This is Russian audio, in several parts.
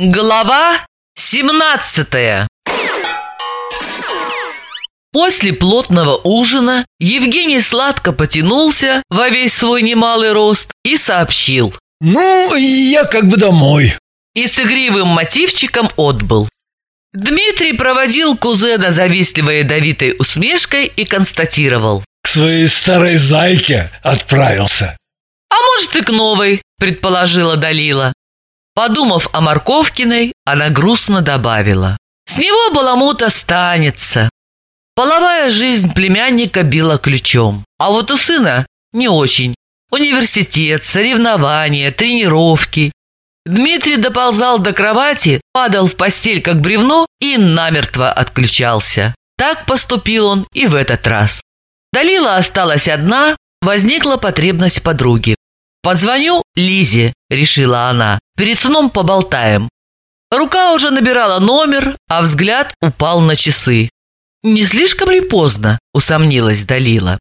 Глава 17 После плотного ужина Евгений сладко потянулся во весь свой немалый рост и сообщил. «Ну, я как бы домой». И с игривым мотивчиком отбыл. Дмитрий проводил кузена завистливой ядовитой усмешкой и констатировал. «К своей старой зайке отправился». «А может и к новой», предположила Далила. Подумав о Марковкиной, она грустно добавила. С него баламут останется. Половая жизнь племянника била ключом, а вот у сына не очень. Университет, соревнования, тренировки. Дмитрий доползал до кровати, падал в постель как бревно и намертво отключался. Так поступил он и в этот раз. Далила осталась одна, возникла потребность подруги. «Позвоню Лизе», — решила она. «Перед сном поболтаем». Рука уже набирала номер, а взгляд упал на часы. «Не слишком ли поздно?» – усомнилась Далила.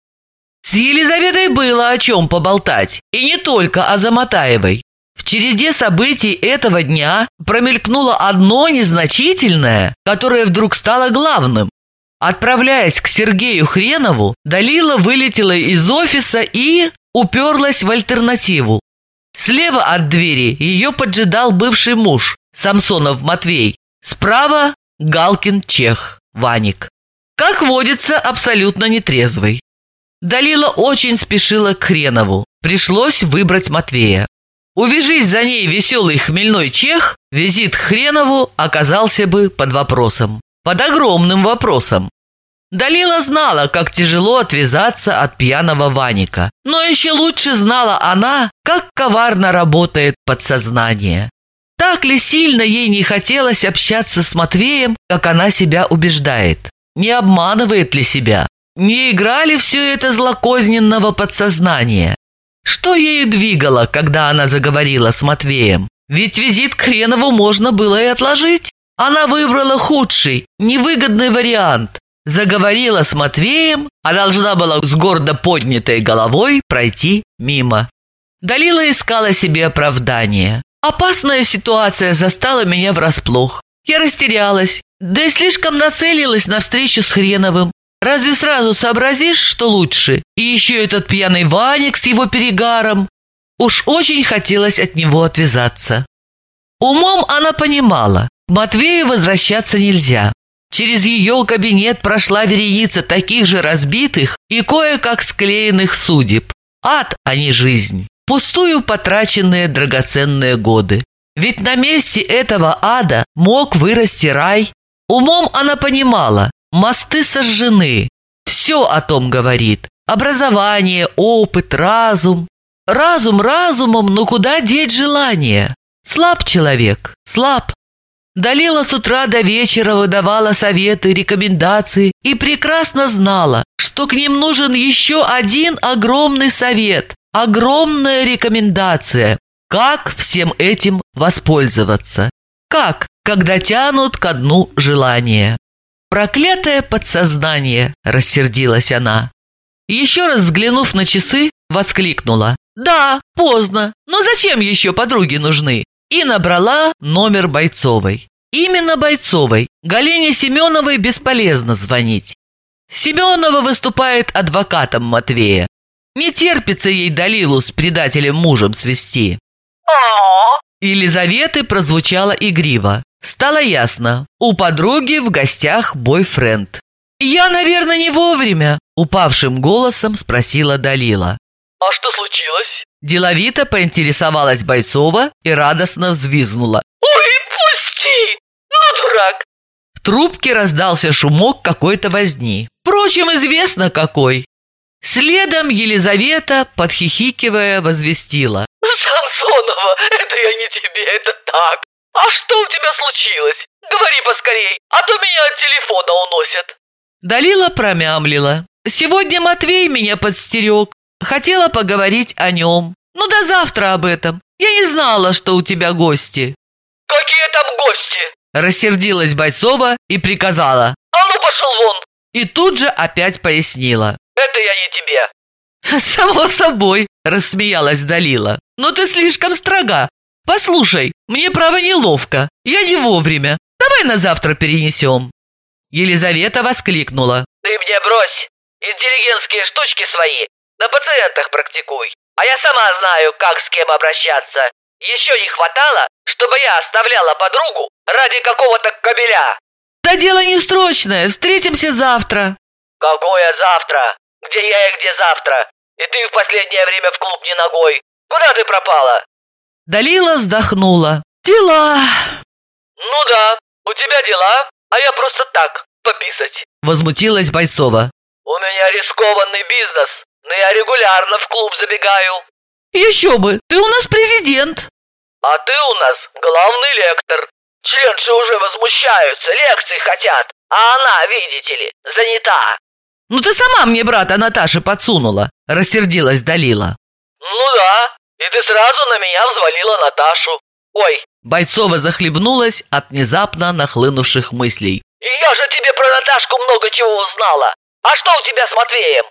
С Елизаветой было о чем поболтать, и не только о Заматаевой. В череде событий этого дня промелькнуло одно незначительное, которое вдруг стало главным. Отправляясь к Сергею Хренову, Далила вылетела из офиса и уперлась в альтернативу. Слева от двери ее поджидал бывший муж, Самсонов Матвей. Справа – Галкин Чех, Ваник. Как водится, абсолютно нетрезвый. Далила очень спешила к Хренову. Пришлось выбрать Матвея. Увяжись за ней веселый хмельной чех, визит к Хренову оказался бы под вопросом. Под огромным вопросом. Далила знала, как тяжело отвязаться от пьяного Ваника, но еще лучше знала она, как коварно работает подсознание. Так ли сильно ей не хотелось общаться с Матвеем, как она себя убеждает? Не обманывает ли себя? Не играли все это злокозненного подсознания? Что ею двигало, когда она заговорила с Матвеем? Ведь визит к Хренову можно было и отложить. Она выбрала худший, невыгодный вариант, заговорила с Матвеем, а должна была с гордо поднятой головой пройти мимо. Далила искала себе оправдание. Опасная ситуация застала меня врасплох. Я растерялась, да и слишком нацелилась на встречу с Хреновым. Разве сразу сообразишь, что лучше? И еще этот пьяный Ваник с его перегаром. Уж очень хотелось от него отвязаться. Умом она понимала, к Матвею возвращаться нельзя. Через ее кабинет прошла вереница таких же разбитых и кое-как склеенных судеб. Ад, а не жизнь. Пустую потраченные драгоценные годы. Ведь на месте этого ада мог вырасти рай. Умом она понимала, мосты сожжены. Все о том говорит. Образование, опыт, разум. Разум разумом, но куда деть желание? Слаб человек, слаб. Далила с утра до вечера выдавала советы, рекомендации и прекрасно знала, что к ним нужен еще один огромный совет, огромная рекомендация. Как всем этим воспользоваться? Как, когда тянут ко дну желания? «Проклятое подсознание!» – рассердилась она. Еще раз взглянув на часы, воскликнула. «Да, поздно, но зачем еще подруги нужны? И набрала номер Бойцовой. Именно Бойцовой. Галине Семеновой бесполезно звонить. Семенова выступает адвокатом Матвея. Не терпится ей Далилу с предателем мужем свести. Елизаветы прозвучало игриво. Стало ясно, у подруги в гостях бойфренд. «Я, наверное, не вовремя», — упавшим голосом спросила Далила. «А что Деловито поинтересовалась Бойцова и радостно взвизгнула. «Ой, пусти! Ну, дурак!» В трубке раздался шумок какой-то возни. Впрочем, известно какой. Следом Елизавета, подхихикивая, возвестила. «Самсонова, это я не тебе, это так. А что у тебя случилось? Говори поскорей, а то меня от телефона уносят». Далила промямлила. «Сегодня Матвей меня подстерег. Хотела поговорить о нем. Ну до завтра об этом. Я не знала, что у тебя гости. Какие там гости? Рассердилась Бойцова и приказала. А ну пошел вон. И тут же опять пояснила. Это я не тебе. Само собой, рассмеялась Далила. Но ты слишком строга. Послушай, мне право неловко. Я не вовремя. Давай на завтра перенесем». Елизавета воскликнула. Ты мне брось. Интеллигентские штучки свои на пациентах практикуй. А я сама знаю, как с кем обращаться. Еще не хватало, чтобы я оставляла подругу ради какого-то кабеля. «Да дело не срочное. Встретимся завтра». Какое завтра? Где я и где завтра? И ты в последнее время в клуб не ногой. Куда ты пропала? Далила вздохнула. «Дела!» Ну да, у тебя дела, а я просто так, пописать. Возмутилась Бойцова. У меня рискованный бизнес, но я регулярно в клуб забегаю. «Еще бы! Ты у нас президент!» А ты у нас главный лектор. Членцы уже возмущаются, лекции хотят. А она, видите ли, занята. «Ну ты сама мне брата Наташи подсунула!» Рассердилась Далила. Ну да, и ты сразу на меня взвалила Наташу. Ой, Бойцова захлебнулась от внезапно нахлынувших мыслей. и я же тебе про Наташку много чего узнала. А что у тебя с Матвеем?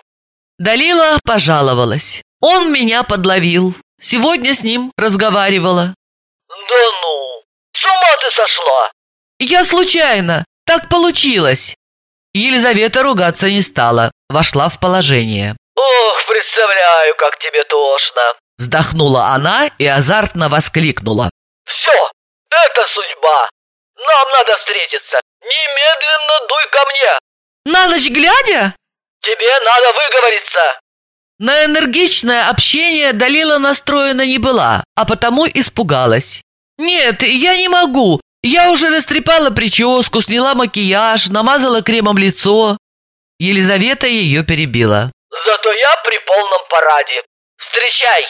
Далила пожаловалась. Он меня подловил. Сегодня с ним разговаривала. Да ну, с ума ты сошла. Я случайно. Так получилось. Елизавета ругаться не стала. Вошла в положение. Ох, представляю, как тебе тошно. Вздохнула она и азартно воскликнула. Все, это судьба. Нам надо встретиться. Немедленно дуй ко мне. На ночь глядя? Тебе надо выговориться. На энергичное общение Далила настроена не была, а потому испугалась. «Нет, я не могу. Я уже растрепала прическу, сняла макияж, намазала кремом лицо». Елизавета ее перебила. Зато я при полном параде. Встречай,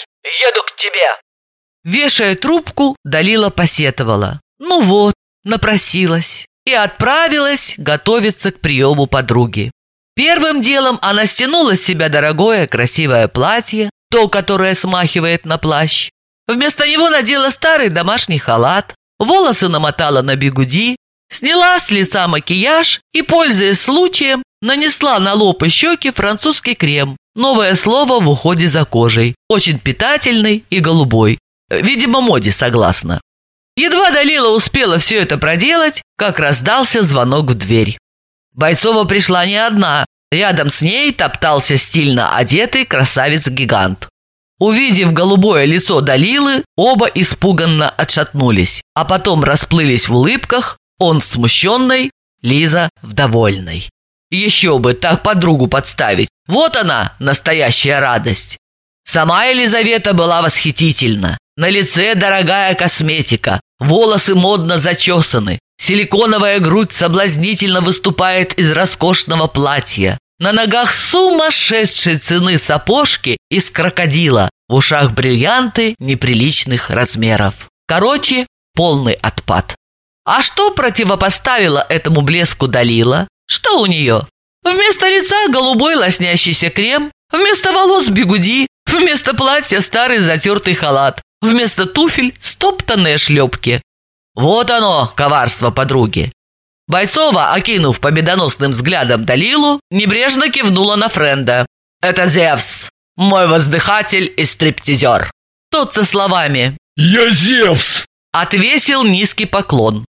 еду к тебе. Вешая трубку, Далила посетовала. Ну вот, напросилась. И отправилась готовиться к приему подруги. Первым делом она стянула с себя дорогое красивое платье, то, которое смахивает на плащ. Вместо него надела старый домашний халат, волосы намотала на бигуди, сняла с лица макияж и, пользуясь случаем, нанесла на лоб и щеки французский крем. Новое слово в уходе за кожей, очень питательный и голубой. Видимо, моде согласно. Едва Далила успела все это проделать, как раздался звонок в дверь. Бойцова пришла не одна. Рядом с ней топтался стильно одетый красавец-гигант. Увидев голубое лицо Далилы, оба испуганно отшатнулись, а потом расплылись в улыбках, он в смущенной, Лиза в довольной. Еще бы так подругу подставить. Вот она, настоящая радость. Сама Елизавета была восхитительна. На лице дорогая косметика, волосы модно зачесаны, силиконовая грудь соблазнительно выступает из роскошного платья. На ногах сумасшедшей цены сапожки из крокодила, в ушах бриллианты неприличных размеров. Короче, полный отпад. А что противопоставила этому блеску Далила? Что у нее? Вместо лица голубой лоснящийся крем, вместо волос бигуди, вместо платья старый затертый халат, вместо туфель стоптанные шлепки. Вот оно, коварство подруги. Бойцова, окинув победоносным взглядом Далилу, небрежно кивнула на Френда. «Это Зевс, мой воздыхатель и стриптизер». Тот со словами Я Зевс! отвесил низкий поклон.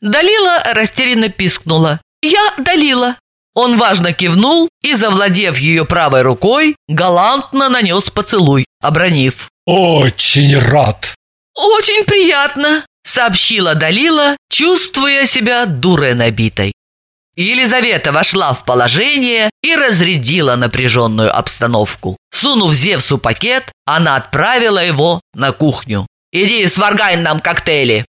Далила растерянно пискнула. «Я Далила». Он важно кивнул и, завладев ее правой рукой, галантно нанес поцелуй, обронив. Очень рад. «Очень приятно», — сообщила Далила, чувствуя себя дурой набитой. Елизавета вошла в положение и разрядила напряженную обстановку. Сунув Зевсу пакет, она отправила его на кухню. «Иди, сваргай нам коктейли!»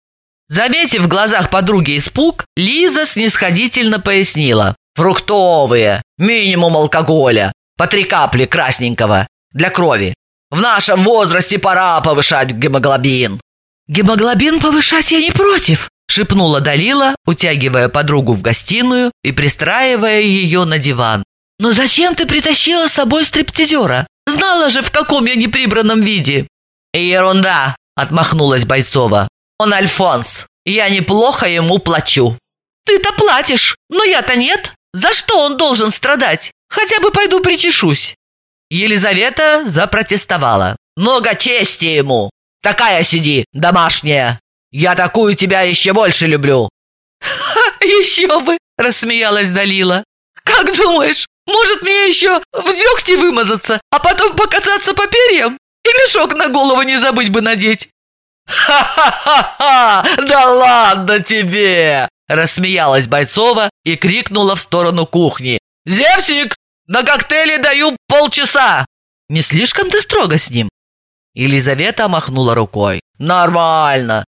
Заметив в глазах подруги испуг, Лиза снисходительно пояснила. «Фруктовые, минимум алкоголя, по три капли красненького, для крови. В нашем возрасте пора повышать гемоглобин». «Гемоглобин повышать я не против», – шепнула Далила, утягивая подругу в гостиную и пристраивая ее на диван. «Но зачем ты притащила с собой стриптизера? Знала же, в каком я неприбранном виде». «Ерунда», – отмахнулась Бойцова. «Он Альфонс. Я неплохо ему плачу». «Ты-то платишь, но я-то нет. За что он должен страдать? Хотя бы пойду причешусь». Елизавета запротестовала. «Много чести ему. Такая сиди, домашняя. Я такую тебя еще больше люблю. еще бы!» – рассмеялась Далила. «Как думаешь, может мне еще в дегте вымазаться, а потом покататься по перьям? И мешок на голову не забыть бы надеть?» «Ха-ха-ха! Да ладно тебе!» Рассмеялась Бойцова и крикнула в сторону кухни. «Зевсик, на коктейле даю полчаса!» «Не слишком ты строго с ним?» Елизавета махнула рукой. «Нормально!»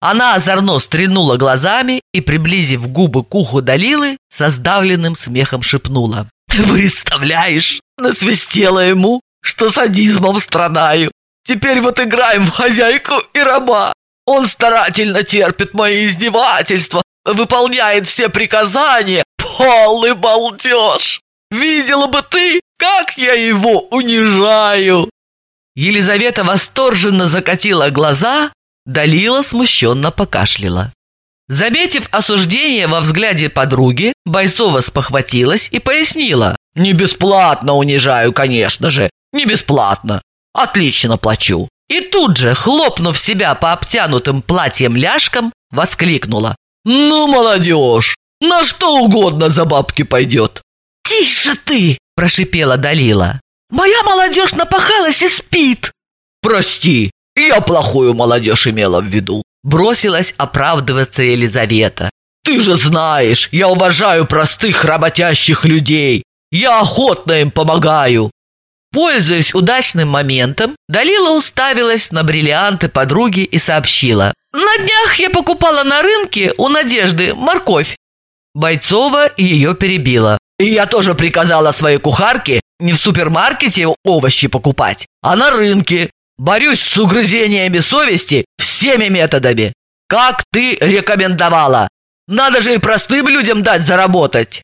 Она озорно стрельнула глазами и, приблизив губы к уху Далилы, со сдавленным смехом шепнула. «Представляешь, насвистела ему, что садизмом страдаю. Теперь вот играем в хозяйку и раба. Он старательно терпит мои издевательства, выполняет все приказания. Полный балдеж! Видела бы ты, как я его унижаю!» Елизавета восторженно закатила глаза, Далила смущенно покашляла. Заметив осуждение во взгляде подруги, Бойцова спохватилась и пояснила. «Не бесплатно унижаю, конечно же, не бесплатно. Отлично плачу». И тут же, хлопнув себя по обтянутым платьем ляжкам, воскликнула. «Ну, молодежь, на что угодно за бабки пойдет». «Тише ты!» – прошипела Далила. «Моя молодежь напахалась и спит!» «Прости, я плохую молодежь имела в виду», – бросилась оправдываться Елизавета. «Ты же знаешь, я уважаю простых работящих людей. Я охотно им помогаю». Пользуясь удачным моментом, Далила уставилась на бриллианты подруги и сообщила. «На днях я покупала на рынке у Надежды морковь». Бойцова ее перебила. И я тоже приказала своей кухарке не в супермаркете овощи покупать, а на рынке. Борюсь с угрызениями совести всеми методами. Как ты рекомендовала. Надо же и простым людям дать заработать.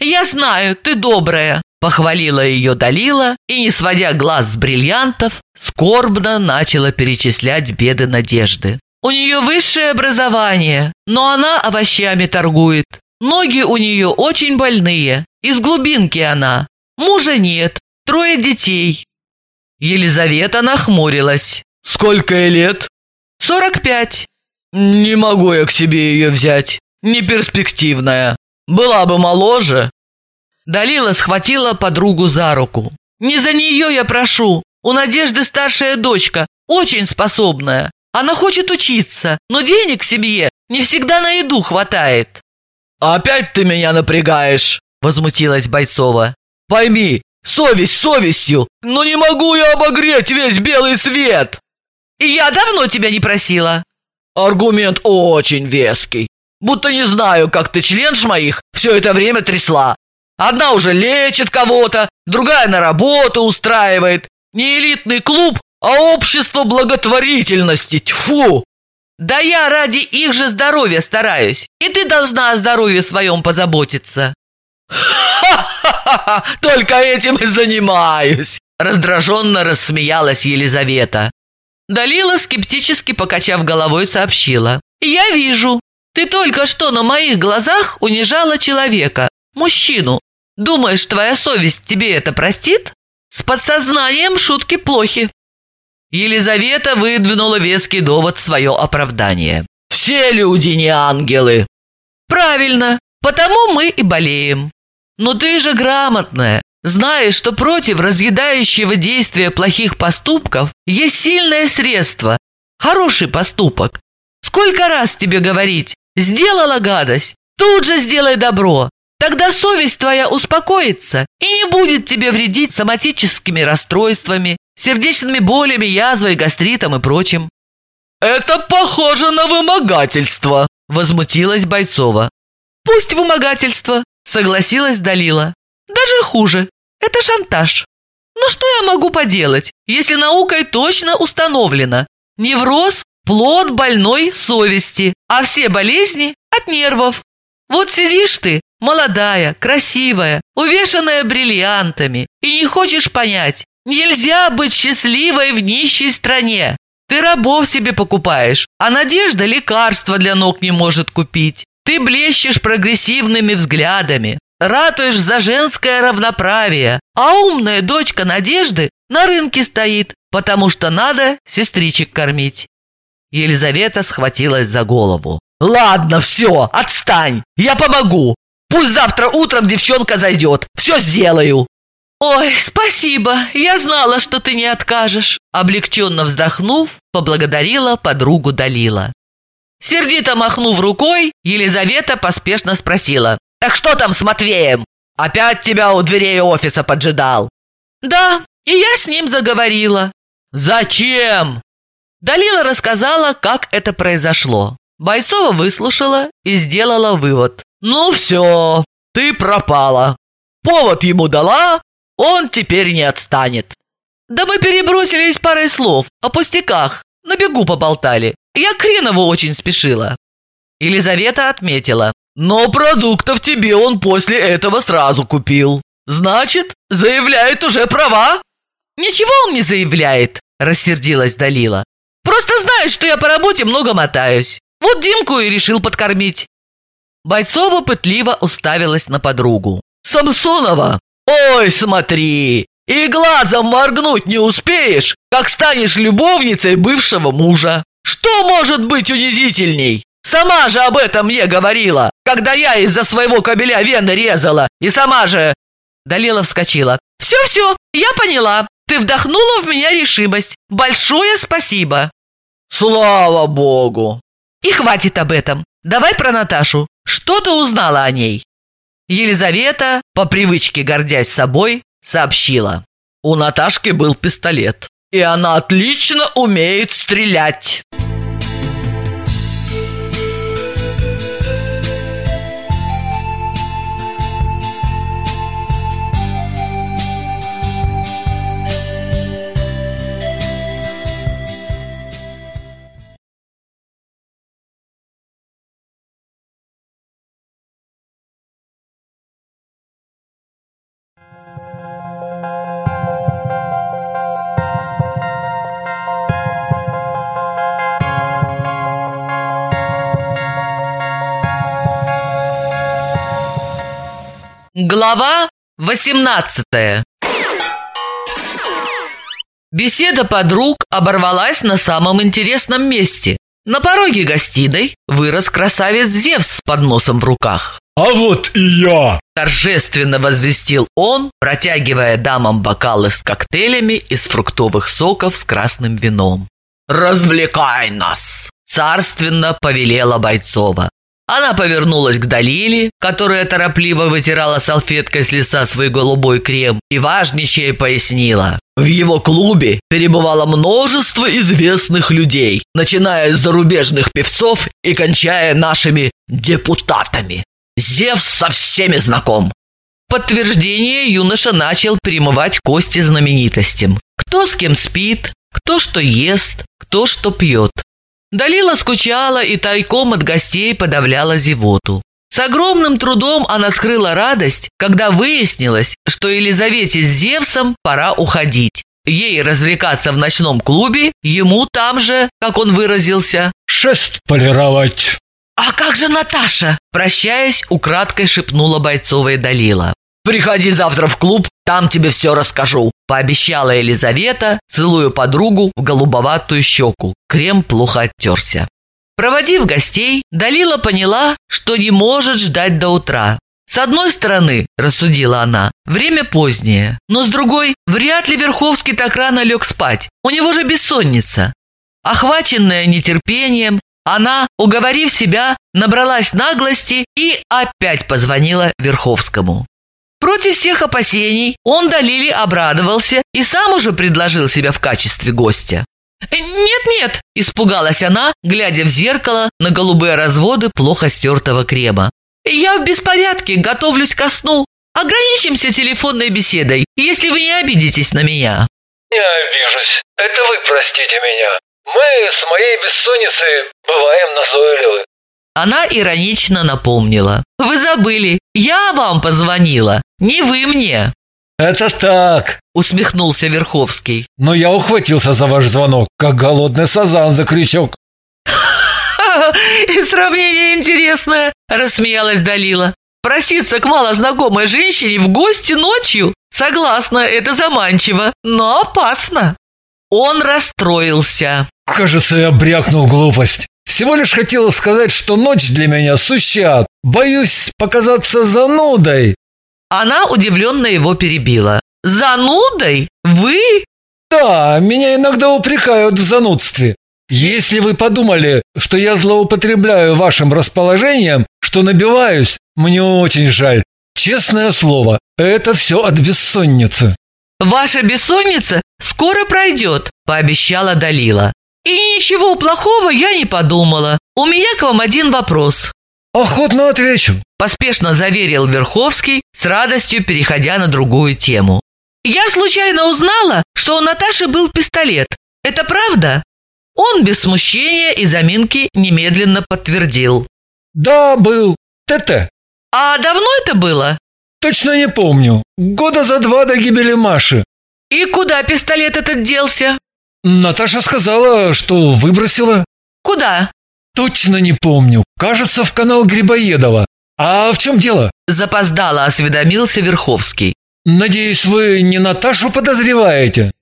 Я знаю, ты добрая, похвалила ее Далила и, не сводя глаз с бриллиантов, скорбно начала перечислять беды Надежды. У нее высшее образование, но она овощами торгует. Ноги у нее очень больные, из глубинки она. Мужа нет, трое детей. Елизавета нахмурилась. Сколько ей лет? Сорок пять. Не могу я к себе ее взять. Неперспективная. Была бы моложе. Далила схватила подругу за руку. Не за нее я прошу. У Надежды старшая дочка, очень способная. Она хочет учиться, но денег в семье не всегда на еду хватает. «Опять ты меня напрягаешь!» – возмутилась Бойцова. «Пойми, совесть совестью, но не могу я обогреть весь белый свет!» «И я давно тебя не просила!» «Аргумент очень веский. Будто не знаю, как ты член моих все это время трясла. Одна уже лечит кого-то, другая на работу устраивает. Не элитный клуб, а общество благотворительности. Тьфу!» Да я ради их же здоровья стараюсь, и ты должна о здоровье своем позаботиться. Только этим и занимаюсь! Раздраженно рассмеялась Елизавета. Далила, скептически покачав головой, сообщила. «Я вижу. Ты только что на моих глазах унижала человека, мужчину. Думаешь, твоя совесть тебе это простит? С подсознанием шутки плохи. Елизавета выдвинула веский довод в свое оправдание. «Все люди не ангелы!» «Правильно, потому мы и болеем. Но ты же грамотная, знаешь, что против разъедающего действия плохих поступков есть сильное средство, хороший поступок. Сколько раз тебе говорить, сделала гадость, тут же сделай добро, Тогда совесть твоя успокоится и не будет тебе вредить соматическими расстройствами, сердечными болями, язвой, гастритом и прочим. «Это похоже на вымогательство», – возмутилась Бойцова. «Пусть вымогательство», – согласилась Далила. «Даже хуже. Это шантаж. Но что я могу поделать, если наукой точно установлено? Невроз – плод больной совести, а все болезни – от нервов. Вот сидишь ты, молодая, красивая, увешанная бриллиантами, и не хочешь понять, нельзя быть счастливой в нищей стране. Ты рабов себе покупаешь, а Надежда лекарства для ног не может купить. Ты блещешь прогрессивными взглядами, ратуешь за женское равноправие, а умная дочка Надежды на рынке стоит, потому что надо сестричек кормить. Елизавета схватилась за голову. «Ладно, все, отстань, я помогу. Пусть завтра утром девчонка зайдет, все сделаю». «Ой, спасибо, я знала, что ты не откажешь», облегченно вздохнув, поблагодарила подругу Далила. Сердито махнув рукой, Елизавета поспешно спросила. «Так что там с Матвеем? Опять тебя у дверей офиса поджидал?» «Да, и я с ним заговорила». «Зачем?» Далила рассказала, как это произошло. Бойцова выслушала и сделала вывод. «Ну все, ты пропала. Повод ему дала, он теперь не отстанет». «Да мы перебросились парой слов, о пустяках, на бегу поболтали. Я к Хренову очень спешила». Елизавета отметила. «Но продуктов тебе он после этого сразу купил. Значит, заявляет уже права?» «Ничего он не заявляет», – рассердилась Далила. «Просто знает, что я по работе много мотаюсь. Вот Димку и решил подкормить». Бойцова пытливо уставилась на подругу. «Самсонова! Ой, смотри! И глазом моргнуть не успеешь, как станешь любовницей бывшего мужа. Что может быть унизительней? Сама же об этом мне говорила, когда я из-за своего кабеля вены резала. И сама же...» Далила вскочила. «Все-все, я поняла. Ты вдохнула в меня решимость. Большое спасибо!» «Слава богу!» «И хватит об этом. Давай про Наташу. Что ты узнала о ней?» Елизавета, по привычке гордясь собой, сообщила. «У Наташки был пистолет, и она отлично умеет стрелять!» Глава 18 Беседа подруг оборвалась на самом интересном месте. На пороге гостиной вырос красавец Зевс с подносом в руках. А вот и я! Торжественно возвестил он, протягивая дамам бокалы с коктейлями из фруктовых соков с красным вином. «Развлекай нас!» Царственно повелела Бойцова. Она повернулась к Далиле, которая торопливо вытирала салфеткой с лица свой голубой крем, и важничая пояснила. В его клубе перебывало множество известных людей, начиная с зарубежных певцов и кончая нашими депутатами. Зевс со всеми знаком. подтверждение юноша начал перемывать кости знаменитостям. Кто с кем спит, кто что ест, кто что пьет. Далила скучала и тайком от гостей подавляла зевоту. С огромным трудом она скрыла радость, когда выяснилось, что Елизавете с Зевсом пора уходить. Ей развлекаться в ночном клубе, ему там же, как он выразился, «Шест полировать». «А как же Наташа?» Прощаясь, украдкой шепнула бойцовая Далила. «Приходи завтра в клуб, там тебе все расскажу», пообещала Елизавета, целуя подругу в голубоватую щеку. Крем плохо оттерся. Проводив гостей, Далила поняла, что не может ждать до утра. С одной стороны, рассудила она, время позднее, но с другой, вряд ли Верховский так рано лег спать, у него же бессонница. Охваченная нетерпением, она, уговорив себя, набралась наглости и опять позвонила Верховскому. Против всех опасений он Далили обрадовался и сам уже предложил себя в качестве гостя. «Нет-нет», – испугалась она, глядя в зеркало на голубые разводы плохо стертого крема. «Я в беспорядке, готовлюсь ко сну. Ограничимся телефонной беседой, если вы не обидитесь на меня». «Не обижусь. Это вы простите меня. Мы с моей бессонницей бываем назойливы». Она иронично напомнила. «Вы забыли, я вам позвонила, не вы мне!» Это так, усмехнулся Верховский. но я ухватился за ваш звонок, как голодный сазан за крючок. И сравнение интересное, рассмеялась Далила. Проситься к малознакомой женщине в гости ночью? Согласна, это заманчиво, но опасно. Он расстроился. Кажется, я брякнул глупость. Всего лишь хотела сказать, что ночь для меня сущий ад. Боюсь показаться занудой. Она удивленно его перебила. «Занудой? Вы?» Да, меня иногда упрекают в занудстве. Если вы подумали, что я злоупотребляю вашим расположением, что набиваюсь, мне очень жаль. Честное слово, это все от бессонницы. «Ваша бессонница скоро пройдет», – пообещала Далила. «И ничего плохого я не подумала. У меня к вам один вопрос». «Охотно отвечу», – поспешно заверил Верховский, с радостью переходя на другую тему. «Я случайно узнала, что у Наташи был пистолет. Это правда?» Он без смущения и заминки немедленно подтвердил. «Да, был. ТТ». «А давно это было?» «Точно не помню. Года за два до гибели Маши». «И куда пистолет этот делся?» Наташа сказала, что выбросила. «Куда?» «Точно не помню. Кажется, в канал Грибоедова. А в чем дело?» Запоздало осведомился Верховский. «Надеюсь, вы не Наташу подозреваете?»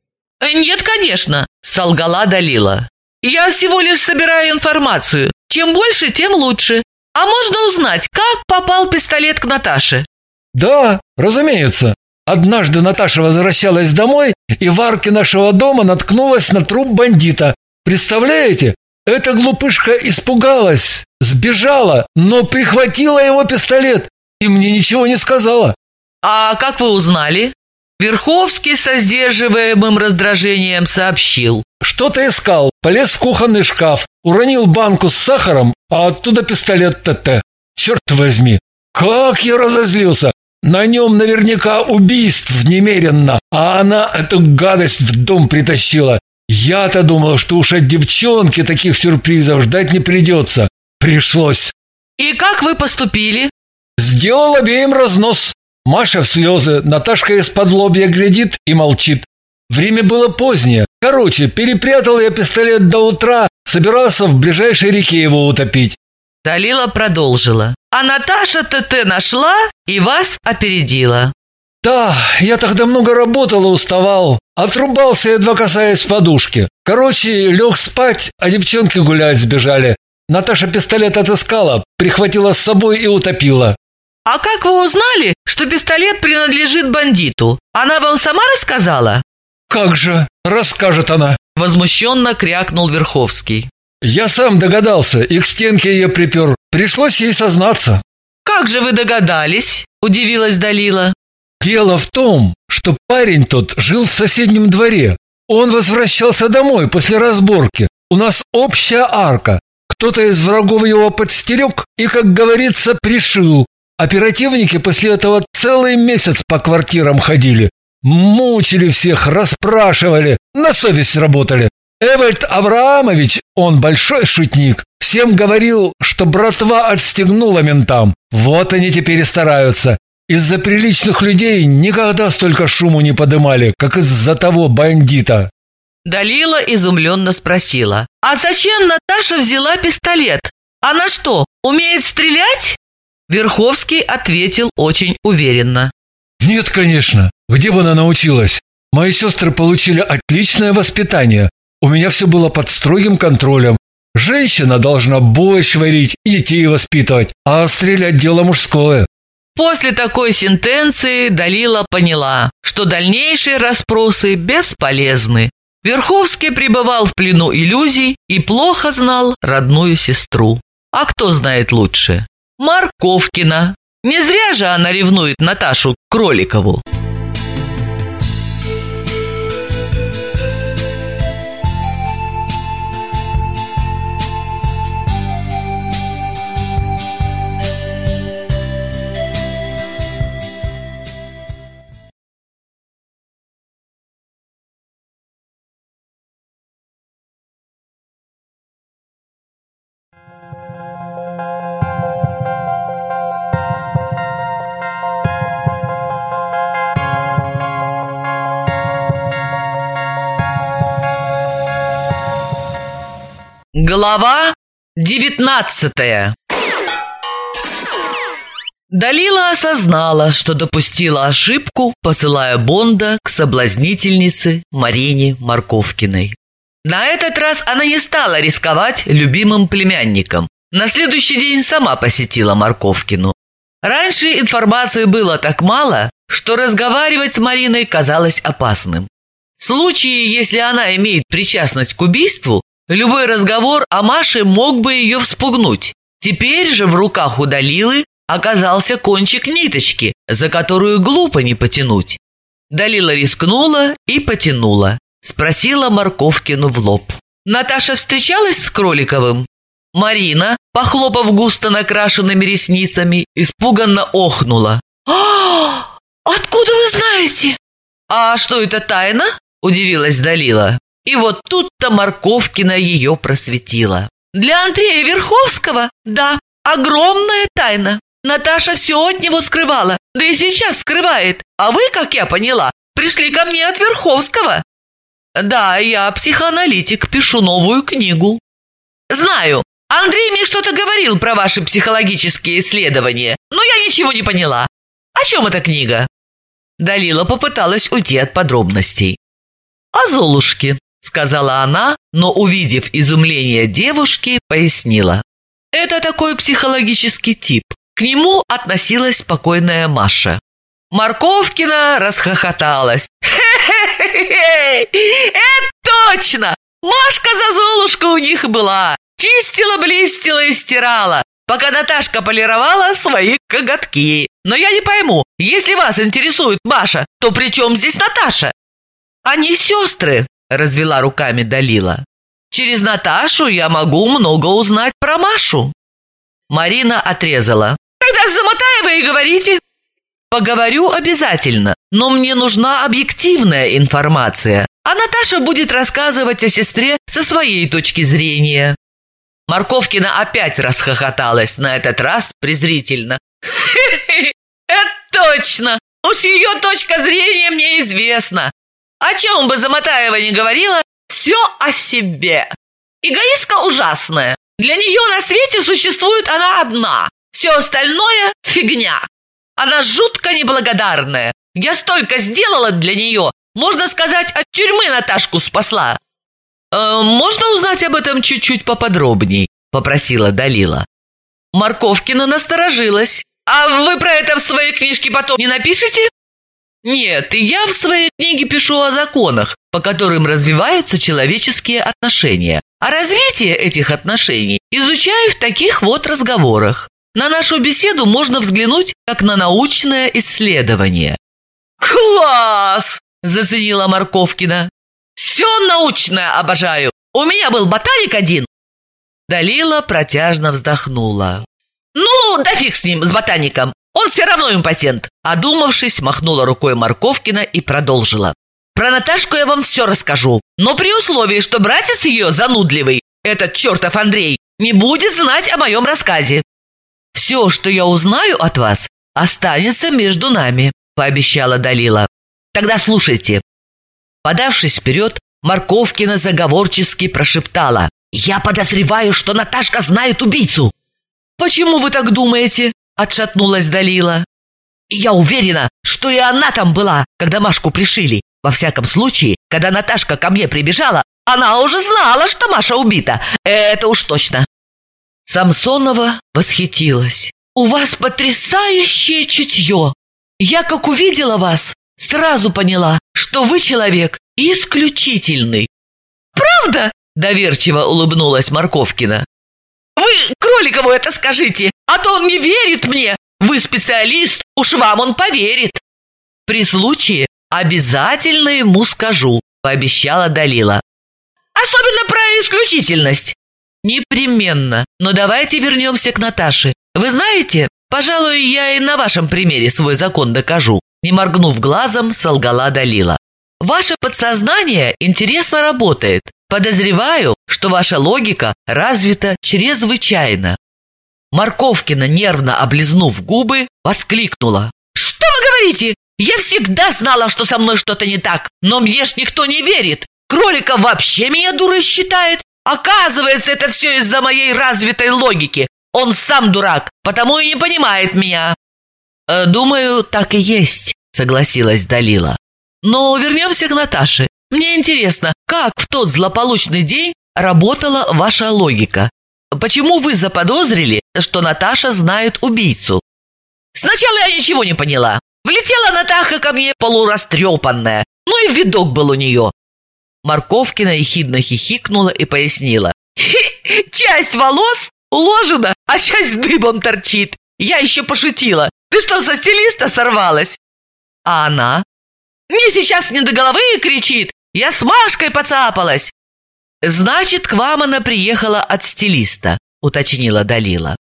«Нет, конечно», — солгала Далила. «Я всего лишь собираю информацию. Чем больше, тем лучше. А можно узнать, как попал пистолет к Наташе?» «Да, разумеется. Однажды Наташа возвращалась домой, и в арке нашего дома наткнулась на труп бандита. Представляете? Эта глупышка испугалась, сбежала, но прихватила его пистолет и мне ничего не сказала. «А как вы узнали?» Верховский со сдерживаемым раздражением сообщил. «Что-то искал, полез в кухонный шкаф, уронил банку с сахаром, а оттуда пистолет ТТ. Черт возьми, как я разозлился! На нем наверняка убийств немеренно, а она эту гадость в дом притащила. Я-то думал, что уж от девчонки таких сюрпризов ждать не придется. Пришлось. И как вы поступили? Сделал обеим разнос. Маша в слезы, Наташка из-под лобья глядит и молчит. Время было позднее. Короче, перепрятал я пистолет до утра, собирался в ближайшей реке его утопить. Далила продолжила. А Наташа ТТ нашла и вас опередила. Да, я тогда много работал и уставал. Отрубался, едва касаясь подушки. Короче, лег спать, а девчонки гулять сбежали. Наташа пистолет отыскала, прихватила с собой и утопила. «А как вы узнали, что пистолет принадлежит бандиту? Она вам сама рассказала?» «Как же, расскажет она!» Возмущенно крякнул Верховский. «Я сам догадался, их стенки ее припер. Пришлось ей сознаться». «Как же вы догадались?» – удивилась Далила. «Дело в том, что парень тот жил в соседнем дворе. Он возвращался домой после разборки. У нас общая арка. Кто-то из врагов его подстерег и, как говорится, пришил. Оперативники после этого целый месяц по квартирам ходили. Мучили всех, расспрашивали, на совесть работали. Эвальд Авраамович, он большой шутник, всем говорил, что братва отстегнула ментам. Вот они теперь и стараются. Из-за приличных людей никогда столько шуму не подымали, как из-за того бандита. Далила изумленно спросила. «А зачем Наташа взяла пистолет? Она что, умеет стрелять?» Верховский ответил очень уверенно. «Нет, конечно. Где бы она научилась? Мои сестры получили отличное воспитание. У меня все было под строгим контролем. Женщина должна борщ варить и детей воспитывать, а стрелять дело мужское». После такой сентенции Далила поняла, что дальнейшие расспросы бесполезны. Верховский пребывал в плену иллюзий и плохо знал родную сестру. А кто знает лучше? Марковкина. Не зря же она ревнует Наташу Кроликову. Глава девятнадцатая Далила осознала, что допустила ошибку, посылая Бонда к соблазнительнице Марине Марковкиной. На этот раз она не стала рисковать любимым племянником. На следующий день сама посетила Марковкину. Раньше информации было так мало, что разговаривать с Мариной казалось опасным. В случае, если она имеет причастность к убийству, любой разговор о Маше мог бы ее вспугнуть. Теперь же в руках у Далилы оказался кончик ниточки, за которую глупо не потянуть. Далила рискнула и потянула. Спросила Морковкину в лоб. Наташа встречалась с Кроликовым? Марина, похлопав густо накрашенными ресницами, испуганно охнула. «А, откуда вы знаете?» «А что это тайна?» – удивилась Далила. И вот тут-то Морковкина ее просветила. «Для Андрея Верховского, да, огромная тайна. Наташа все от него скрывала, да и сейчас скрывает. А вы, как я поняла, пришли ко мне от Верховского. Да, я психоаналитик, пишу новую книгу. Знаю, Андрей мне что-то говорил про ваши психологические исследования, но я ничего не поняла. О чем эта книга? Далила попыталась уйти от подробностей. «О Золушке», — сказала она, но, увидев изумление девушки, пояснила. «Это такой психологический тип. К нему относилась спокойная Маша. Марковкина расхохоталась. «Хе-хе-хе! Это точно! Машка за Золушку у них была! Чистила, блестила и стирала, пока Наташка полировала свои коготки. Но я не пойму, если вас интересует Маша, то при чем здесь Наташа?» «Они сестры», — развела руками Далила. «Через Наташу я могу много узнать про Машу». Марина отрезала. Тогда с Замотаевой и говорите. Поговорю обязательно, но мне нужна объективная информация, а Наташа будет рассказывать о сестре со своей точки зрения. Марковкина опять расхохоталась, на этот раз презрительно. Это точно! Уж ее точка зрения мне известна. О чем бы Замотаева не говорила, все о себе. Эгоистка ужасная. Для нее на свете существует она одна. Все остальное – фигня. Она жутко неблагодарная. Я столько сделала для нее. Можно сказать, от тюрьмы Наташку спасла. «Э, «Можно узнать об этом чуть-чуть поподробней?» – попросила Далила. Марковкина насторожилась. «А вы про это в своей книжке потом не напишете?» «Нет, я в своей книге пишу о законах, по которым развиваются человеческие отношения. А развитие этих отношений изучаю в таких вот разговорах. На нашу беседу можно взглянуть как на научное исследование. «Класс!» – заценила Марковкина. «Все научное обожаю! У меня был ботаник один!» Далила протяжно вздохнула. «Ну, да фиг с ним, с ботаником! Он все равно импотент!» Одумавшись, махнула рукой Марковкина и продолжила. «Про Наташку я вам все расскажу, но при условии, что братец ее занудливый, этот чертов Андрей, не будет знать о моем рассказе. «Все, что я узнаю от вас, останется между нами», – пообещала Далила. «Тогда слушайте». Подавшись вперед, Марковкина заговорчески прошептала. «Я подозреваю, что Наташка знает убийцу». «Почему вы так думаете?» – отшатнулась Далила. «Я уверена, что и она там была, когда Машку пришили. Во всяком случае, когда Наташка ко мне прибежала, она уже знала, что Маша убита. Это уж точно. Самсонова восхитилась. «У вас потрясающее чутье! Я, как увидела вас, сразу поняла, что вы человек исключительный». «Правда?» – доверчиво улыбнулась Марковкина. «Вы Кроликову это скажите, а то он не верит мне. Вы специалист, уж вам он поверит». «При случае обязательно ему скажу», – пообещала Далила. «Особенно про исключительность. «Непременно. Но давайте вернемся к Наташе. Вы знаете, пожалуй, я и на вашем примере свой закон докажу». Не моргнув глазом, солгала Далила. «Ваше подсознание интересно работает. Подозреваю, что ваша логика развита чрезвычайно». Марковкина, нервно облизнув губы, воскликнула. «Что вы говорите? Я всегда знала, что со мной что-то не так, но мне ж никто не верит. Кроликов вообще меня дурой считает. Оказывается, это все из-за моей развитой логики. Он сам дурак, потому и не понимает меня. «Э, «Думаю, так и есть», — согласилась Далила. «Но вернемся к Наташе. Мне интересно, как в тот злополучный день работала ваша логика? Почему вы заподозрили, что Наташа знает убийцу?» «Сначала я ничего не поняла. Влетела Натаха ко мне полурастрепанная, ну и видок был у нее». Морковкина ехидно хихикнула и пояснила. «Часть волос уложена, а часть дыбом торчит. Я еще пошутила. Ты что, со стилиста сорвалась?» А она? «Мне сейчас не до головы кричит. Я с Машкой поцапалась!» «Значит, к вам она приехала от стилиста», — уточнила Далила.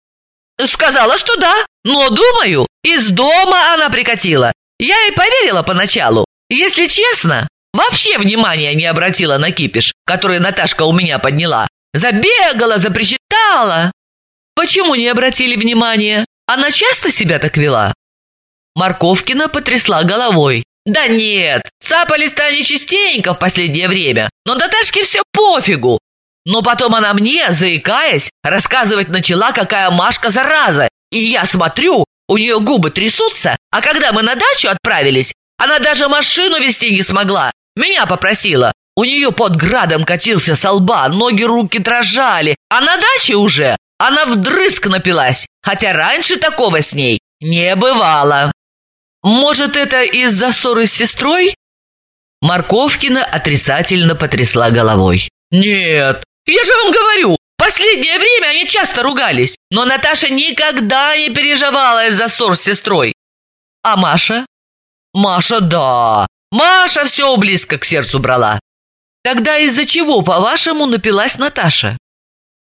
«Сказала, что да, но, думаю, из дома она прикатила. Я и поверила поначалу. Если честно, вообще внимания не обратила на кипиш, который Наташка у меня подняла. Забегала, запричитала. Почему не обратили внимания? Она часто себя так вела?» Марковкина потрясла головой. Да нет, цапались-то они частенько в последнее время, но Наташке все пофигу. Но потом она мне, заикаясь, рассказывать начала, какая Машка зараза. И я смотрю, у нее губы трясутся, а когда мы на дачу отправились, она даже машину вести не смогла. Меня попросила. У нее под градом катился со лба, ноги руки дрожали. А на даче уже она вдрызг напилась, хотя раньше такого с ней не бывало. Может, это из-за ссоры с сестрой? Марковкина отрицательно потрясла головой. Нет, я же вам говорю, последнее время они часто ругались, но Наташа никогда не переживала из-за ссор с сестрой. А Маша? Маша, да. Маша все близко к сердцу брала. Тогда из-за чего, по-вашему, напилась Наташа?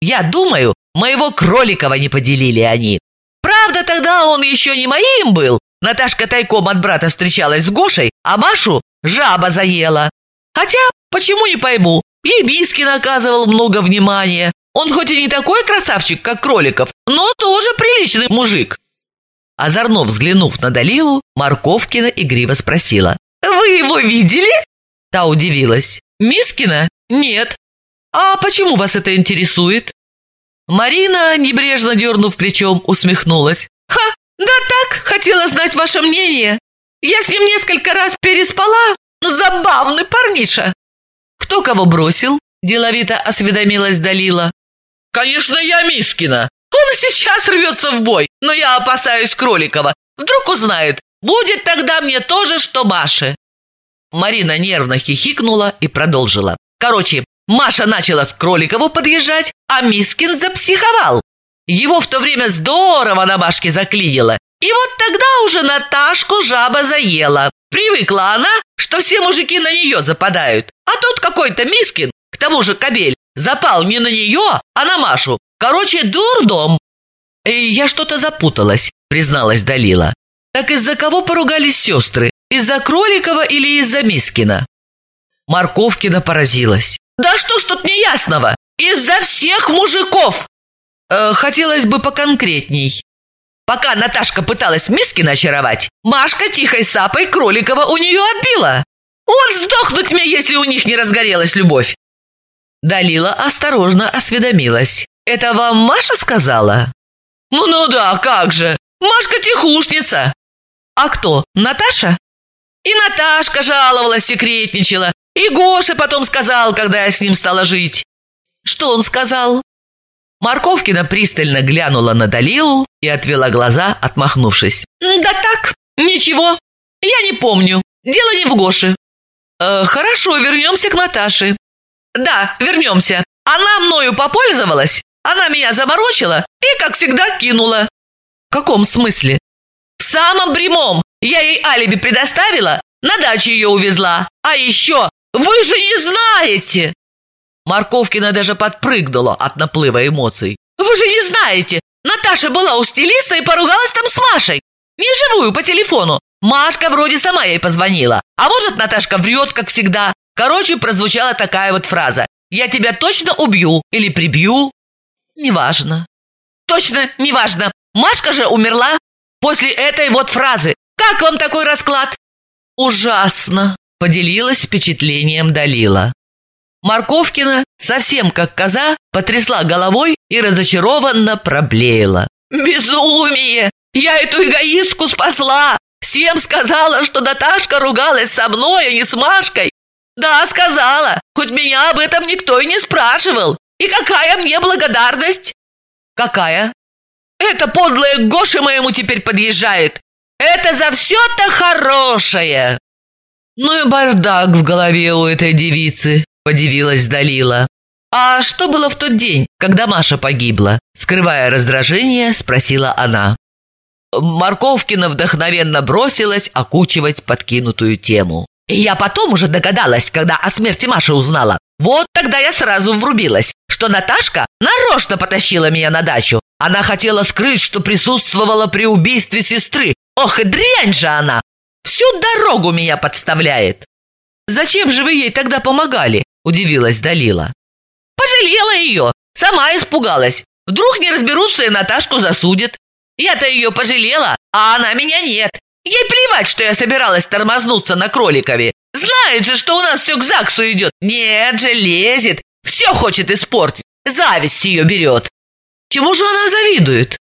Я думаю, моего Кроликова не поделили они. Правда, тогда он еще не моим был, Наташка тайком от брата встречалась с Гошей, а Машу жаба заела. Хотя, почему не пойму, ей Биски наказывал много внимания. Он хоть и не такой красавчик, как Кроликов, но тоже приличный мужик. Озорно взглянув на Далилу, Марковкина игриво спросила. «Вы его видели?» Та удивилась. «Мискина? Нет. А почему вас это интересует?» Марина, небрежно дернув плечом, усмехнулась. «Ха! «Да так, хотела знать ваше мнение. Я с ним несколько раз переспала. Забавный парниша». «Кто кого бросил?» – деловито осведомилась Далила. «Конечно, я Мискина. Он и сейчас рвется в бой, но я опасаюсь Кроликова. Вдруг узнает, будет тогда мне то же, что Маше». Марина нервно хихикнула и продолжила. «Короче, Маша начала с Кроликову подъезжать, а Мискин запсиховал. Его в то время здорово на башке заклинило. И вот тогда уже Наташку жаба заела. Привыкла она, что все мужики на нее западают. А тут какой-то Мискин, к тому же кобель, запал не на нее, а на Машу. Короче, дурдом. И я что-то запуталась, призналась Далила. Так из-за кого поругались сестры? Из-за Кроликова или из-за Мискина? Марковкина поразилась. Да что ж тут неясного? Из-за всех мужиков! Э, хотелось бы поконкретней. Пока Наташка пыталась миски очаровать, Машка тихой сапой Кроликова у нее отбила. Он сдохнуть мне, если у них не разгорелась любовь. Далила осторожно осведомилась. «Это вам Маша сказала?» «Ну, ну да, как же! Машка тихушница!» «А кто, Наташа?» И Наташка жаловалась, секретничала. И Гоша потом сказал, когда я с ним стала жить. «Что он сказал?» Марковкина пристально глянула на Далилу и отвела глаза, отмахнувшись. «Да так, ничего. Я не помню. Дело не в Гоше». «Э, «Хорошо, вернемся к Наташе». «Да, вернемся. Она мною попользовалась, она меня заморочила и, как всегда, кинула». «В каком смысле?» «В самом прямом. Я ей алиби предоставила, на дачу ее увезла. А еще, вы же не знаете!» Марковкина даже подпрыгнула от наплыва эмоций. «Вы же не знаете! Наташа была у стилиста и поругалась там с Машей! Не живую, по телефону! Машка вроде сама ей позвонила. А может, Наташка врет, как всегда. Короче, прозвучала такая вот фраза. «Я тебя точно убью или прибью?» «Неважно». «Точно, неважно. Машка же умерла после этой вот фразы. Как вам такой расклад?» «Ужасно», — поделилась впечатлением Далила. Марковкина, совсем как коза, потрясла головой и разочарованно проблеяла. «Безумие! Я эту эгоистку спасла! Всем сказала, что Наташка ругалась со мной, а не с Машкой. Да, сказала, хоть меня об этом никто и не спрашивал. И какая мне благодарность? Какая? Это подлая Гоша моему теперь подъезжает. Это за все-то хорошее. Ну и бардак в голове у этой девицы, подивилась Далила. А что было в тот день, когда Маша погибла? Скрывая раздражение, спросила она. Морковкина вдохновенно бросилась окучивать подкинутую тему. И я потом уже догадалась, когда о смерти Маши узнала. Вот тогда я сразу врубилась, что Наташка нарочно потащила меня на дачу. Она хотела скрыть, что присутствовала при убийстве сестры. Ох, и дрянь же она! Всю дорогу меня подставляет. «Зачем же вы ей тогда помогали?» – удивилась Далила. «Пожалела ее, сама испугалась. Вдруг не разберутся и Наташку засудят. Я-то ее пожалела, а она меня нет. Ей плевать, что я собиралась тормознуться на Кроликове. Знает же, что у нас все к ЗАГСу идет. Нет же, лезет. Все хочет испортить. Зависть ее берет. Чему же она завидует?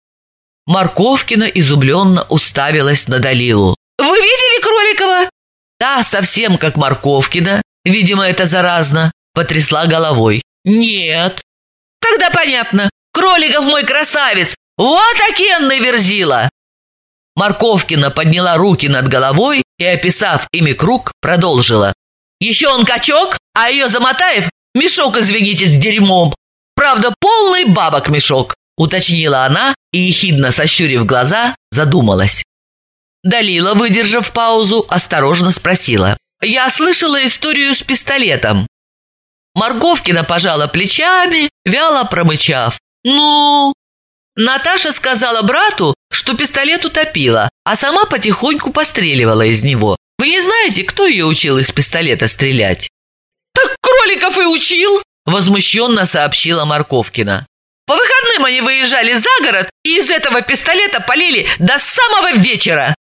Морковкина изумленно уставилась на Далилу. «Вы видели Кроликова?» Та, совсем как Морковкина, видимо, это заразно, потрясла головой. «Нет». «Тогда понятно. Кроликов мой красавец, «Вот окенный верзила!» Морковкина подняла руки над головой и, описав ими круг, продолжила. «Еще он качок, а ее Замотаев мешок, извините, с дерьмом. Правда, полный бабок мешок», уточнила она и, ехидно сощурив глаза, задумалась. Далила, выдержав паузу, осторожно спросила. «Я слышала историю с пистолетом». Морковкина пожала плечами, вяло промычав. «Ну, Наташа сказала брату, что пистолет утопила, а сама потихоньку постреливала из него. Вы не знаете, кто ее учил из пистолета стрелять? «Так Кроликов и учил!» – возмущенно сообщила Марковкина. «По выходным они выезжали за город и из этого пистолета полили до самого вечера!»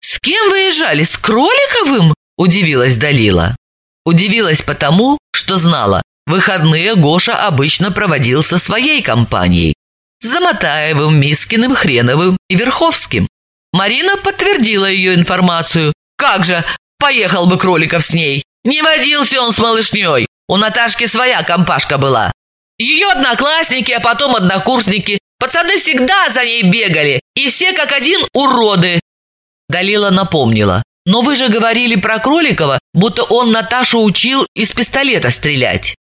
«С кем выезжали? С Кроликовым?» – удивилась Далила. Удивилась потому, что знала, выходные Гоша обычно проводил со своей компанией, с Замотаевым, Мискиным, Хреновым и Верховским. Марина подтвердила ее информацию. Как же, поехал бы Кроликов с ней. Не водился он с малышней. У Наташки своя компашка была. Ее одноклассники, а потом однокурсники. Пацаны всегда за ней бегали. И все как один уроды. Далила напомнила. Но вы же говорили про Кроликова, будто он Наташу учил из пистолета стрелять.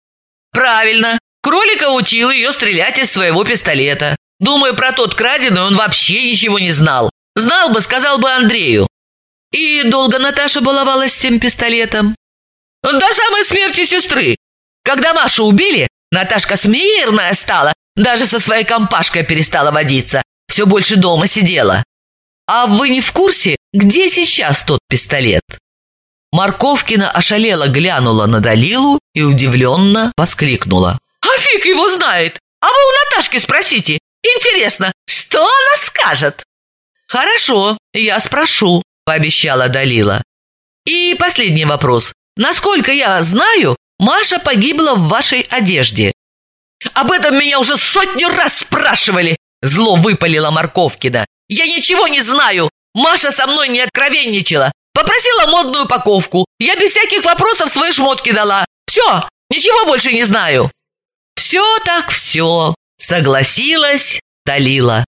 Правильно. Кролика учил ее стрелять из своего пистолета. Думаю, про тот краденый он вообще ничего не знал. Знал бы, сказал бы Андрею. И долго Наташа баловалась с тем пистолетом? До самой смерти сестры. Когда Машу убили, Наташка смирная стала, даже со своей компашкой перестала водиться. Все больше дома сидела. А вы не в курсе, где сейчас тот пистолет? Морковкина ошалела глянула на Далилу и удивленно воскликнула. А фиг его знает. А вы у Наташки спросите. Интересно, что она скажет? Хорошо, я спрошу, пообещала Далила. И последний вопрос. Насколько я знаю, Маша погибла в вашей одежде. Об этом меня уже сотню раз спрашивали, зло выпалила Морковкина. Я ничего не знаю. Маша со мной не откровенничала. Попросила модную упаковку. Я без всяких вопросов свои шмотки дала. Все, ничего больше не знаю. «Все так все», — согласилась Далила.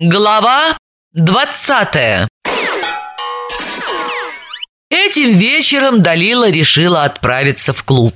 Глава двадцатая Этим вечером Далила решила отправиться в клуб.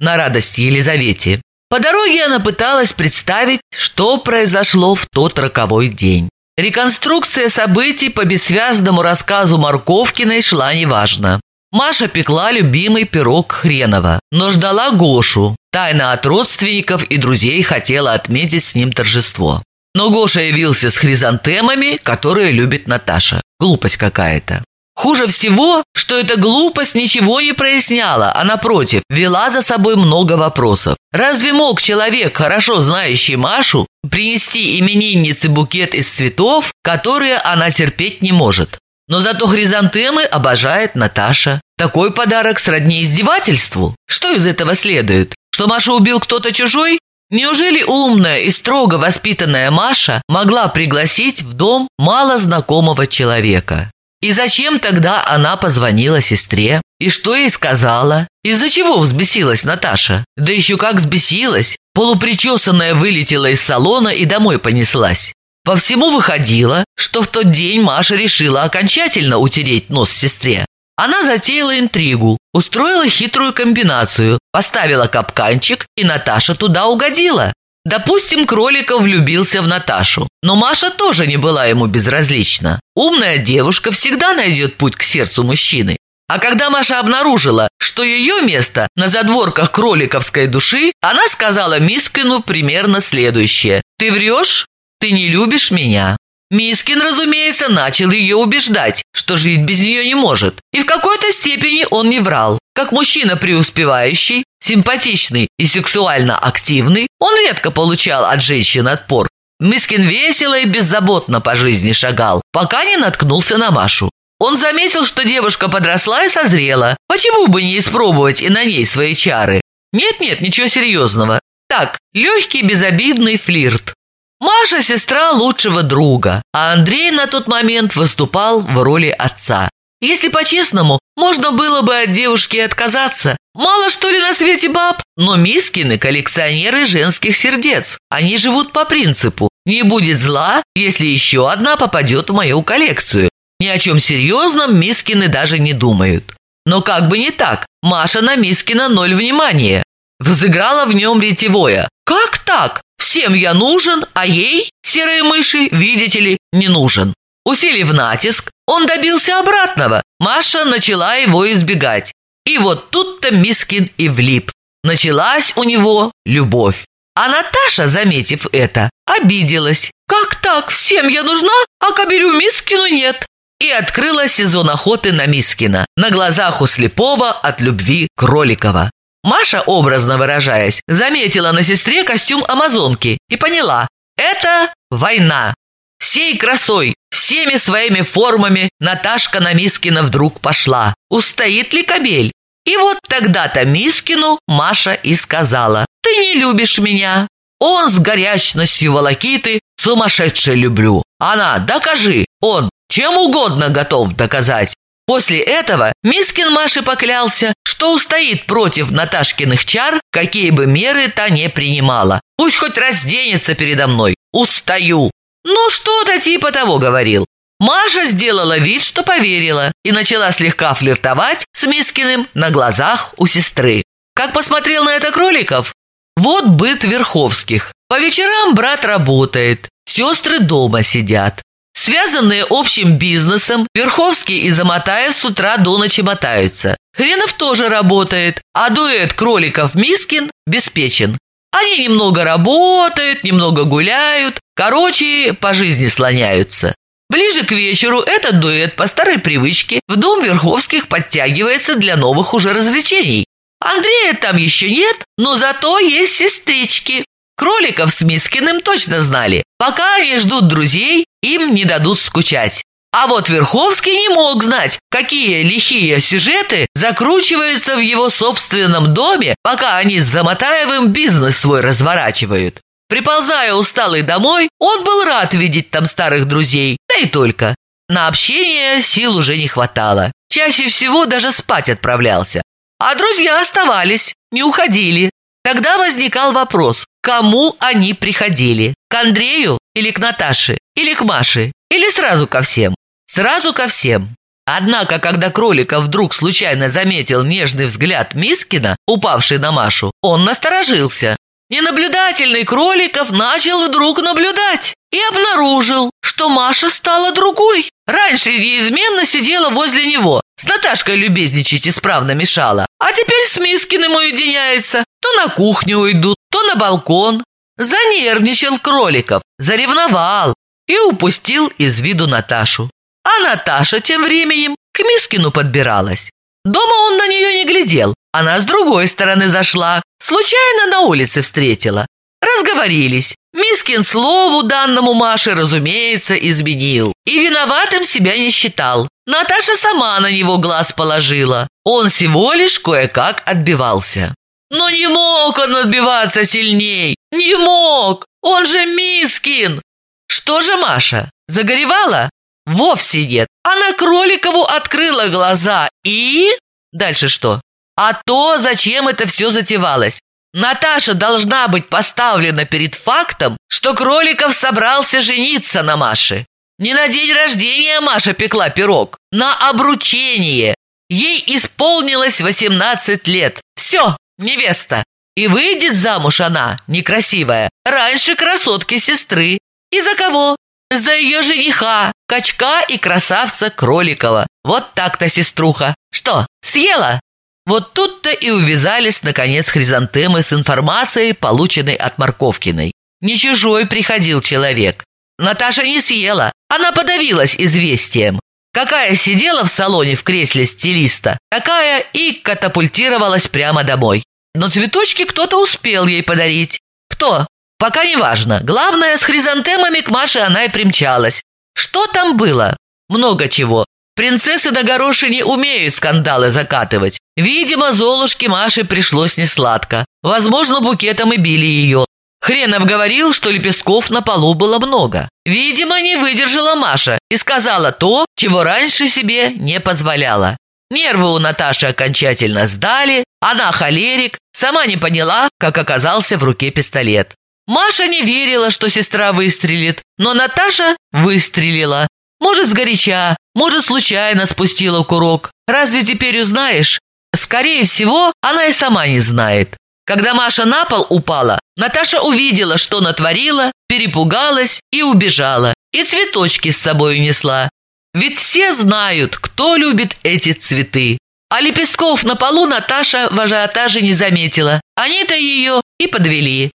На радость Елизавете. По дороге она пыталась представить, что произошло в тот роковой день. Реконструкция событий по бессвязному рассказу Марковкиной шла неважно. Маша пекла любимый пирог хренова, но ждала Гошу. Тайно от родственников и друзей хотела отметить с ним торжество. Но Гоша явился с хризантемами, которые любит Наташа. Глупость какая-то. Хуже всего, что эта глупость ничего не проясняла, а напротив, вела за собой много вопросов. Разве мог человек, хорошо знающий Машу, принести имениннице букет из цветов, которые она терпеть не может? Но зато хризантемы обожает Наташа. Такой подарок сродни издевательству. Что из этого следует? Что Маша убил кто-то чужой? Неужели умная и строго воспитанная Маша могла пригласить в дом мало знакомого человека? И зачем тогда она позвонила сестре? И что ей сказала? Из-за чего взбесилась Наташа? Да еще как взбесилась! Полупричесанная вылетела из салона и домой понеслась. По всему выходило, что в тот день Маша решила окончательно утереть нос сестре. Она затеяла интригу, устроила хитрую комбинацию, поставила капканчик, и Наташа туда угодила. Допустим, Кроликов влюбился в Наташу, но Маша тоже не была ему безразлична. Умная девушка всегда найдет путь к сердцу мужчины. А когда Маша обнаружила, что ее место на задворках кроликовской души, она сказала Мискину примерно следующее. «Ты врешь? Ты не любишь меня?» Мискин, разумеется, начал ее убеждать, что жить без нее не может. И в какой-то степени он не врал. Как мужчина преуспевающий, симпатичный и сексуально активный, он редко получал от женщин отпор. Мискин весело и беззаботно по жизни шагал, пока не наткнулся на Машу. Он заметил, что девушка подросла и созрела. Почему бы не испробовать и на ней свои чары? Нет-нет, ничего серьезного. Так, легкий безобидный флирт. Маша – сестра лучшего друга, а Андрей на тот момент выступал в роли отца. Если по-честному, можно было бы от девушки отказаться. Мало что ли на свете баб, но Мискины – коллекционеры женских сердец. Они живут по принципу «не будет зла, если еще одна попадет в мою коллекцию». Ни о чем серьезном Мискины даже не думают. Но как бы не так, Маша на Мискина ноль внимания. Взыграла в нем ретевое. Как так? Всем я нужен, а ей, серые мыши, видите ли, не нужен. Усилив натиск, он добился обратного. Маша начала его избегать. И вот тут-то Мискин и влип. Началась у него любовь. А Наташа, заметив это, обиделась. «Как так? Всем я нужна, а кобелю Мискину нет!» И открыла сезон охоты на Мискина на глазах у слепого от любви Кроликова. Маша, образно выражаясь, заметила на сестре костюм амазонки и поняла – это война. Всей красой, всеми своими формами Наташка на Мискина вдруг пошла. Устоит ли кобель? И вот тогда-то Мискину Маша и сказала «Ты не любишь меня». Он с горячностью волокиты сумасшедше люблю. Она «Докажи». Он чем угодно готов доказать. После этого Мискин Маше поклялся, что устоит против Наташкиных чар, какие бы меры та не принимала. Пусть хоть разденется передо мной. Устаю. Ну, что-то типа того говорил. Маша сделала вид, что поверила, и начала слегка флиртовать с Мискиным на глазах у сестры. Как посмотрел на это Кроликов? Вот быт Верховских. По вечерам брат работает, сестры дома сидят. Связанные общим бизнесом, Верховский и Заматаев с утра до ночи мотаются. Хренов тоже работает, а дуэт Кроликов-Мискин беспечен. Они немного работают, немного гуляют, короче, по жизни слоняются. Ближе к вечеру этот дуэт по старой привычке в дом Верховских подтягивается для новых уже развлечений. Андрея там еще нет, но зато есть сестрички. Кроликов с Мискиным точно знали. Пока они ждут друзей, им не дадут скучать. А вот Верховский не мог знать, какие лихие сюжеты закручиваются в его собственном доме, пока они с Замотаевым бизнес свой разворачивают. Приползая усталый домой, он был рад видеть там старых друзей, да и только. На общение сил уже не хватало. Чаще всего даже спать отправлялся. А друзья оставались, не уходили. Тогда возникал вопрос, кому они приходили? К Андрею или к Наташе? Или к Маше? Или сразу ко всем? Сразу ко всем. Однако, когда Кроликов вдруг случайно заметил нежный взгляд Мискина, упавший на Машу, он насторожился. Ненаблюдательный Кроликов начал вдруг наблюдать и обнаружил, что Маша стала другой. Раньше неизменно сидела возле него, с Наташкой любезничать исправно мешала, а теперь с Мискиным уединяется, то на кухню уйдут, то на балкон. Занервничал Кроликов, заревновал и упустил из виду Наташу. А Наташа тем временем к Мискину подбиралась. Дома он на нее не глядел, она с другой стороны зашла, случайно на улице встретила. Разговорились. Мискин слову данному Маше, разумеется, изменил. И виноватым себя не считал. Наташа сама на него глаз положила. Он всего лишь кое-как отбивался. Но не мог он отбиваться сильней. Не мог. Он же Мискин. Что же Маша, загоревала? Вовсе нет. Она Кроликову открыла глаза и... Дальше что? А то, зачем это все затевалось. Наташа должна быть поставлена перед фактом, что Кроликов собрался жениться на Маше. Не на день рождения Маша пекла пирог, на обручение. Ей исполнилось 18 лет. Все, невеста. И выйдет замуж она, некрасивая, раньше красотки сестры. И за кого? За ее жениха, качка и красавца Кроликова. Вот так-то, сеструха. Что, съела? Вот тут-то и увязались, наконец, хризантемы с информацией, полученной от Марковкиной. Не чужой приходил человек. Наташа не съела, она подавилась известием. Какая сидела в салоне в кресле стилиста, такая и катапультировалась прямо домой. Но цветочки кто-то успел ей подарить. Кто? Пока не важно. Главное, с хризантемами к Маше она и примчалась. Что там было? Много чего. Принцессы на горошине умеют скандалы закатывать. Видимо, Золушке Маше пришлось несладко. Возможно, букетом и били ее. Хренов говорил, что лепестков на полу было много. Видимо, не выдержала Маша и сказала то, чего раньше себе не позволяла. Нервы у Наташи окончательно сдали, она холерик, сама не поняла, как оказался в руке пистолет. Маша не верила, что сестра выстрелит, но Наташа выстрелила. Может, сгоряча, может, случайно спустила курок. Разве теперь узнаешь? Скорее всего, она и сама не знает. Когда Маша на пол упала, Наташа увидела, что натворила, перепугалась и убежала. И цветочки с собой унесла. Ведь все знают, кто любит эти цветы. А лепестков на полу Наташа в ажиотаже не заметила. Они-то ее и подвели.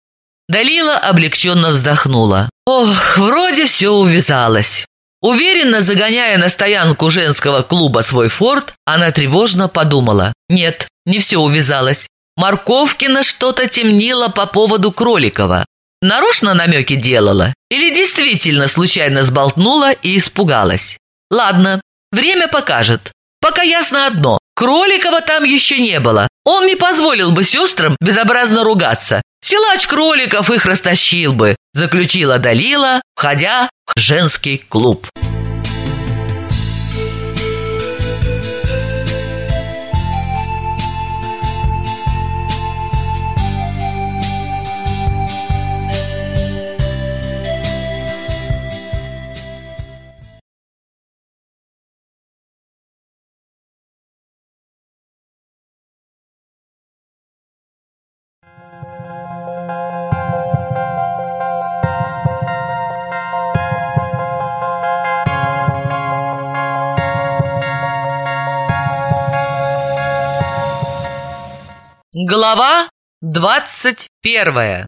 Далила облегченно вздохнула. Ох, вроде все увязалось. Уверенно загоняя на стоянку женского клуба свой форт, она тревожно подумала. Нет, не все увязалось. Морковкина что-то темнило по поводу Кроликова. Нарочно намеки делала? Или действительно случайно сболтнула и испугалась? Ладно, время покажет. Пока ясно одно. Кроликова там еще не было. Он не позволил бы сестрам безобразно ругаться. Силач кроликов их растащил бы, заключила Далила, входя в женский клуб. Глава двадцать первая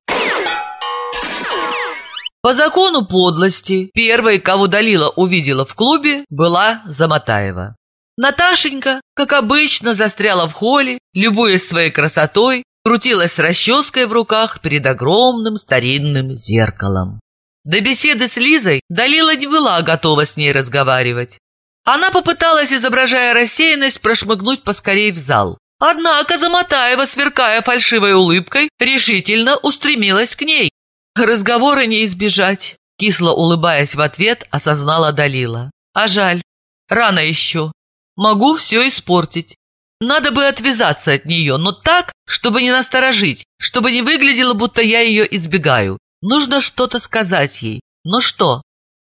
По закону подлости, первой, кого Далила увидела в клубе, была Замотаева. Наташенька, как обычно, застряла в холле, любуясь своей красотой, крутилась с расческой в руках перед огромным старинным зеркалом. До беседы с Лизой Далила не была готова с ней разговаривать. Она попыталась, изображая рассеянность, прошмыгнуть поскорей в зал. Однако Замотаева, сверкая фальшивой улыбкой, решительно устремилась к ней. Разговора не избежать, кисло улыбаясь в ответ, осознала Далила. А жаль, рано еще. Могу все испортить. Надо бы отвязаться от нее, но так, чтобы не насторожить, чтобы не выглядело, будто я ее избегаю. Нужно что-то сказать ей. Но что?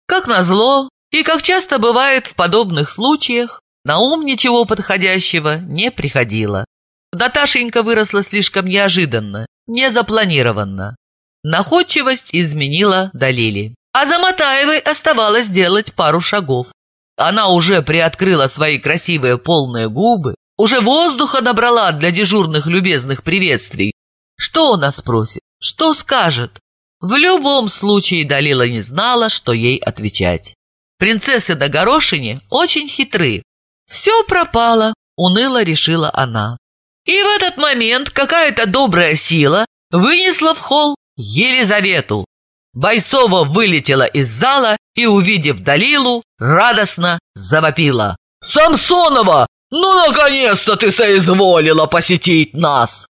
Как назло, и как часто бывает в подобных случаях, на ум ничего подходящего не приходило. Наташенька выросла слишком неожиданно, незапланированно. Находчивость изменила Далили. А за Матаевой оставалось сделать пару шагов. Она уже приоткрыла свои красивые полные губы, уже воздуха набрала для дежурных любезных приветствий. Что она спросит? Что скажет? В любом случае Далила не знала, что ей отвечать. Принцессы на горошине очень хитры. Все пропало, уныло решила она. И в этот момент какая-то добрая сила вынесла в холл Елизавету. Бойцова вылетела из зала и, увидев Далилу, радостно завопила. «Самсонова, ну наконец-то ты соизволила посетить нас!»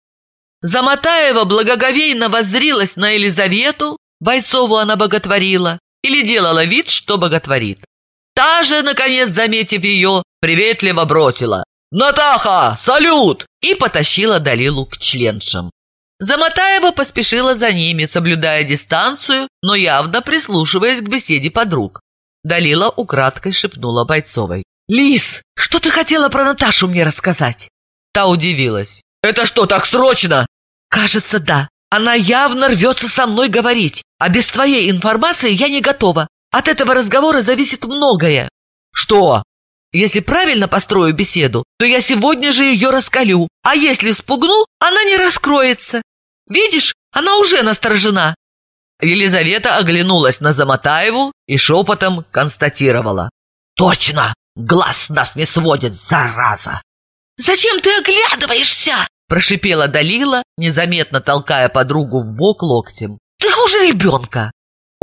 Замотаева благоговейно воззрилась на Елизавету, Бойцову она боготворила, или делала вид, что боготворит. Та же, наконец, заметив ее, приветливо бросила «Натаха, салют!» и потащила Далилу к членшам. Замотаева поспешила за ними, соблюдая дистанцию, но явно прислушиваясь к беседе подруг. Далила украдкой шепнула Бойцовой. «Лис, что ты хотела про Наташу мне рассказать?» Та удивилась. «Это что, так срочно?» «Кажется, да. Она явно рвется со мной говорить, а без твоей информации я не готова. От этого разговора зависит многое». «Что?» «Если правильно построю беседу, то я сегодня же ее раскалю, а если спугну, она не раскроется. Видишь, она уже насторожена!» Елизавета оглянулась на Замотаеву и шепотом констатировала. «Точно! Глаз нас не сводит, зараза!» «Зачем ты оглядываешься?» Прошипела Далила, незаметно толкая подругу в бок локтем. «Ты хуже ребенка!»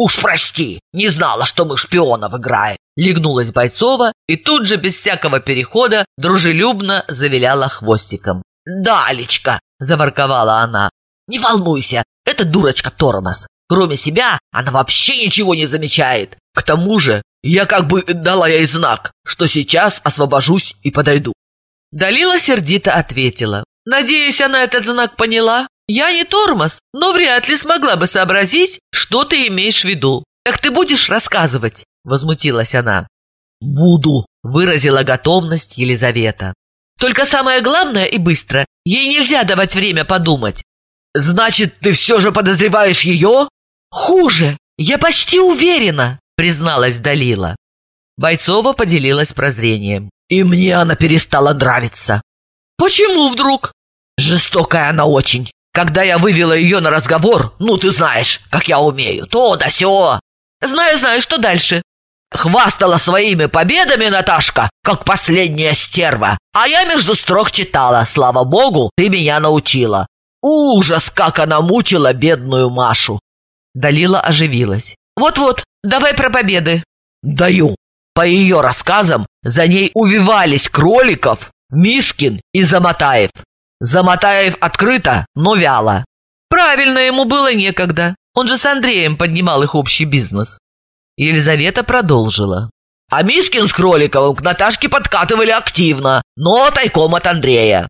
«Уж прости, не знала, что мы шпионов играем!» Легнулась Бойцова и тут же, без всякого перехода, дружелюбно завиляла хвостиком. «Далечка!» – заворковала она. Не волнуйся, эта дурочка тормоз. Кроме себя, она вообще ничего не замечает. К тому же, я как бы дала ей знак, что сейчас освобожусь и подойду. Далила сердито ответила. Надеюсь, она этот знак поняла. Я не тормоз, но вряд ли смогла бы сообразить, что ты имеешь в виду. Так ты будешь рассказывать? Возмутилась она. Буду, выразила готовность Елизавета. Только самое главное и быстро. Ей нельзя давать время подумать. «Значит, ты все же подозреваешь ее?» «Хуже! Я почти уверена!» — призналась Далила. Бойцова поделилась прозрением. «И мне она перестала нравиться». «Почему вдруг?» «Жестокая она очень. Когда я вывела ее на разговор, ну, ты знаешь, как я умею, то да сё». «Знаю, знаю, что дальше?» Хвастала своими победами Наташка, как последняя стерва. А я между строк читала, слава богу, ты меня научила. Ужас, как она мучила бедную Машу!» Далила оживилась. «Вот-вот, давай про победы!» «Даю!» По ее рассказам, за ней увивались Кроликов, Мискин и Замотаев. Замотаев открыто, но вяло. Правильно, ему было некогда. Он же с Андреем поднимал их общий бизнес. Елизавета продолжила. А Мискин с Кроликовым к Наташке подкатывали активно, но тайком от Андрея.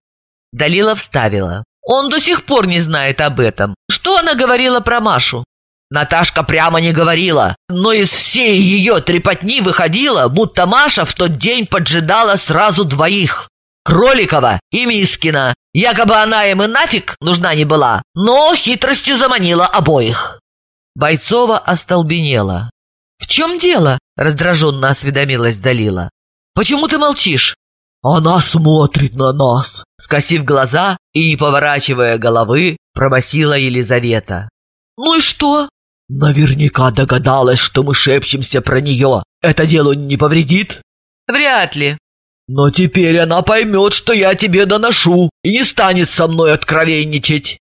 Далила вставила. Он до сих пор не знает об этом. Что она говорила про Машу? Наташка прямо не говорила, но из всей ее трепотни выходило, будто Маша в тот день поджидала сразу двоих. Кроликова и Мискина. Якобы она им и нафиг нужна не была, но хитростью заманила обоих. Бойцова остолбенела. «В чем дело?» – раздраженно осведомилась Далила. «Почему ты молчишь?» «Она смотрит на нас!» Скосив глаза и не поворачивая головы, пробасила Елизавета. «Ну и что?» «Наверняка догадалась, что мы шепчемся про нее. Это дело не повредит?» «Вряд ли». «Но теперь она поймет, что я тебе доношу и не станет со мной откровенничать».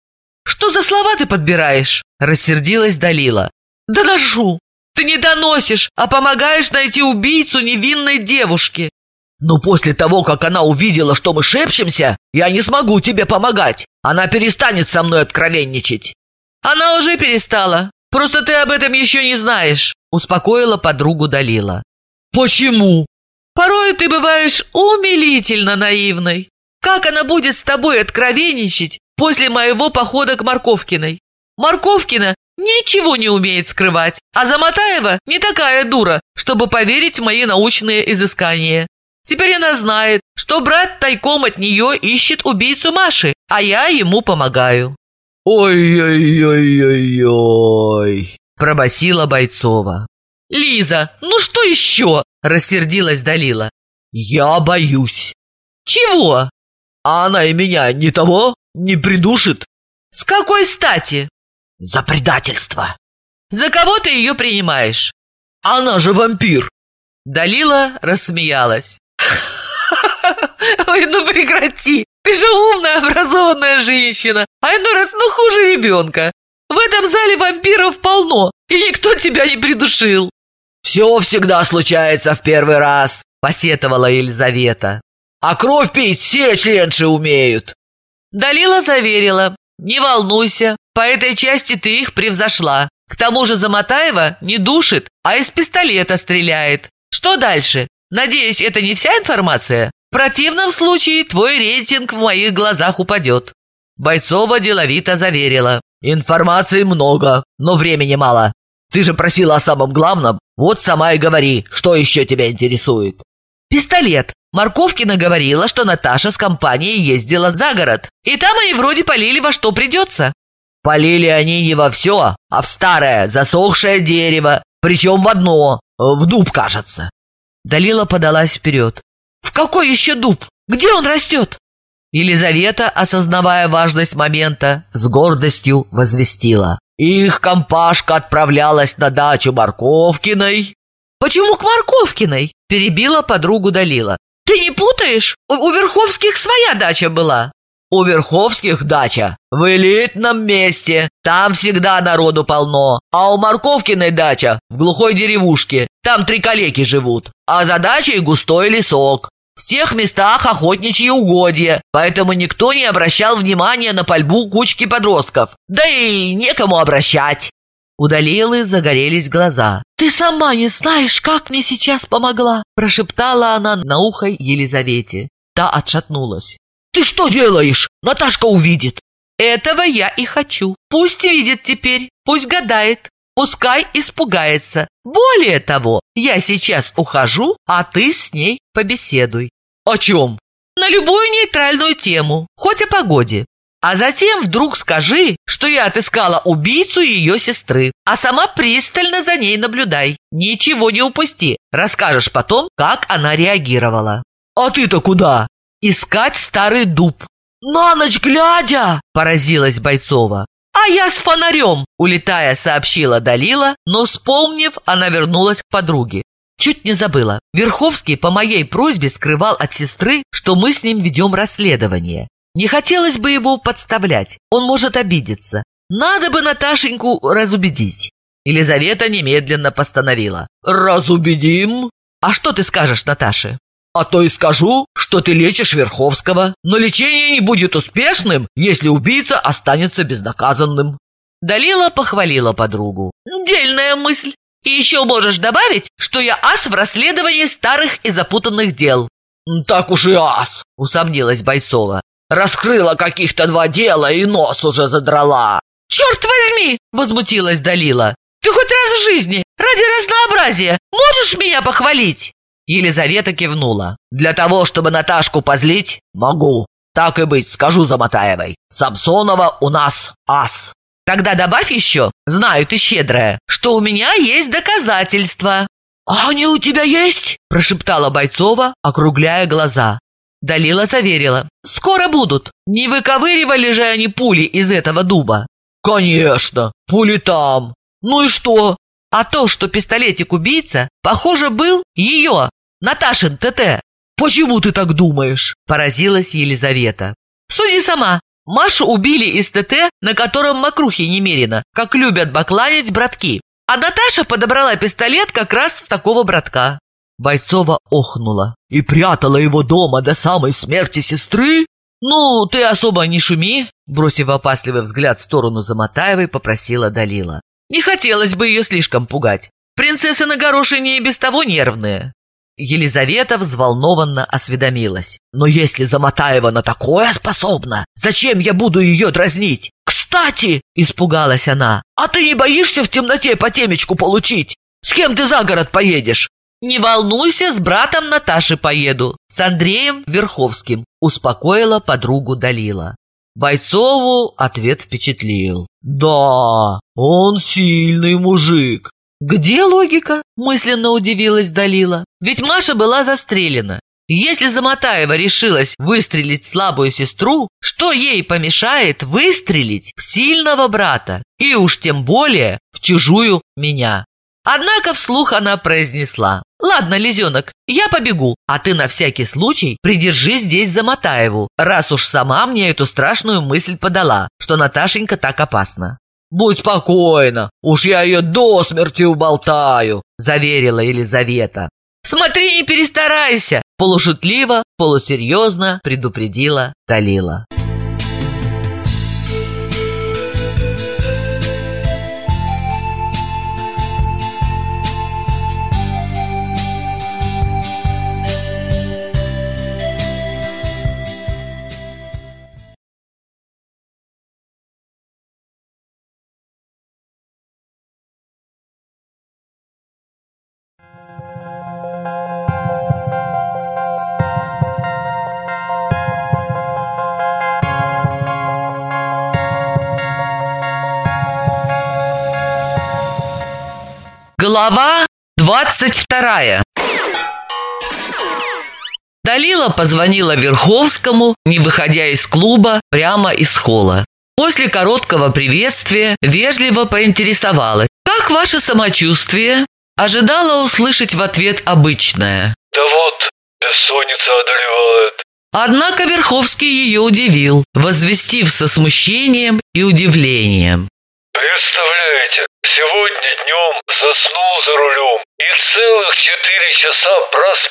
«Что за слова ты подбираешь?» – рассердилась Далила. «Доношу! Ты не доносишь, а помогаешь найти убийцу невинной девушки. Но после того, как она увидела, что мы шепчемся, я не смогу тебе помогать. Она перестанет со мной откровенничать. Она уже перестала. Просто ты об этом еще не знаешь, успокоила подругу Далила. Почему? Порой ты бываешь умилительно наивной. Как она будет с тобой откровенничать после моего похода к Марковкиной? Марковкина ничего не умеет скрывать, а Замотаева не такая дура, чтобы поверить в мои научные изыскания. Теперь она знает, что брат тайком от нее ищет убийцу Маши, а я ему помогаю. «Ой-ой-ой-ой-ой!» – пробасила Бойцова. «Лиза, ну что еще?» – рассердилась Далила. «Я боюсь». «Чего?» «А она и меня не того не придушит». «С какой стати?» За предательство. «За кого ты ее принимаешь?» Она же вампир. Далила рассмеялась. «Ой, ну прекрати! Ты же умная, образованная женщина, а иной раз ну хуже ребенка. В этом зале вампиров полно, и никто тебя не придушил». «Все всегда случается в первый раз», — посетовала Елизавета. «А кровь пить все членши умеют». Далила заверила. «Не волнуйся, по этой части ты их превзошла. К тому же Заматаева не душит, а из пистолета стреляет. Что дальше? Надеюсь, это не вся информация? В противном случае твой рейтинг в моих глазах упадет». Бойцова деловито заверила. «Информации много, но времени мало. Ты же просила о самом главном. Вот сама и говори, что еще тебя интересует». «Пистолет. Марковкина говорила, что Наташа с компанией ездила за город, и там они вроде полили во что придется». «Полили они не во все, а в старое, засохшее дерево, причем в одно, в дуб, кажется». Далила подалась вперед. «В какой еще дуб? Где он растет?» Елизавета, осознавая важность момента, с гордостью возвестила. «Их компашка отправлялась на дачу Марковкиной». «Почему к Марковкиной?» – перебила подругу Далила. «Ты не путаешь? У, у Верховских своя дача была». «У Верховских дача в элитном месте, там всегда народу полно, а у Марковкиной дача в глухой деревушке, там три калеки живут, а за дачей густой лесок. В тех местах охотничьи угодья, поэтому никто не обращал внимания на пальбу кучки подростков. Да и некому обращать. У Далилы загорелись глаза. «Ты сама не знаешь, как мне сейчас помогла!» Прошептала она на ухо Елизавете. Та отшатнулась. «Ты что делаешь? Наташка увидит!» «Этого я и хочу. Пусть видит теперь, пусть гадает, пускай испугается. Более того, я сейчас ухожу, а ты с ней побеседуй». «О чем?» «На любую нейтральную тему, хоть о погоде. А затем вдруг скажи, что я отыскала убийцу ее сестры, а сама пристально за ней наблюдай. Ничего не упусти. Расскажешь потом, как она реагировала. А ты-то куда? Искать старый дуб. На ночь глядя, поразилась Бойцова. «А я с фонарем!» – улетая, сообщила Далила, но, вспомнив, она вернулась к подруге. Чуть не забыла. Верховский по моей просьбе скрывал от сестры, что мы с ним ведем расследование. Не хотелось бы его подставлять, он может обидеться. Надо бы Наташеньку разубедить. Елизавета немедленно постановила. «Разубедим?» «А что ты скажешь Наташе?» «А то и скажу, что ты лечишь Верховского, но лечение не будет успешным, если убийца останется безнаказанным». Далила похвалила подругу. «Дельная мысль. И еще можешь добавить, что я ас в расследовании старых и запутанных дел». «Так уж и ас», — усомнилась Бойцова. Раскрыла каких-то два дела и нос уже задрала. «Черт возьми!» – возмутилась Далила. «Ты хоть раз в жизни, ради разнообразия, можешь меня похвалить?» Елизавета кивнула. «Для того, чтобы Наташку позлить, могу. Так и быть, скажу Заматаевой. Самсонова у нас ас». «Тогда добавь еще, знаю ты щедрая, что у меня есть доказательства». «А они у тебя есть?» – прошептала Бойцова, округляя глаза. Далила заверила. «Скоро будут. Не выковыривали же они пули из этого дуба?» «Конечно! Пули там! Ну и что?» «А то, что пистолетик-убийца, похоже, был ее, Наташин ТТ». «Почему ты так думаешь?» – поразилась Елизавета. «Суди сама. Машу убили из ТТ, на котором мокрухи немерено, как любят бакланить братки. А Наташа подобрала пистолет как раз с такого братка. Бойцова охнула. «И прятала его дома до самой смерти сестры?» «Ну, ты особо не шуми», бросив опасливый взгляд в сторону Заматаевой, попросила Далила. «Не хотелось бы ее слишком пугать. Принцессы на горошине и без того нервные». Елизавета взволнованно осведомилась. «Но если Заматаева на такое способна, зачем я буду ее дразнить? Кстати!» – испугалась она. «А ты не боишься в темноте по темечку получить? С кем ты за город поедешь? «Не волнуйся, с братом Наташи поеду, с Андреем Верховским», успокоила подругу Далила. Бойцову ответ впечатлил. «Да, он сильный мужик». «Где логика?» – мысленно удивилась Далила. «Ведь Маша была застрелена. Если Замотаева решилась выстрелить слабую сестру, что ей помешает выстрелить в сильного брата? И уж тем более в чужую меня. Однако вслух она произнесла. «Ладно, Лизенок, я побегу, а ты на всякий случай придержи здесь Замотаеву, раз уж сама мне эту страшную мысль подала, что Наташенька так опасна». «Будь спокойна, уж я ее до смерти уболтаю», – заверила Елизавета. «Смотри, не перестарайся!» – полушутливо, полусерьезно предупредила Далила. Глава двадцать вторая Далила позвонила Верховскому, не выходя из клуба, прямо из холла. После короткого приветствия вежливо поинтересовалась. «Как ваше самочувствие?» Ожидала услышать в ответ обычное. Да вот, бессонница одолевает. Однако Верховский ее удивил, возвестив со смущением и удивлением. Представляете, сегодня днем заснул за рулем и целых четыре часа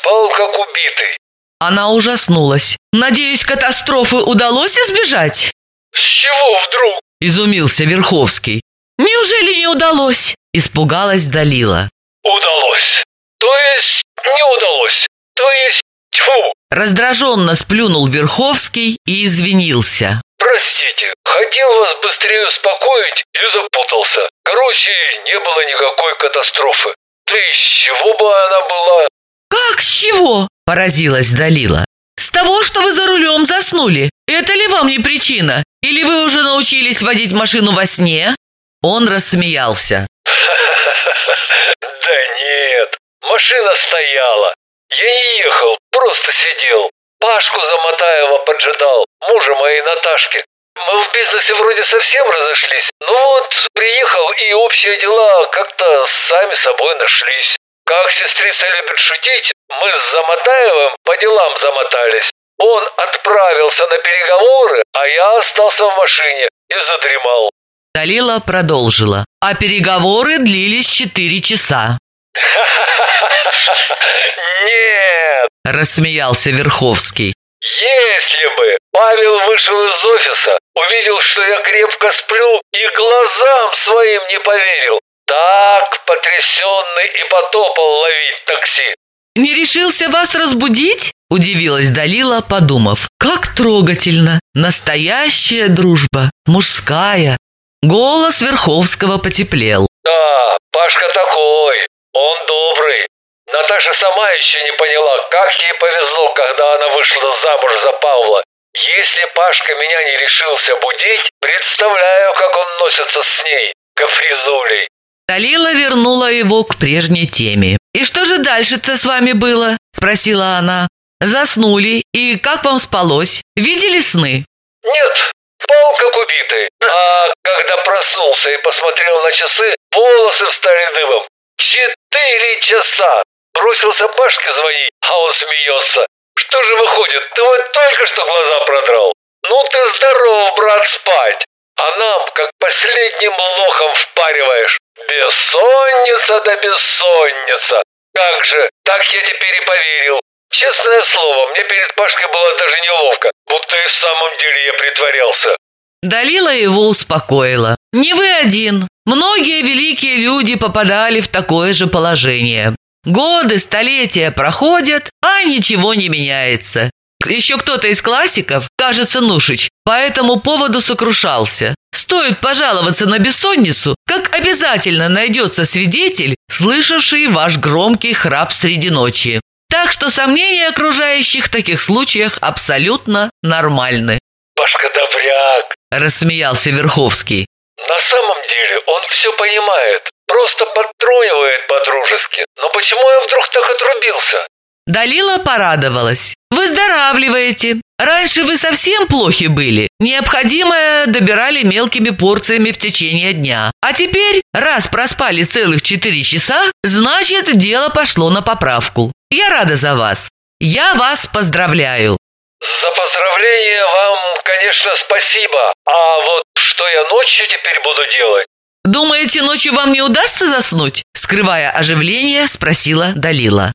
проспал, как убитый. Она ужаснулась. «Надеюсь, катастрофы удалось избежать?» С чего вдруг? Изумился Верховский. «Неужели не удалось?» Испугалась Далила. Удалось. То есть не удалось. То есть тьфу. Раздраженно сплюнул Верховский и извинился. Простите, хотел вас быстрее успокоить и запутался. Короче, не было никакой катастрофы. Да из чего бы она была? «Как с чего?» – поразилась Далила. «С того, что вы за рулем заснули. Это ли вам не причина? Или вы уже научились водить машину во сне?» Он рассмеялся. Да нет, машина стояла. Я не ехал, просто сидел. Пашку Замотаева поджидал, мужа моей Наташки. Мы в бизнесе вроде совсем разошлись, но вот приехал и общие дела как-то сами собой нашлись. Как сестрица любит шутить, мы с Замотаевым по делам замотались. Он отправился на переговоры, а я остался в машине и задремал. Далила продолжила. А переговоры длились четыре часа. Нет, Рассмеялся Верховский. если бы Павел вышел из офиса, увидел, что я крепко сплю и глазам своим не поверил, так потрясенный и потопал ловить такси. «Не решился вас разбудить?» – удивилась Далила, подумав. «Как трогательно! Настоящая дружба! Мужская!» Голос Верховского потеплел. Да, Пашка такой, он добрый. Наташа сама еще не поняла, как ей повезло, когда она вышла замуж за Павла. Если Пашка меня не решился будить, представляю, как он носится с ней, капризулей. Далила вернула его к прежней теме. «И что же дальше-то с вами было?» – спросила она. «Заснули, и как вам спалось? Видели сны?» Нет, спал как убитый. А когда проснулся и посмотрел на часы, волосы встали дыбом. Четыре часа! Бросился Пашке звонить, а он смеется. Что же выходит, ты вот только что глаза продрал? Ну ты здоров, брат, спать. А нам, как последним лохом впариваешь. Да бессонница. Как же, так я теперь и поверил. Честное слово, мне перед Пашкой было даже неловко, будто и в самом деле я притворялся. Далила его успокоила. «Не вы один. Многие великие люди попадали в такое же положение. Годы, столетия проходят, а ничего не меняется. Еще кто-то из классиков, кажется, Нушич, по этому поводу сокрушался. Стоит пожаловаться на бессонницу, как обязательно найдется свидетель, слышавший ваш громкий храп среди ночи. Так что сомнения окружающих в таких случаях абсолютно нормальны. Пашка добряк, рассмеялся Верховский. На самом деле он все понимает, просто подтрунивает по-дружески. Но почему я вдруг так отрубился? Далила порадовалась. Выздоравливаете. Раньше вы совсем плохи были. Необходимое добирали мелкими порциями в течение дня. А теперь, раз проспали целых четыре часа, значит, дело пошло на поправку. Я рада за вас. Я вас поздравляю. За поздравление вам, конечно, спасибо. А вот что я ночью теперь буду делать? Думаете, ночью вам не удастся заснуть? Скрывая оживление, спросила Далила.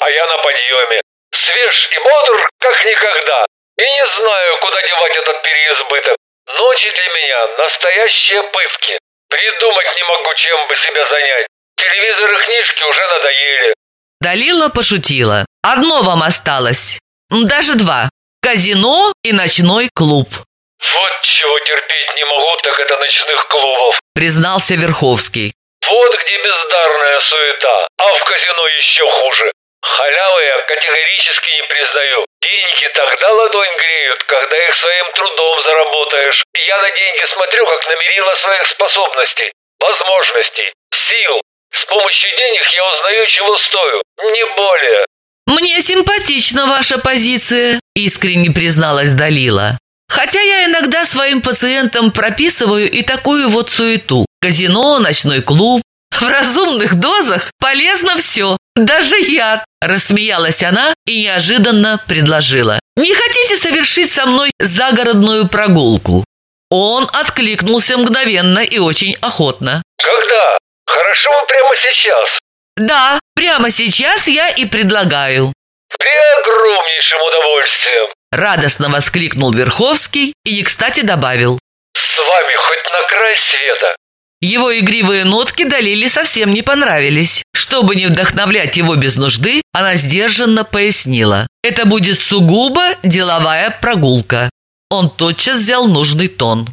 А я на подъеме. Свеж и бодр, как никогда. И не знаю, куда девать этот переизбыток. Ночи для меня настоящие пытки. Придумать не могу, чем бы себя занять. Телевизор и книжки уже надоели. Далила пошутила. Одно вам осталось. Даже два. Казино и ночной клуб. Вот чего терпеть не могу, так это ночных клубов. Признался Верховский. Вот где бездарная суета, а в казино еще хуже. Халявы я категорически не признаю. Деньги тогда ладонь греют, когда их своим трудом заработаешь. Я на деньги смотрю, как на мерило своих способностей, возможностей, сил. С помощью денег я узнаю, чего стою, не более. «Мне симпатична ваша позиция», – искренне призналась Далила. «Хотя я иногда своим пациентам прописываю и такую вот суету. Казино, ночной клуб. В разумных дозах полезно все, даже яд», – рассмеялась она и неожиданно предложила. «Не хотите совершить со мной загородную прогулку?» Он откликнулся мгновенно и очень охотно. Когда? Хорошо прямо сейчас. «Да, прямо сейчас я и предлагаю». При огромнейшем удовольствием. Радостно воскликнул Верховский и не кстати добавил. С вами хоть на край света. Его игривые нотки Далиле совсем не понравились. Чтобы не вдохновлять его без нужды, она сдержанно пояснила. Это будет сугубо деловая прогулка. Он тотчас взял нужный тон. Вы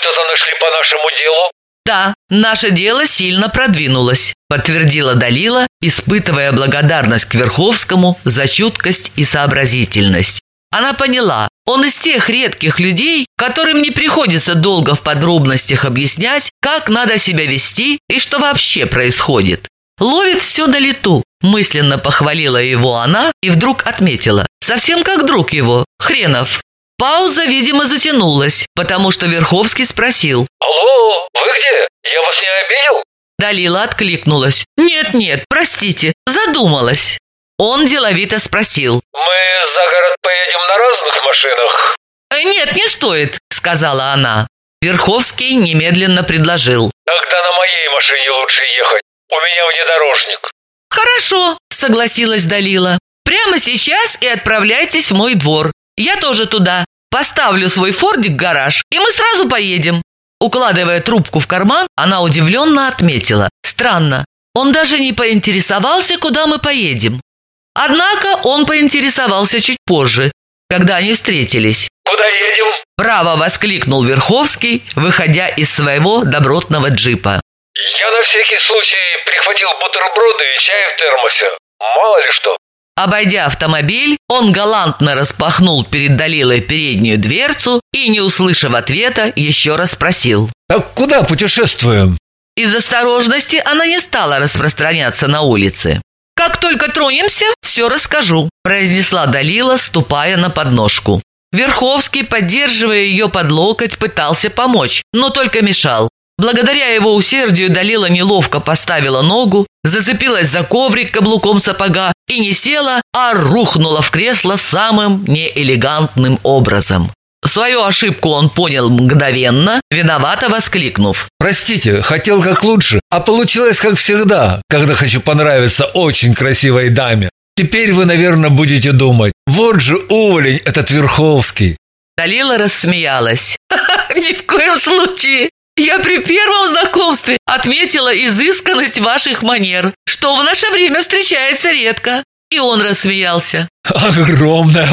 что-то нашли по нашему делу? «Да, наше дело сильно продвинулось», – подтвердила Далила, испытывая благодарность к Верховскому за чуткость и сообразительность. Она поняла, он из тех редких людей, которым не приходится долго в подробностях объяснять, как надо себя вести и что вообще происходит. Ловит все на лету, мысленно похвалила его она и вдруг отметила. Совсем как друг его, Хренов. Пауза, видимо, затянулась, потому что Верховский спросил. Алло, вы где? Я вас не обидел? Далила откликнулась. «Нет-нет, простите, задумалась». Он деловито спросил. Мы за город поедем на разных машинах. «Э, «Нет, не стоит», — сказала она. Верховский немедленно предложил. Тогда на моей машине лучше ехать. У меня внедорожник. «Хорошо», — согласилась Далила. «Прямо сейчас и отправляйтесь в мой двор. Я тоже туда. Поставлю свой фордик в гараж, и мы сразу поедем». Укладывая трубку в карман, она удивленно отметила. «Странно, он даже не поинтересовался, куда мы поедем». Однако он поинтересовался чуть позже, когда они встретились. Куда едем? «Браво!» – воскликнул Верховский, выходя из своего добротного джипа. Я на всякий случай прихватил бутерброды и чай в термосе. Мало ли что. Обойдя автомобиль, он галантно распахнул перед Далилой переднюю дверцу и, не услышав ответа, еще раз спросил. Так куда путешествуем? Из осторожности она не стала распространяться на улице. «Как только тронемся, все расскажу», – произнесла Далила, ступая на подножку. Верховский, поддерживая ее под локоть, пытался помочь, но только мешал. Благодаря его усердию Далила неловко поставила ногу, зацепилась за коврик каблуком сапога и не села, а рухнула в кресло самым неэлегантным образом. Свою ошибку он понял мгновенно, виновато воскликнув. Простите, хотел как лучше, а получилось как всегда, когда хочу понравиться очень красивой даме. Теперь вы, наверное, будете думать, вот же уволень этот Верховский. Далила рассмеялась. «Ни в коем случае! Я при первом знакомстве отметила изысканность ваших манер, что в наше время встречается редко». И он рассмеялся. Огромное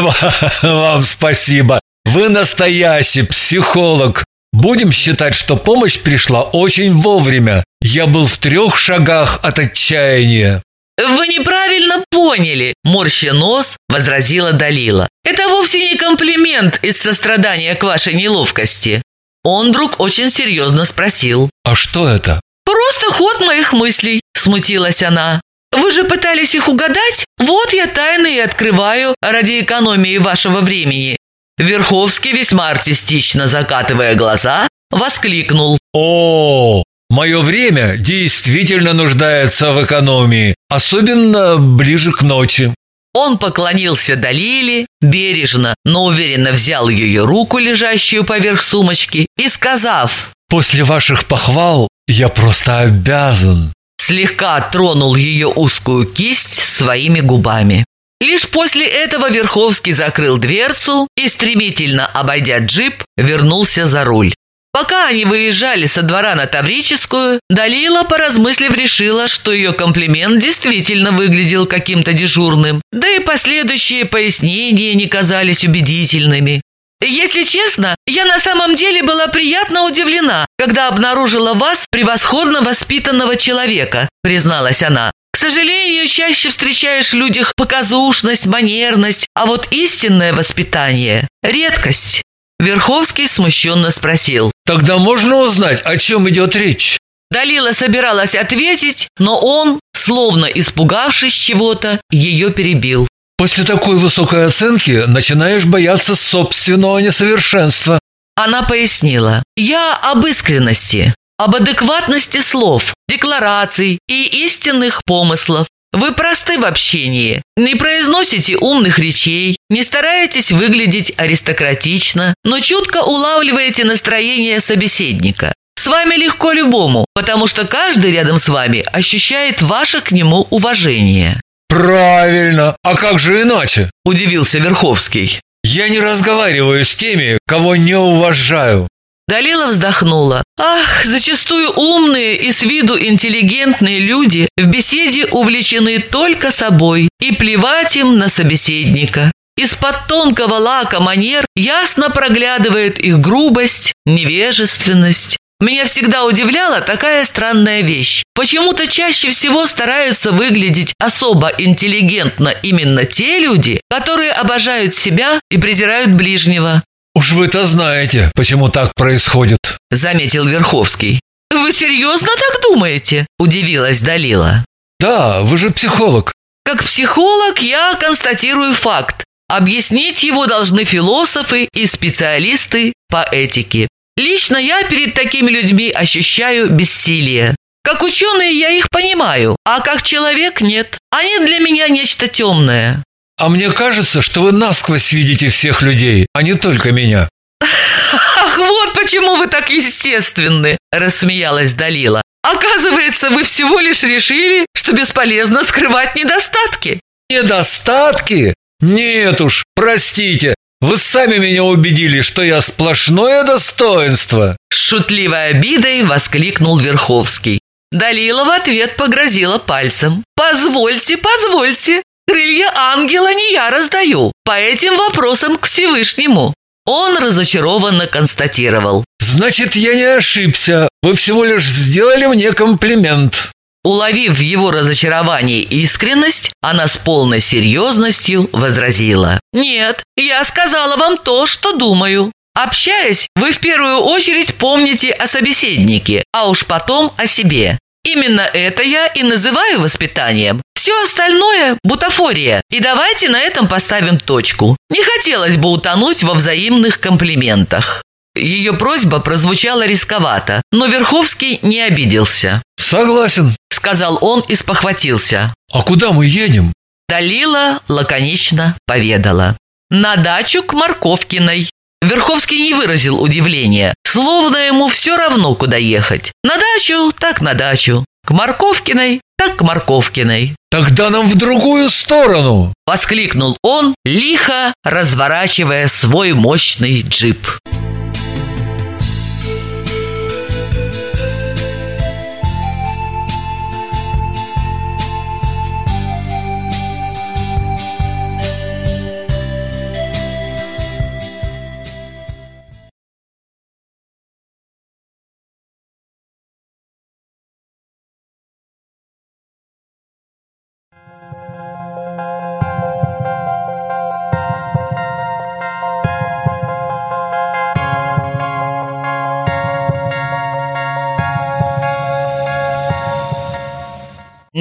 вам спасибо. Вы настоящий психолог. Будем считать, что помощь пришла очень вовремя. Я был в трех шагах от отчаяния. «Вы неправильно поняли», – морща нос, возразила Далила. «Это вовсе не комплимент из сострадания к вашей неловкости». Он вдруг очень серьезно спросил. А что это? «Просто ход моих мыслей», – смутилась она. «Вы же пытались их угадать? Вот я тайны и открываю ради экономии вашего времени». Верховский, весьма артистично закатывая глаза, воскликнул. О, мое время действительно нуждается в экономии, особенно ближе к ночи. Он поклонился Далиле, бережно, но уверенно взял ее руку, лежащую поверх сумочки, и сказав «После ваших похвал я просто обязан». Слегка тронул ее узкую кисть своими губами. Лишь после этого Верховский закрыл дверцу и, стремительно обойдя джип, вернулся за руль. Пока они выезжали со двора на Таврическую, Далила, поразмыслив, решила, что ее комплимент действительно выглядел каким-то дежурным, да и последующие пояснения не казались убедительными. «Если честно, я на самом деле была приятно удивлена, когда обнаружила вас превосходно воспитанного человека», призналась она. «К сожалению, чаще встречаешь в людях показушность, манерность, а вот истинное воспитание – редкость». Верховский смущенно спросил. Тогда можно узнать, о чем идет речь? Далила собиралась ответить, но он, словно испугавшись чего-то, ее перебил. После такой высокой оценки начинаешь бояться собственного несовершенства. Она пояснила. Я об искренности, об адекватности слов, деклараций и истинных помыслов. Вы просты в общении, не произносите умных речей, не стараетесь выглядеть аристократично, но чутко улавливаете настроение собеседника. С вами легко любому, потому что каждый рядом с вами ощущает ваше к нему уважение. Правильно. А как же иначе? Удивился Верховский. Я не разговариваю с теми, кого не уважаю. Далила вздохнула. Ах, зачастую умные и с виду интеллигентные люди в беседе увлечены только собой и плевать им на собеседника. Из-под тонкого лака манер ясно проглядывает их грубость, невежественность. Меня всегда удивляла такая странная вещь. Почему-то чаще всего стараются выглядеть особо интеллигентно именно те люди, которые обожают себя и презирают ближнего. «Уж вы-то знаете, почему так происходит», — заметил Верховский. «Вы серьезно так думаете?» – удивилась Далила. «Да, вы же психолог». «Как психолог я констатирую факт. Объяснить его должны философы и специалисты по этике. Лично я перед такими людьми ощущаю бессилие. Как ученые я их понимаю, а как человек нет. Они для меня нечто темное. А мне кажется, что вы насквозь видите всех людей, а не только меня. Ах, вот почему вы так естественны, рассмеялась Далила. Оказывается, вы всего лишь решили, что бесполезно скрывать недостатки. Недостатки? Нет уж, простите, вы сами меня убедили, что я сплошное достоинство. С шутливой обидой воскликнул Верховский. Далила в ответ погрозила пальцем. «Позвольте, позвольте, Крылья ангела не я раздаю. По этим вопросам к Всевышнему. Он разочарованно констатировал. «Значит, я не ошибся. Вы всего лишь сделали мне комплимент». Уловив в его разочарование искренность, она с полной серьезностью возразила. «Нет, я сказала вам то, что думаю. Общаясь, вы в первую очередь помните о собеседнике, а уж потом о себе. Именно это я и называю воспитанием. Все остальное – бутафория. И давайте на этом поставим точку. Не хотелось бы утонуть во взаимных комплиментах. Ее просьба прозвучала рисковато, но Верховский не обиделся. «Согласен», – сказал он и спохватился. «А куда мы едем?» Далила лаконично поведала. «На дачу к Марковкиной». Верховский не выразил удивления, словно ему все равно, куда ехать. На дачу, так на дачу. К Марковкиной, так к Марковкиной. «Тогда нам в другую сторону!» – воскликнул он, лихо разворачивая свой мощный джип.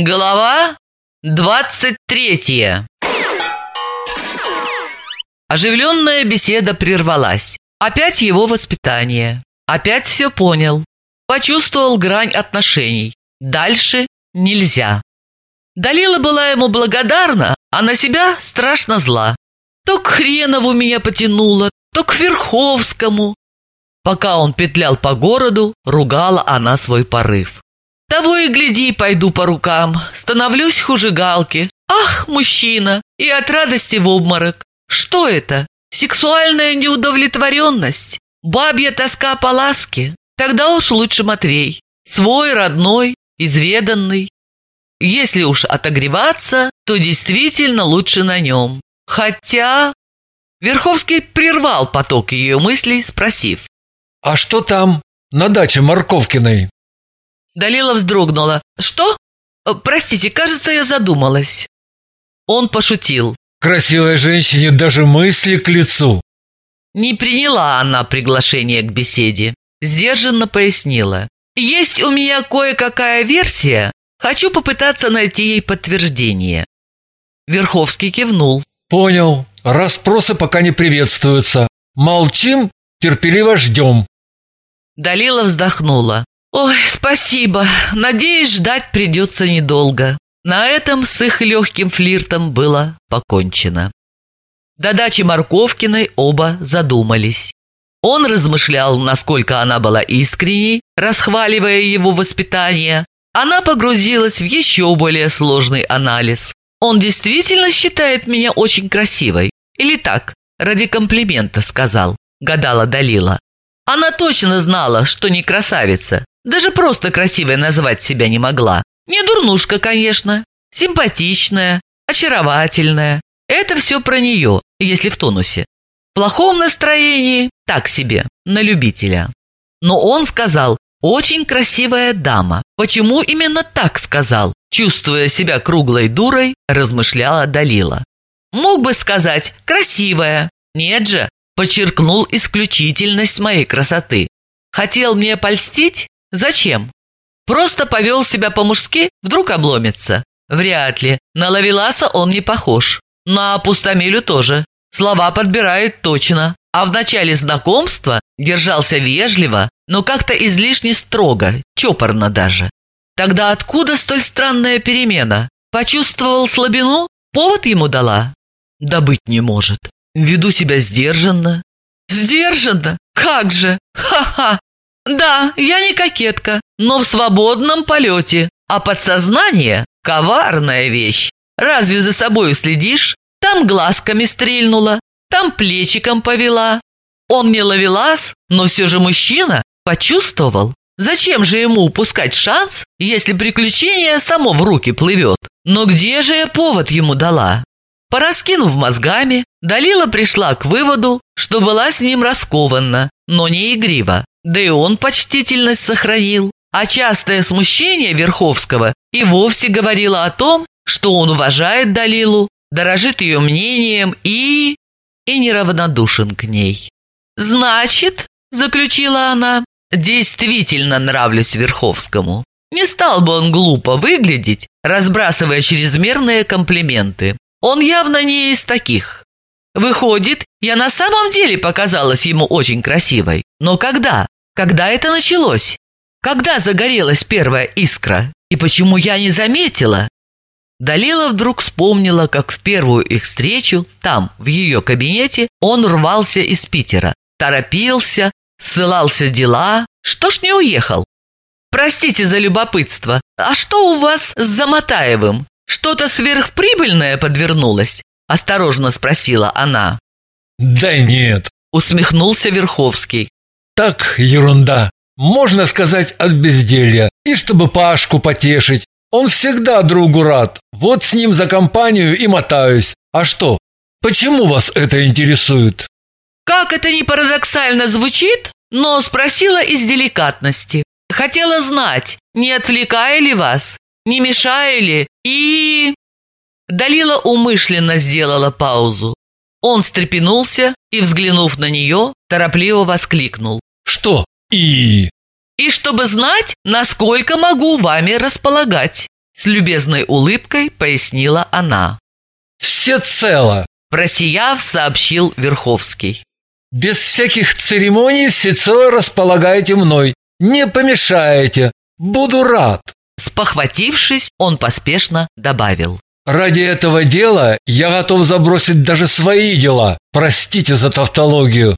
Глава двадцать третья Оживленная беседа прервалась. Опять его воспитание. Опять все понял. Почувствовал грань отношений. Дальше нельзя. Далила была ему благодарна, а на себя страшно зла. То к Хренову меня потянуло, то к Верховскому. Пока он петлял по городу, ругала она свой порыв. Того и гляди, пойду по рукам, становлюсь хуже галки. Ах, мужчина! И от радости в обморок. Что это? Сексуальная неудовлетворенность? Бабья тоска по ласке? Тогда уж лучше Матвей. Свой, родной, изведанный. Если уж отогреваться, то действительно лучше на нем. Хотя... Верховский прервал поток ее мыслей, спросив. «А что там, на даче Морковкиной?» Далила вздрогнула. «Что? Э, Простите, кажется, я задумалась». Он пошутил. Красивой женщине даже мысли к лицу. Не приняла она приглашение к беседе. Сдержанно пояснила. Есть у меня кое-какая версия. Хочу попытаться найти ей подтверждение. Верховский кивнул. Понял. Расспросы пока не приветствуются. Молчим, терпеливо ждем. Далила вздохнула. Ой, спасибо. Надеюсь, ждать придется недолго. На этом с их легким флиртом было покончено. До дачи Марковкиной оба задумались. Он размышлял, насколько она была искренней, расхваливая его воспитание. Она погрузилась в еще более сложный анализ. Он действительно считает меня очень красивой? Или так, ради комплимента сказал, гадала Далила. Она точно знала, что не красавица, даже просто красивой назвать себя не могла. Не дурнушка, конечно, симпатичная, очаровательная. Это все про нее, если в тонусе. В плохом настроении – так себе, на любителя. Но он сказал «очень красивая дама». Почему именно так сказал? Чувствуя себя круглой дурой, размышляла Далила. Мог бы сказать «красивая». Нет же, подчеркнул исключительность моей красоты. Хотел мне польстить? Зачем? Просто повел себя по-мужски, вдруг обломится. Вряд ли. На Лавеласа он не похож. На Пустомелю тоже. Слова подбирает точно. А в начале знакомства держался вежливо, но как-то излишне строго, чопорно даже. Тогда откуда столь странная перемена? Почувствовал слабину? Повод ему дала? Да быть не может. Веду себя сдержанно. Сдержанно? Как же? Ха-ха! Да, я не кокетка, но в свободном полете. А подсознание – коварная вещь. Разве за собой следишь? Там глазками стрельнула, там плечиком повела. Он не ловелас, но все же мужчина почувствовал. Зачем же ему упускать шанс, если приключение само в руки плывет? Но где же я повод ему дала? Пораскинув мозгами, Далила пришла к выводу, что была с ним раскованна, но не игрива. Да и он почтительность сохранил. А частое смущение Верховского и вовсе говорило о том, что он уважает Далилу, дорожит ее мнением и... и неравнодушен к ней. «Значит, — заключила она, — действительно нравлюсь Верховскому. Не стал бы он глупо выглядеть, разбрасывая чрезмерные комплименты. Он явно не из таких. Выходит, я на самом деле показалась ему очень красивой. Но когда? Когда это началось? Когда загорелась первая искра? И почему я не заметила? Далила вдруг вспомнила, как в первую их встречу, там, в ее кабинете, он рвался из Питера, торопился, ссылался дела. Что ж не уехал? Простите за любопытство, а что у вас с Заматаевым? Что-то сверхприбыльное подвернулось? Осторожно спросила она. Да нет, Усмехнулся Верховский. так ерунда. Можно сказать от безделья. И чтобы Пашку потешить. Он всегда другу рад. Вот с ним за компанию и мотаюсь. А что? Почему вас это интересует? Как это ни парадоксально звучит, но спросила из деликатности. Хотела знать, не отвлекаю ли вас, не мешаю ли и... Далила умышленно сделала паузу. Он встрепенулся и, взглянув на нее, торопливо воскликнул. Что? И... И чтобы знать, насколько могу вами располагать. С любезной улыбкой пояснила она. Все цело. Просияв, сообщил Верховский. Без всяких церемоний всецело располагаете мной. Не помешаете. Буду рад. Спохватившись, он поспешно добавил. Ради этого дела я готов забросить даже свои дела. Простите за тавтологию.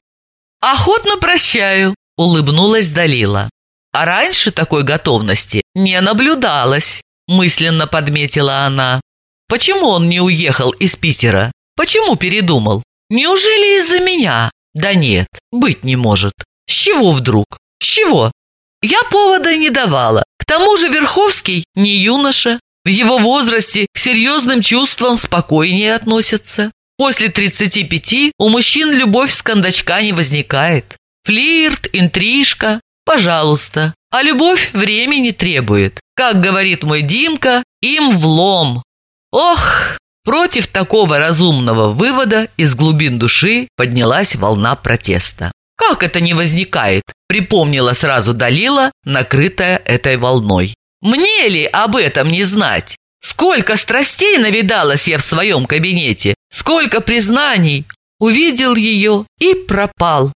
Охотно прощаю, улыбнулась Далила. А раньше такой готовности не наблюдалось, мысленно подметила она. Почему он не уехал из Питера? Почему передумал? Неужели из-за меня? Да нет, быть не может. С чего вдруг? С чего? Я повода не давала. К тому же Верховский не юноша, в его возрасте к серьезным чувствам спокойнее относятся. После 35 у мужчин любовь с кондачка не возникает. Флирт, интрижка, пожалуйста. А любовь времени требует. Как говорит мой Димка, им влом. Ох, против такого разумного вывода из глубин души поднялась волна протеста. Как это не возникает? Припомнила сразу Далила, накрытая этой волной. Мне ли об этом не знать? Сколько страстей навидалась я в своем кабинете, сколько признаний. Увидел ее и пропал.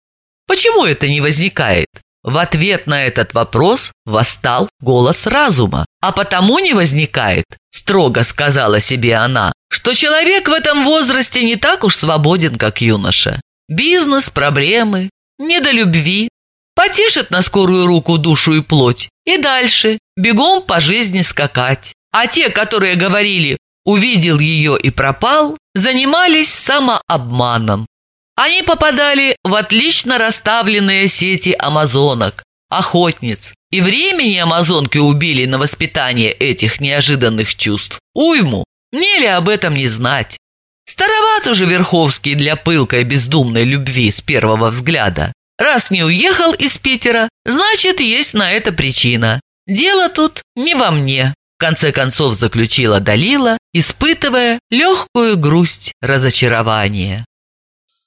Почему это не возникает? В ответ на этот вопрос восстал голос разума. А потому не возникает, строго сказала себе она, что человек в этом возрасте не так уж свободен, как юноша. Бизнес, проблемы, не до. Потешит на скорую руку душу и плоть. И дальше бегом по жизни скакать. А те, которые говорили «увидел ее и пропал», занимались самообманом. Они попадали в отлично расставленные сети амазонок, охотниц, и времени амазонки убили на воспитание этих неожиданных чувств. Уйму, мне ли об этом не знать? Староват уже Верховский для пылкой бездумной любви с первого взгляда. Раз не уехал из Питера, значит, есть на это причина. Дело тут не во мне. В конце концов заключила Далила, испытывая легкую грусть разочарования.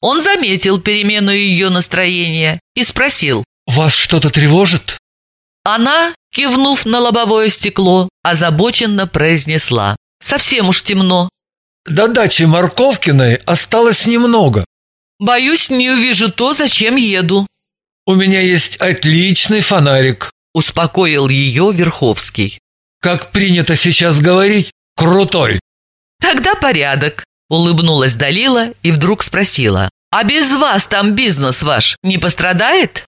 Он заметил перемену ее настроения и спросил. «Вас что-то тревожит?» Она, кивнув на лобовое стекло, озабоченно произнесла. «Совсем уж темно». «До дачи Марковкиной осталось немного. Боюсь, не увижу то, зачем еду. У меня есть отличный фонарик. Успокоил ее Верховский. Как принято сейчас говорить, крутой. Тогда порядок. Улыбнулась Далила и вдруг спросила. А без вас там бизнес ваш не пострадает?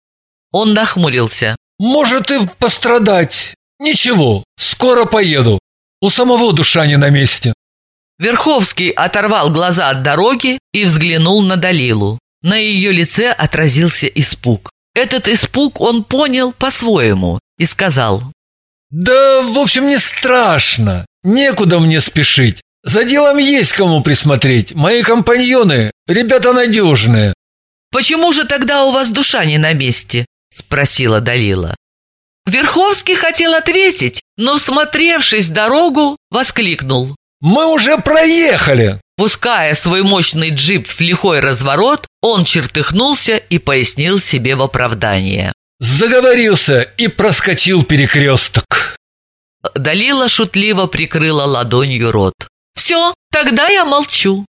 Он нахмурился. Может и пострадать. Ничего, скоро поеду. У самого душа не на месте. Верховский оторвал глаза от дороги и взглянул на Далилу. На ее лице отразился испуг. Этот испуг он понял по-своему и сказал. «Да, в общем, не страшно. Некуда мне спешить. За делом есть кому присмотреть. Мои компаньоны, ребята надежные». «Почему же тогда у вас душа не на месте?» – спросила Далила. Верховский хотел ответить, но, смотревшись дорогу, воскликнул. Мы уже проехали!» Пуская свой мощный джип в лихой разворот, он чертыхнулся и пояснил себе в оправдание. «Заговорился и проскочил перекресток!» Далила шутливо прикрыла ладонью рот. «Все, тогда я молчу!»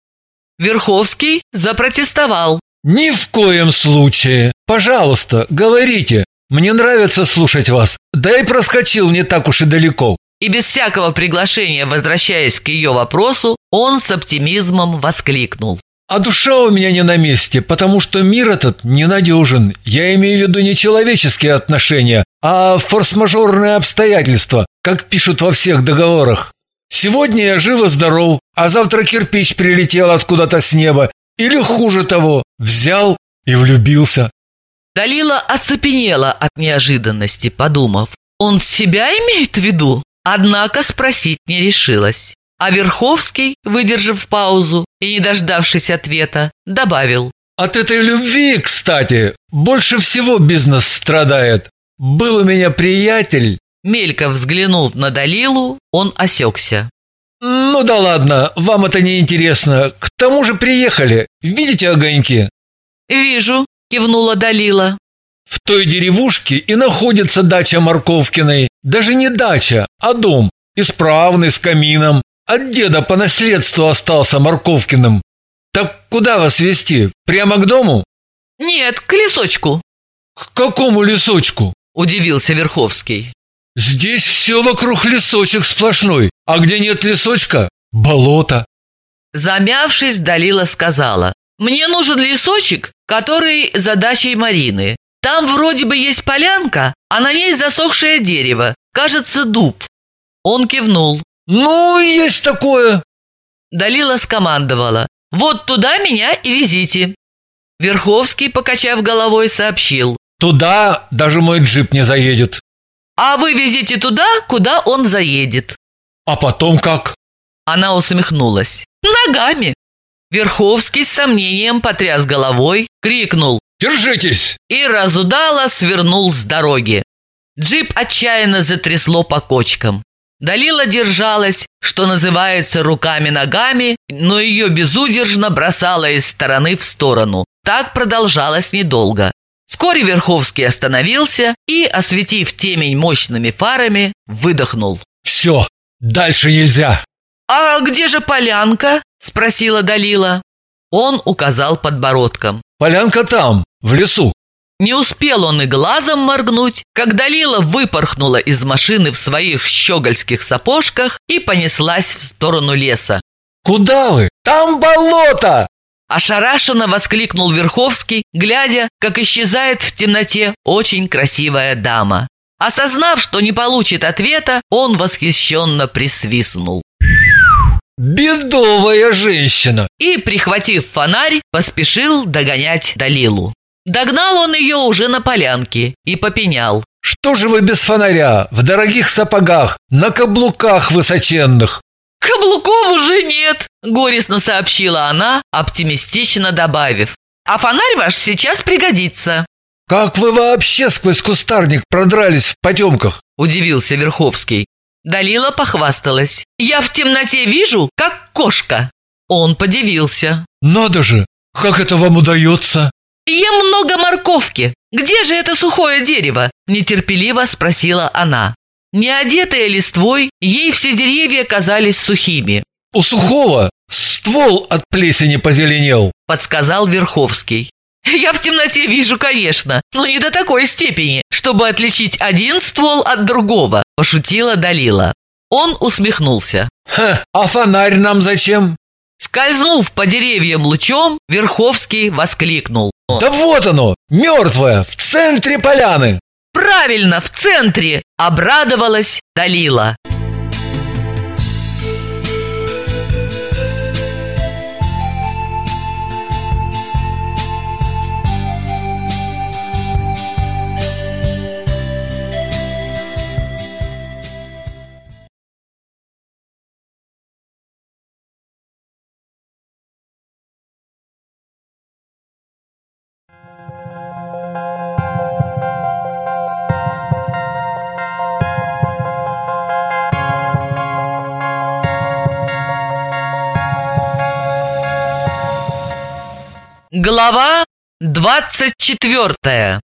Верховский запротестовал. «Ни в коем случае! Пожалуйста, говорите! Мне нравится слушать вас, да и проскочил не так уж и далеко!» И без всякого приглашения, возвращаясь к ее вопросу, он с оптимизмом воскликнул. А душа у меня не на месте, потому что мир этот ненадежен. Я имею в виду не человеческие отношения, а форс-мажорные обстоятельства, как пишут во всех договорах. Сегодня я живо-здоров, а завтра кирпич прилетел откуда-то с неба. Или хуже того, взял и влюбился. Далила оцепенела от неожиданности, подумав, он себя имеет в виду? Однако спросить не решилась. А Верховский, выдержав паузу и не дождавшись ответа, добавил. «От этой любви, кстати, больше всего бизнес страдает. Был у меня приятель...» Мелько взглянув на Далилу, он осекся. «Ну да ладно, вам это не интересно. К тому же приехали. Видите огоньки?» «Вижу», – кивнула Далила. В той деревушке и находится дача Марковкиной. Даже не дача, а дом. Исправный, с камином. От деда по наследству остался Марковкиным. Так куда вас везти? Прямо к дому? Нет, к лесочку, К какому лесочку? удивился Верховский. Здесь все вокруг лесочек сплошной, а где нет лесочка – болото. Замявшись, Далила сказала, «Мне нужен лесочек, который за дачей Марины. Там вроде бы есть полянка, а на ней засохшее дерево, кажется, дуб». Он кивнул. Ну, есть такое. Далила скомандовала, «Вот туда меня и везите». Верховский, покачав головой, сообщил, Туда даже мой джип не заедет. «А вы везите туда, куда он заедет». А потом как? Она усмехнулась. «Ногами». Верховский с сомнением потряс головой, крикнул Держитесь! и разудало свернул с дороги. Джип отчаянно затрясло по кочкам. Далила держалась, что называется, руками-ногами, но ее безудержно бросало из стороны в сторону. Так продолжалось недолго. Вскоре Верховский остановился и, осветив темень мощными фарами, выдохнул. Все, дальше нельзя. «А где же полянка?» – спросила Далила. Он указал подбородком. Полянка там, в лесу. Не успел он и глазом моргнуть, как Далила выпорхнула из машины в своих щегольских сапожках и понеслась в сторону леса. Куда вы? Там болото! Ошарашенно воскликнул Верховский, глядя, как исчезает в темноте очень красивая дама. Осознав, что не получит ответа, он восхищенно присвистнул. Бедовая женщина. И, прихватив фонарь, поспешил догонять Далилу. Догнал он ее уже на полянке и попенял. Что же вы без фонаря, в дорогих сапогах, на каблуках высоченных? «Каблуков уже нет», – горестно сообщила она, оптимистично добавив. «А фонарь ваш сейчас пригодится», Как вы вообще сквозь кустарник продрались в потемках? – удивился Верховский. Далила похвасталась. «Я в темноте вижу, как кошка». Он подивился. Надо же, как это вам удается? «Ем много морковки. Где же это сухое дерево?» – нетерпеливо спросила она. Не одетая листвой, ей все деревья казались сухими, У сухого ствол от плесени позеленел. подсказал Верховский. «Я в темноте вижу, конечно, но не до такой степени, чтобы отличить один ствол от другого», – пошутила Далила. Он усмехнулся. Ха, а фонарь нам зачем? Скользнув по деревьям лучом, Верховский воскликнул. Да вот оно, мертвое, в центре поляны. «Правильно, в центре!» – обрадовалась Далила. Глава двадцать четвертая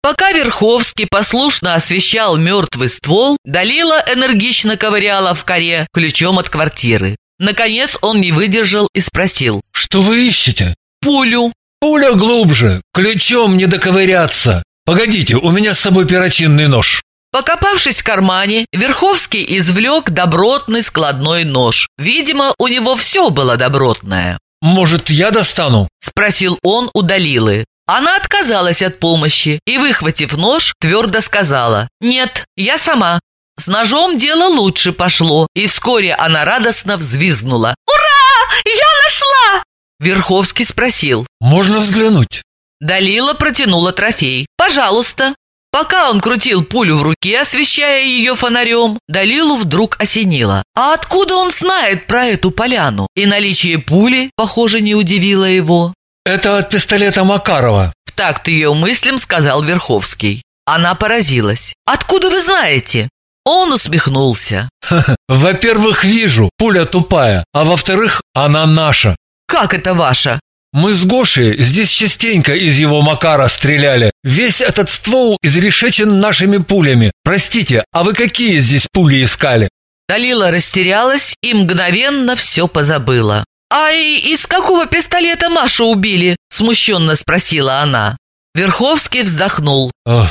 Пока Верховский послушно освещал мертвый ствол, Далила энергично ковыряла в коре ключом от квартиры. Наконец он не выдержал и спросил. Что вы ищете? «Пулю!» Пуля глубже, ключом не доковыряться. Погодите, у меня с собой перочинный нож. Покопавшись в кармане, Верховский извлек добротный складной нож. Видимо, у него все было добротное. Может, я достану? Спросил он у Далилы. Она отказалась от помощи и, выхватив нож, твердо сказала «Нет, я сама». С ножом дело лучше пошло, и вскоре она радостно взвизгнула. «Ура! Я нашла!» Верховский спросил. Можно взглянуть? Далила протянула трофей. «Пожалуйста». Пока он крутил пулю в руке, освещая ее фонарем, Далилу вдруг осенило. А откуда он знает про эту поляну? И наличие пули, похоже, не удивило его. Это от пистолета Макарова. В такт ее мыслям сказал Верховский. Она поразилась. «Откуда вы знаете?» Он усмехнулся. Во-первых, вижу, пуля тупая, а во-вторых, она наша. «Как это ваша?» Мы с Гошей здесь частенько из его Макара стреляли. Весь этот ствол изрешечен нашими пулями. Простите, а вы какие здесь пули искали?» Далила растерялась и мгновенно все позабыла. «А из какого пистолета Машу убили?» – смущенно спросила она. Верховский вздохнул. Ох,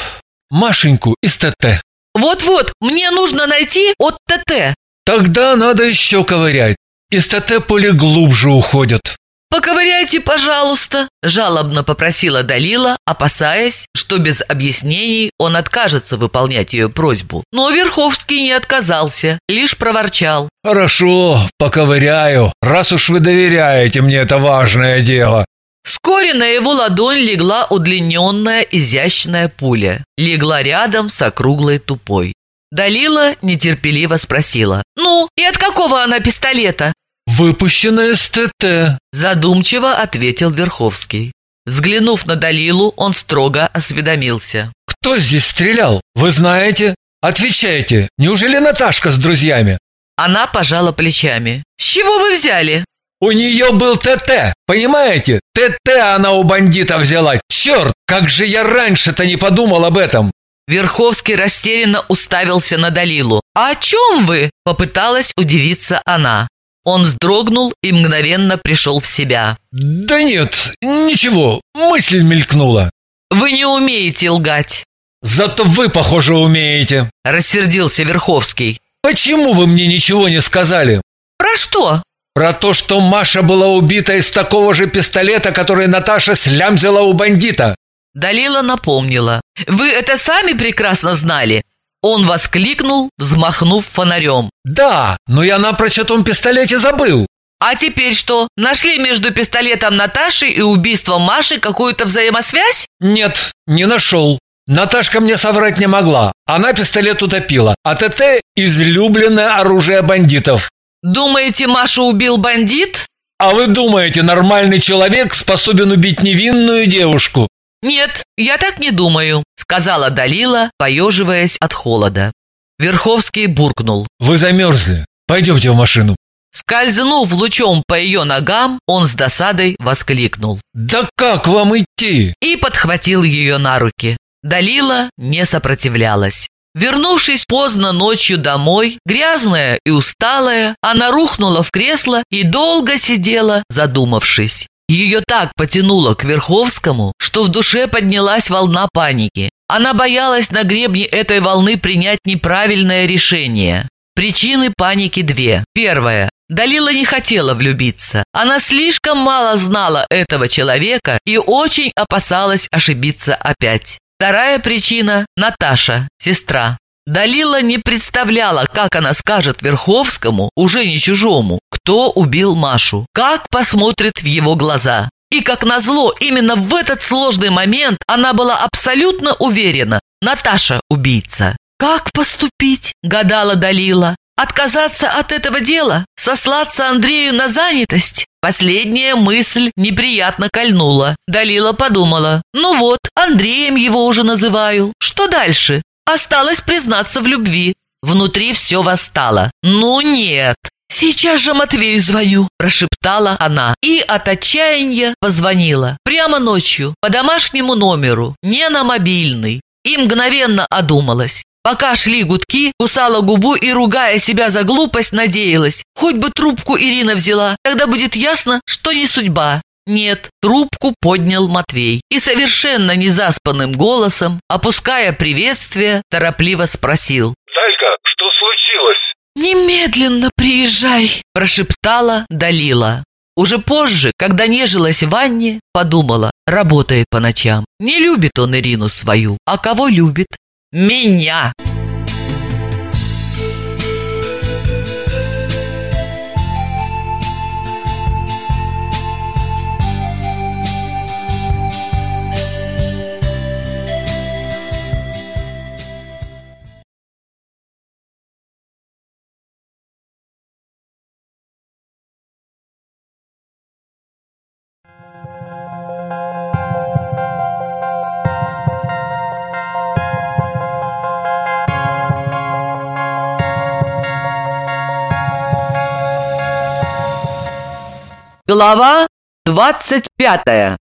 Машеньку из ТТ. «Вот-вот, мне нужно найти от ТТ». Тогда надо еще ковырять. Из ТТ поле глубже уходят. «Поковыряйте, пожалуйста», – жалобно попросила Далила, опасаясь, что без объяснений он откажется выполнять ее просьбу. Но Верховский не отказался, лишь проворчал. «Хорошо, поковыряю, раз уж вы доверяете мне это важное дело». Вскоре на его ладонь легла удлиненная изящная пуля. Легла рядом с округлой тупой. Далила нетерпеливо спросила. «Ну, и от какого она пистолета?» «Выпущенная с ТТ», – задумчиво ответил Верховский. Взглянув на Далилу, он строго осведомился. «Кто здесь стрелял? Вы знаете? Отвечайте, неужели Наташка с друзьями?» Она пожала плечами. «С чего вы взяли?» «У нее был ТТ, понимаете? ТТ она у бандита взяла. Черт, как же я раньше-то не подумал об этом!» Верховский растерянно уставился на Далилу. «А о чем вы?» – попыталась удивиться она. Он вздрогнул и мгновенно пришел в себя. «Да нет, ничего, мысль мелькнула». «Вы не умеете лгать». «Зато вы, похоже, умеете», – рассердился Верховский. «Почему вы мне ничего не сказали?» «Про что?» «Про то, что Маша была убита из такого же пистолета, который Наташа слямзила у бандита». Далила напомнила. «Вы это сами прекрасно знали. Он воскликнул, взмахнув фонарем. «Да, но я напрочь о том пистолете забыл!» «А теперь что, нашли между пистолетом Наташи и убийством Маши какую-то взаимосвязь?» «Нет, не нашел. Наташка мне соврать не могла. Она пистолет утопила, а ТТ – излюбленное оружие бандитов». «Думаете, Машу убил бандит?» «А вы думаете, нормальный человек способен убить невинную девушку?» «Нет, я так не думаю», — сказала Далила, поеживаясь от холода. Верховский буркнул. «Вы замерзли. Пойдемте в машину». Скользнув лучом по ее ногам, он с досадой воскликнул. «Да как вам идти?» И подхватил ее на руки. Далила не сопротивлялась. Вернувшись поздно ночью домой, грязная и усталая, она рухнула в кресло и долго сидела, задумавшись. Ее так потянуло к Верховскому, что в душе поднялась волна паники. Она боялась на гребне этой волны принять неправильное решение. Причины паники две. Первая. Далила не хотела влюбиться. Она слишком мало знала этого человека и очень опасалась ошибиться опять. Вторая причина – Наташа, сестра. Далила не представляла, как она скажет Верховскому, уже не чужому, кто убил Машу, как посмотрит в его глаза. И как назло, именно в этот сложный момент она была абсолютно уверена, Наташа убийца. «Как поступить?» – гадала Далила. «Отказаться от этого дела? Сослаться Андрею на занятость?» Последняя мысль неприятно кольнула. Далила подумала. «Ну вот, Андреем его уже называю. Что дальше? Осталось признаться в любви. Внутри все восстало. Ну нет. «Сейчас же Матвею звоню», – прошептала она и от отчаяния позвонила. Прямо ночью, по домашнему номеру, не на мобильный. И мгновенно одумалась. Пока шли гудки, кусала губу и, ругая себя за глупость, надеялась. Хоть бы трубку Ирина взяла, тогда будет ясно, что не судьба. Нет, трубку поднял Матвей и совершенно незаспанным голосом, опуская приветствие, торопливо спросил. «Зайка, что случилось?» «Немедленно приезжай!» – прошептала Далила. Уже позже, когда нежилась в ванне, подумала, работает по ночам. Не любит он Ирину свою, а кого любит? Меня! Глава двадцать пятая.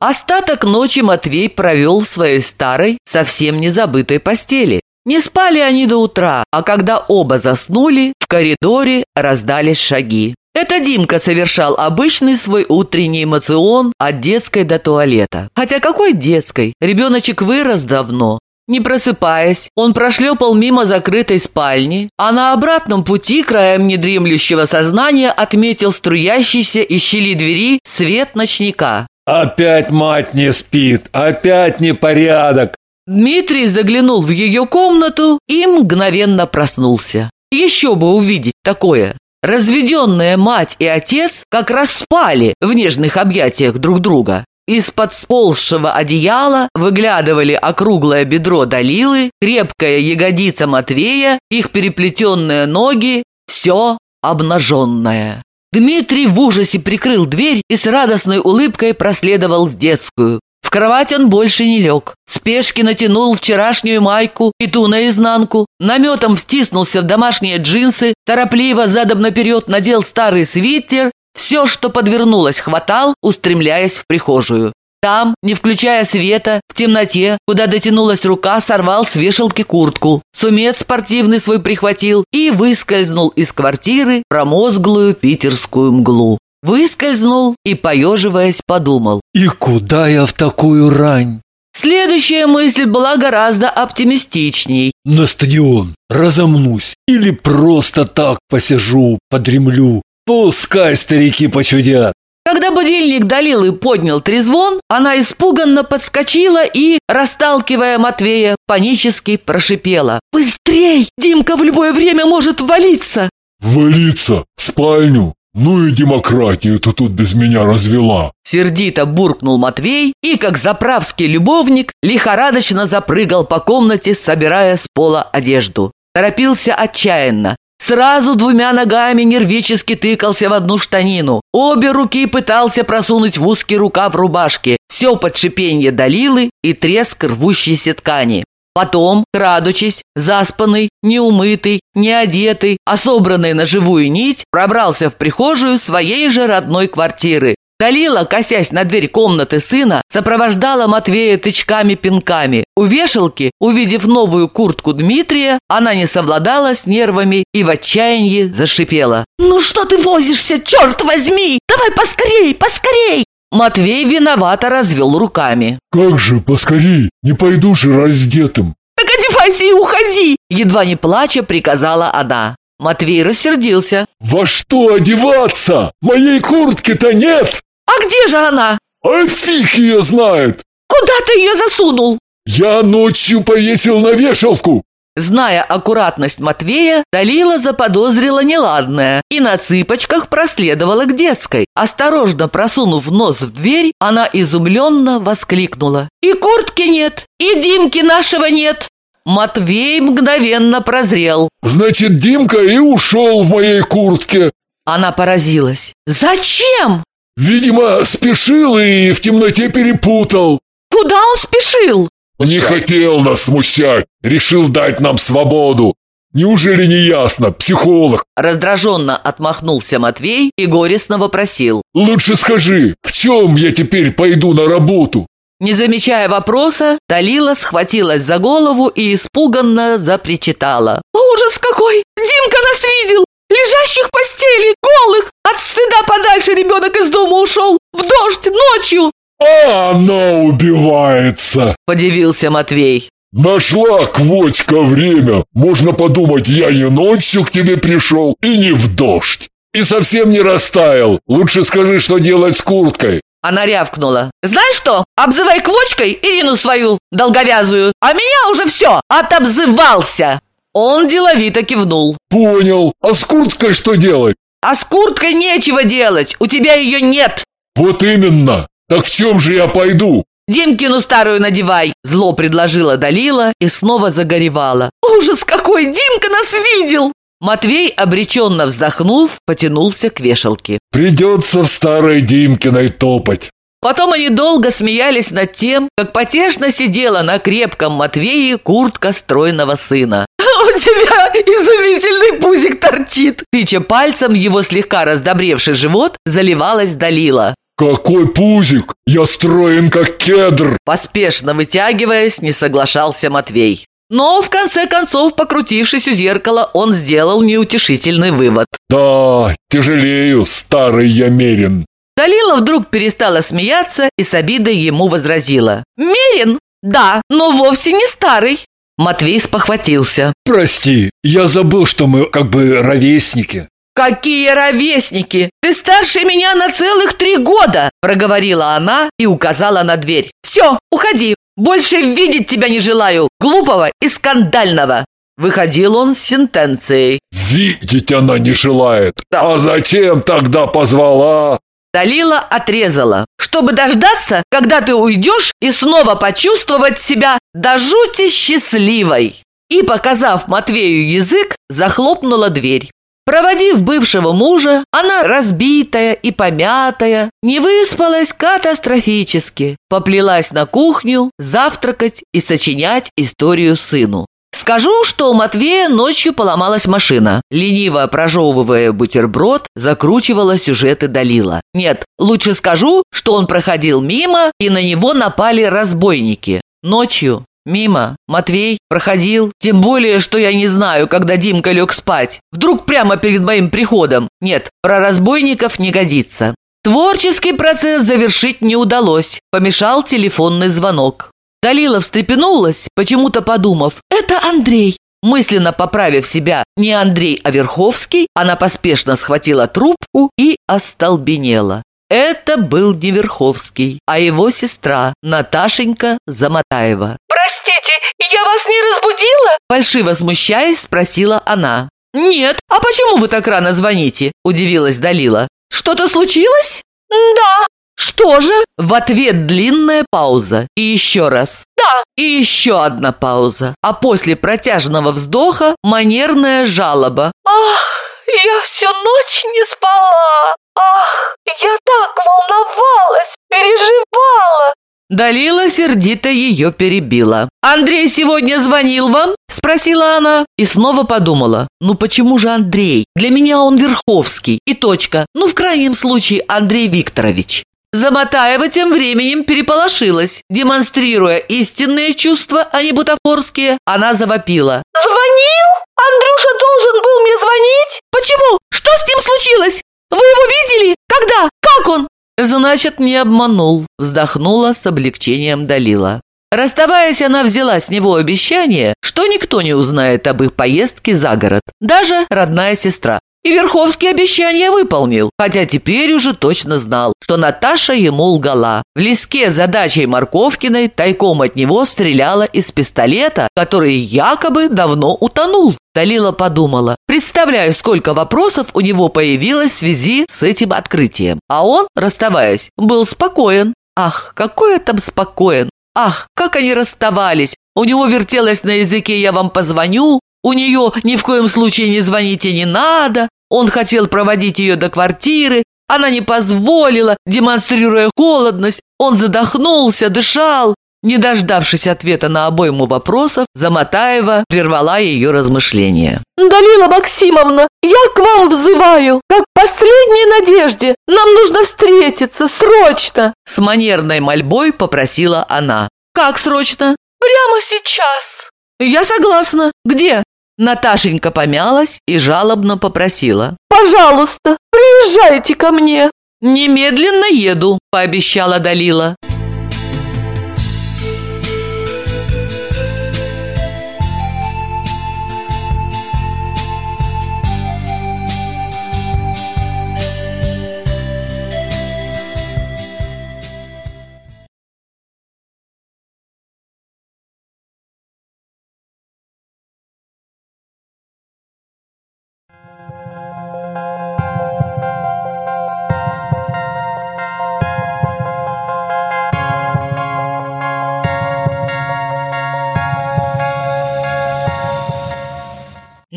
Остаток ночи Матвей провел в своей старой, совсем не забытой постели. Не спали они до утра, а когда оба заснули, в коридоре раздались шаги. Это Димка совершал обычный свой утренний эмоцион от детской до туалета. Хотя какой детской? Ребеночек вырос давно. Не просыпаясь, он прошлепал мимо закрытой спальни, а на обратном пути краем недремлющего сознания отметил струящийся из щели двери свет ночника. Опять мать не спит, опять непорядок. Дмитрий заглянул в ее комнату и мгновенно проснулся. Еще бы увидеть такое. Разведенная мать и отец как раз спали в нежных объятиях друг друга. Из-под сползшего одеяла выглядывали округлое бедро Далилы, крепкая ягодица Матвея, их переплетенные ноги, все обнаженное. Дмитрий в ужасе прикрыл дверь и с радостной улыбкой проследовал в детскую. В кровать он больше не лег. Спешки натянул вчерашнюю майку и ту наизнанку, наметом втиснулся в домашние джинсы, торопливо задом наперед надел старый свитер, все, что подвернулось, хватал, устремляясь в прихожую. Там, не включая света, в темноте, куда дотянулась рука, сорвал с вешалки куртку. Сумец спортивный свой прихватил и выскользнул из квартиры промозглую питерскую мглу. Выскользнул и, поеживаясь, подумал. И куда я в такую рань? Следующая мысль была гораздо оптимистичней. На стадион разомнусь или просто так посижу, подремлю. Пускай старики почудят. Когда будильник Далилы поднял трезвон, она испуганно подскочила и, расталкивая Матвея, панически прошипела. «Быстрей! Димка в любое время может валиться!» «Валиться! В спальню! Ну и демократию ты тут без меня развела!» Сердито буркнул Матвей и, как заправский любовник, лихорадочно запрыгал по комнате, собирая с пола одежду. Торопился отчаянно. Сразу двумя ногами нервически тыкался в одну штанину. Обе руки пытался просунуть в узкий рукав рубашки. Все под шипенье Далилы и треск рвущейся ткани. Потом, крадучись, заспанный, неумытый, неодетый, а собранный на живую нить, пробрался в прихожую своей же родной квартиры, Далила, косясь на дверь комнаты сына, сопровождала Матвея тычками-пинками. У вешалки, увидев новую куртку Дмитрия, она не совладала с нервами и в отчаянии зашипела. «Ну что ты возишься, черт возьми! Давай поскорей, поскорей!» Матвей виновато развел руками. «Как же, поскорей, не пойду же раздетым!» «Так одевайся и уходи!» Едва не плача приказала она. Матвей рассердился. «Во что одеваться? Моей куртки-то нет!» «А где же она?» «А фиг ее знает!» «Куда ты ее засунул?» «Я ночью повесил на вешалку!» Зная аккуратность Матвея, Далила заподозрила неладное и на цыпочках проследовала к детской. Осторожно просунув нос в дверь, она изумленно воскликнула. «И куртки нет, и Димки нашего нет!» Матвей мгновенно прозрел. «Значит, Димка и ушел в моей куртке!» Она поразилась. «Зачем?» Видимо, спешил и в темноте перепутал. Куда он спешил? Не хотел нас смущать, решил дать нам свободу. Неужели не ясно, психолог? Раздраженно отмахнулся Матвей и горестно вопросил. Лучше скажи, в чем я теперь пойду на работу? Не замечая вопроса, Талила схватилась за голову и испуганно запричитала. «Ужас какой! Димка нас видел! Лежащих в постели, голых! От стыда подальше ребенок из дома ушел! В дождь, ночью!» «А она убивается!» – подивился Матвей. «Нашла, Квочка, время! Можно подумать, я не ночью к тебе пришел и не в дождь! И совсем не растаял! Лучше скажи, что делать с курткой!» Она рявкнула. «Знаешь что? Обзывай квочкой Ирину свою, долговязую, а меня уже все, отобзывался!» Он деловито кивнул. «Понял. А с курткой что делать?» «А с курткой нечего делать, у тебя ее нет!» «Вот именно! Так в чем же я пойду?» «Димкину старую надевай!» Зло предложила Далила и снова загоревала. «Ужас какой! Димка нас видел!» Матвей, обреченно вздохнув, потянулся к вешалке. «Придется в старой Димкиной топать. Потом они долго смеялись над тем, как потешно сидела на крепком Матвее куртка стройного сына. «У тебя изумительный пузик торчит!» Тыча пальцем его слегка раздобревший живот, заливалась Далила. Какой пузик! Я строен как кедр! Поспешно вытягиваясь, не соглашался Матвей. Но, в конце концов, покрутившись у зеркала, он сделал неутешительный вывод. Да, тяжелею, старый я мерин. Далила вдруг перестала смеяться и с обидой ему возразила. «Мерин? Да, но вовсе не старый». Матвей спохватился. Прости, я забыл, что мы как бы ровесники. «Какие ровесники! Ты старше меня на целых три года!» Проговорила она и указала на дверь. «Все, уходи! Больше видеть тебя не желаю, глупого и скандального!» Выходил он с сентенцией. Видеть она не желает. А зачем тогда позвала? Далила отрезала, чтобы дождаться, когда ты уйдешь и снова почувствовать себя до жути счастливой. И, показав Матвею язык, захлопнула дверь. Проводив бывшего мужа, она разбитая и помятая, не выспалась катастрофически, поплелась на кухню завтракать и сочинять историю сыну. Скажу, что у Матвея ночью поломалась машина. Лениво прожевывая бутерброд, закручивала сюжеты Далила. Нет, лучше скажу, что он проходил мимо, и на него напали разбойники. Ночью. Мимо. Матвей проходил. Тем более, что я не знаю, когда Димка лег спать. Вдруг прямо перед моим приходом. Нет, про разбойников не годится. Творческий процесс завершить не удалось. Помешал телефонный звонок. Далила встрепенулась, почему-то подумав, это Андрей. Мысленно поправив себя не Андрей, а Верховский, она поспешно схватила трубку и остолбенела. Это был не Верховский, а его сестра Наташенька Замотаева. Простите, я вас не разбудила? Фальшиво смущаясь, спросила она. «Нет, а почему вы так рано звоните?» – удивилась Далила. «Что-то случилось?» Да, «Что же?» В ответ длинная пауза. И еще раз. да. И еще одна пауза. А после протяжного вздоха манерная жалоба. Ах, я всю ночь не спала. Ах, я так волновалась, переживала. Далила сердито ее перебила. «Андрей сегодня звонил вам?» – спросила она. И снова подумала. «Ну почему же Андрей? Для меня он Верховский. И точка. Ну, в крайнем случае, Андрей Викторович». Замотаева тем временем переполошилась. Демонстрируя истинные чувства, а не бутафорские, она завопила. Звонил? Андрюша должен был мне звонить? «Почему? Что с ним случилось? Вы его видели? Когда? Как он?» «Значит, не обманул», – вздохнула с облегчением Далила. Расставаясь, она взяла с него обещание, что никто не узнает об их поездке за город, даже родная сестра. И Верховский обещание выполнил, хотя теперь уже точно знал, что Наташа ему лгала. В леске за дачей Марковкиной тайком от него стреляла из пистолета, который якобы давно утонул. Далила подумала, представляю, сколько вопросов у него появилось в связи с этим открытием. А он, расставаясь, был спокоен. Ах, какой я там спокоен! Ах, как они расставались! У него вертелось на языке «я вам позвоню», у нее ни в коем случае не звоните не надо. Он хотел проводить ее до квартиры. Она не позволила, демонстрируя холодность. Он задохнулся, дышал. Не дождавшись ответа на обойму вопросов, Замотаева прервала ее размышления. Далила Максимовна, я к вам взываю, как последней надежде. Нам нужно встретиться, срочно. С манерной мольбой попросила она. «Как срочно?» Прямо сейчас. «Я согласна. Где?» Наташенька помялась и жалобно попросила. Пожалуйста, приезжайте ко мне. «Немедленно еду», – пообещала Далила.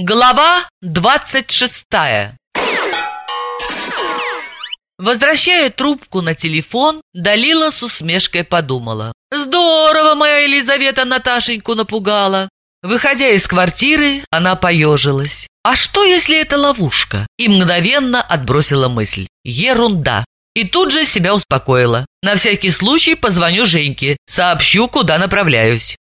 Глава двадцать шестая Возвращая трубку на телефон, Далила с усмешкой подумала. «Здорово моя Елизавета Наташеньку напугала!» Выходя из квартиры, она поежилась. «А что, если это ловушка?» И мгновенно отбросила мысль. «Ерунда!» И тут же себя успокоила. На всякий случай позвоню Женьке, сообщу, куда направляюсь.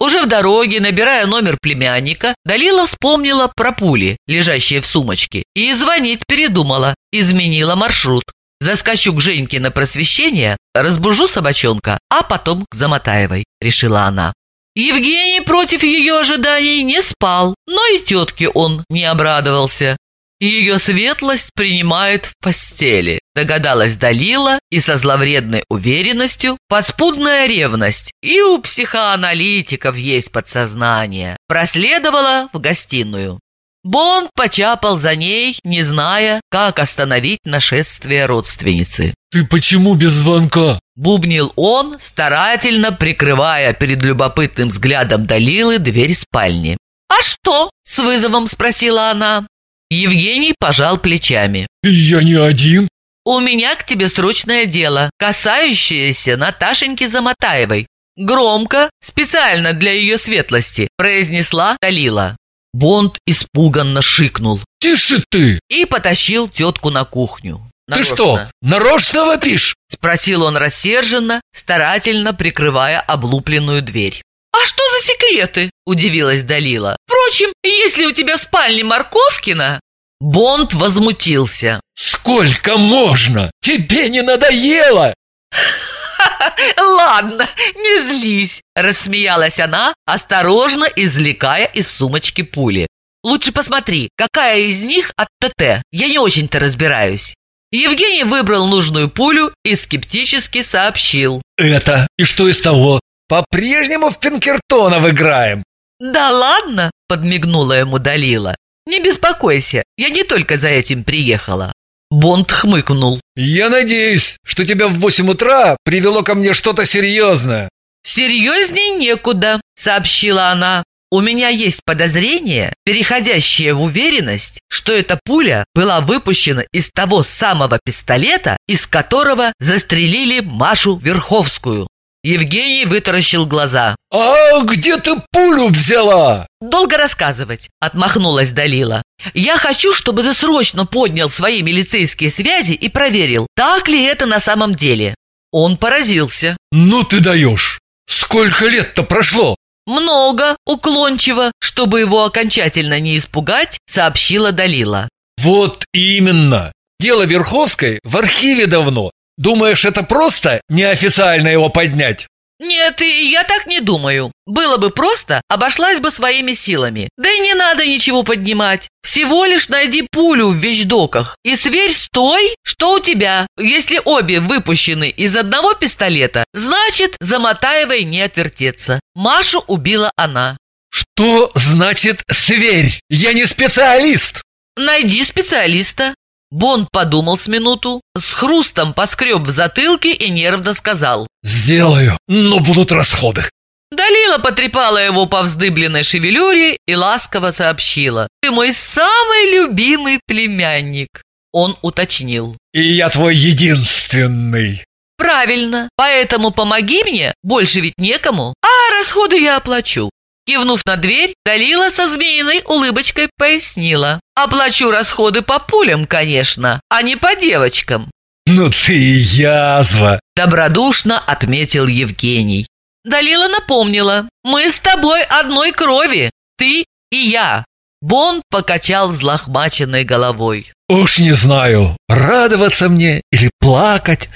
Уже в дороге, набирая номер племянника, Далила вспомнила про пули, лежащие в сумочке, и звонить передумала, изменила маршрут. Заскочу к Женьке на просвещение, разбужу собачонка, а потом к Замотаевой, решила она. Евгений против ее ожиданий не спал, но и тетке он не обрадовался. Ее светлость принимает в постели, догадалась Далила и со зловредной уверенностью поспудная ревность. И у психоаналитиков есть подсознание. Проследовала в гостиную. Бонд почапал за ней, не зная, как остановить нашествие родственницы. «Ты почему без звонка?» Бубнил он, старательно прикрывая перед любопытным взглядом Далилы дверь спальни. «А что?» – с вызовом спросила она. Евгений пожал плечами. «Я не один». «У меня к тебе срочное дело, касающееся Наташеньки Замотаевой. Громко, специально для ее светлости, произнесла Далила. Бонд испуганно шикнул «Тише ты!» и потащил тетку на кухню. Ты что, нарочно вопишь? Спросил он рассерженно, старательно прикрывая облупленную дверь. «А что за секреты?» – удивилась Далила. «Впрочем, если у тебя в спальне Морковкина...» Бонд возмутился. «Сколько можно? Тебе не надоело?» «Ладно, не злись», – рассмеялась она, осторожно извлекая из сумочки пули. «Лучше посмотри, какая из них от ТТ. Я не очень-то разбираюсь». Евгений выбрал нужную пулю и скептически сообщил. «Это? И что из того? По-прежнему в Пинкертонов играем». «Да ладно», – подмигнула ему Далила. «Не беспокойся, я не только за этим приехала». Бонд хмыкнул. «Я надеюсь, что тебя в восемь утра привело ко мне что-то серьезное». «Серьезней некуда», — сообщила она. «У меня есть подозрение, переходящее в уверенность, что эта пуля была выпущена из того самого пистолета, из которого застрелили Машу Верховскую». Евгений вытаращил глаза. «А где ты пулю взяла?» «Долго рассказывать», — отмахнулась Далила. «Я хочу, чтобы ты срочно поднял свои милицейские связи и проверил, так ли это на самом деле». Он поразился. «Ну ты даешь! Сколько лет-то прошло?» «Много, уклончиво, чтобы его окончательно не испугать», — сообщила Далила. «Вот именно! Дело Верховской в архиве давно, Думаешь, это просто неофициально его поднять? Нет, и я так не думаю. Было бы просто, обошлась бы своими силами. Да и не надо ничего поднимать. Всего лишь найди пулю в вещдоках и сверь с той, что у тебя. Если обе выпущены из одного пистолета, значит, за Матаевой не отвертеться. Машу убила она. Что значит «сверь»? Я не специалист. Найди специалиста. Бонд подумал с минуту, с хрустом поскреб в затылке и нервно сказал «Сделаю, но будут расходы». Далила потрепала его по вздыбленной шевелюре и ласково сообщила «Ты мой самый любимый племянник». Он уточнил «И я твой единственный». «Правильно, поэтому помоги мне, больше ведь некому, а расходы я оплачу». Кивнув на дверь, Далила со змеиной улыбочкой пояснила. «Оплачу расходы по пулям, конечно, а не по девочкам». «Ну ты язва!» – добродушно отметил Евгений. Далила напомнила. «Мы с тобой одной крови, ты и я». Бон покачал взлохмаченной головой. «Уж не знаю, радоваться мне или плакать».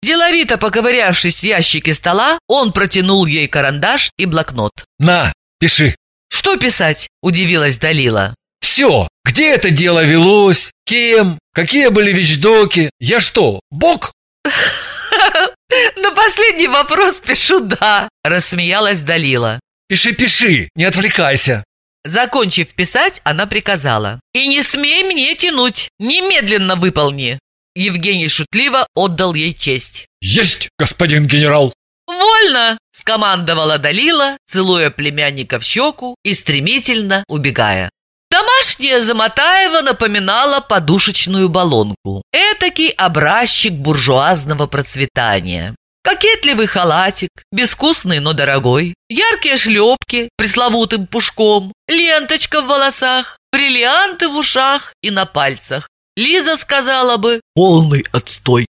Деловито поковырявшись в ящике стола, он протянул ей карандаш и блокнот. «На, Пиши. Что писать? Удивилась Далила. Все. Где это дело велось? Кем? Какие были вещдоки? Я что, бог? На последний вопрос пишу «да», рассмеялась Далила. Пиши, пиши, не отвлекайся. Закончив писать, она приказала. «И не смей мне тянуть, немедленно выполни!» Евгений шутливо отдал ей честь. «Есть, господин генерал!» «Вольно!» – скомандовала Далила, целуя племянника в щеку и стремительно убегая. Домашняя Замотаева напоминала подушечную баллонку. Этакий образчик буржуазного процветания. Кокетливый халатик, безвкусный, но дорогой, яркие шлепки пресловутым пушком, ленточка в волосах, бриллианты в ушах и на пальцах. Лиза сказала бы Полный отстой.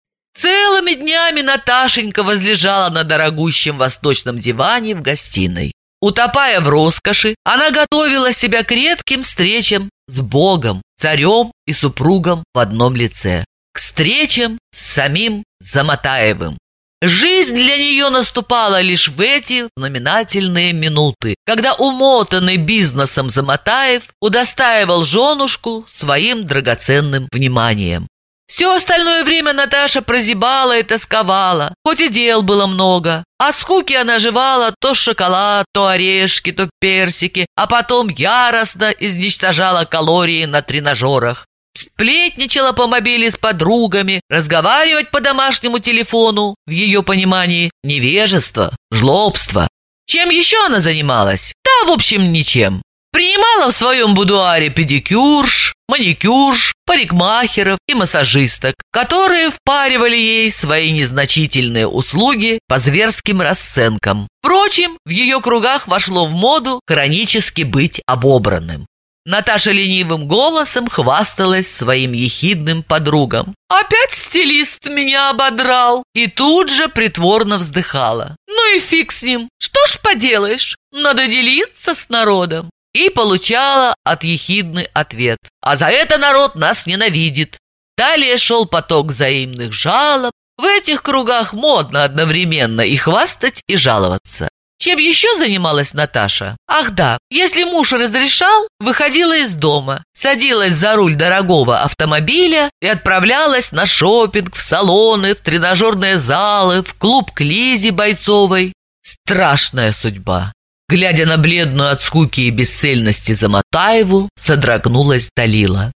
Целыми днями Наташенька возлежала на дорогущем восточном диване в гостиной. Утопая в роскоши, она готовила себя к редким встречам с Богом, царем и супругом в одном лице. К встречам с самим Замотаевым. Жизнь для нее наступала лишь в эти знаменательные минуты, когда умотанный бизнесом Замотаев удостаивал женушку своим драгоценным вниманием. Все остальное время Наташа прозябала и тосковала, хоть и дел было много. От скуки она жевала то шоколад, то орешки, то персики, а потом яростно изничтожала калории на тренажерах. Сплетничала по мобиле с подругами, разговаривать по домашнему телефону, в ее понимании, невежество, жлобство. Чем еще она занималась? Да, в общем, ничем. Принимала в своем будуаре педикюрш, маникюрш, парикмахеров и массажисток, которые впаривали ей свои незначительные услуги по зверским расценкам. Впрочем, в ее кругах вошло в моду хронически быть обобранным. Наташа ленивым голосом хвасталась своим ехидным подругам. «Опять стилист меня ободрал!» И тут же притворно вздыхала. «Ну и фиг с ним! Что ж поделаешь? Надо делиться с народом!» И получала от ехидный ответ. «А за это народ нас ненавидит!» Далее шел поток взаимных жалоб. В этих кругах модно одновременно и хвастать, и жаловаться. Чем еще занималась Наташа? Ах да, если муж разрешал, выходила из дома, садилась за руль дорогого автомобиля и отправлялась на шопинг, в салоны, в тренажерные залы, в клуб к Лизе Бойцовой. Страшная судьба. Глядя на бледную от скуки и бесцельности Замотаеву, содрогнулась Далила.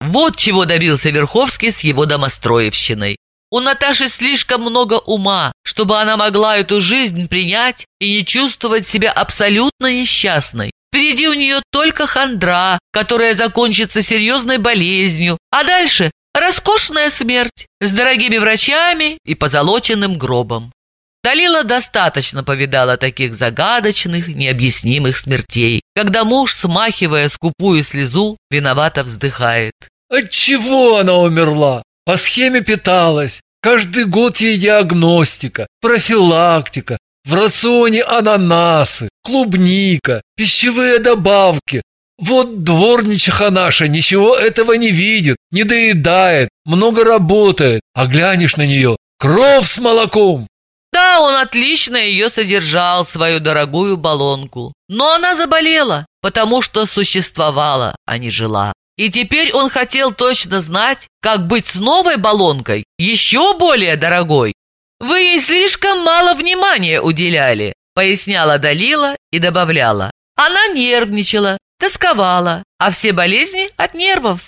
Вот чего добился Верховский с его домостроевщиной. У Наташи слишком много ума, чтобы она могла эту жизнь принять и не чувствовать себя абсолютно несчастной. Впереди у нее только хандра, которая закончится серьезной болезнью, а дальше роскошная смерть с дорогими врачами и позолоченным гробом. Далила достаточно повидала таких загадочных, необъяснимых смертей, когда муж, смахивая скупую слезу, виновато вздыхает. От чего она умерла? По схеме питалась. Каждый год ей диагностика, профилактика. В рационе ананасы, клубника, пищевые добавки. Вот дворничиха наша ничего этого не видит, не доедает, много работает, а глянешь на нее – кровь с молоком. Да, он отлично ее содержал, свою дорогую баллонку. Но она заболела, потому что существовала, а не жила. И теперь он хотел точно знать, как быть с новой баллонкой, еще более дорогой. «Вы ей слишком мало внимания уделяли», поясняла Далила и добавляла. Она нервничала, тосковала, а все болезни от нервов.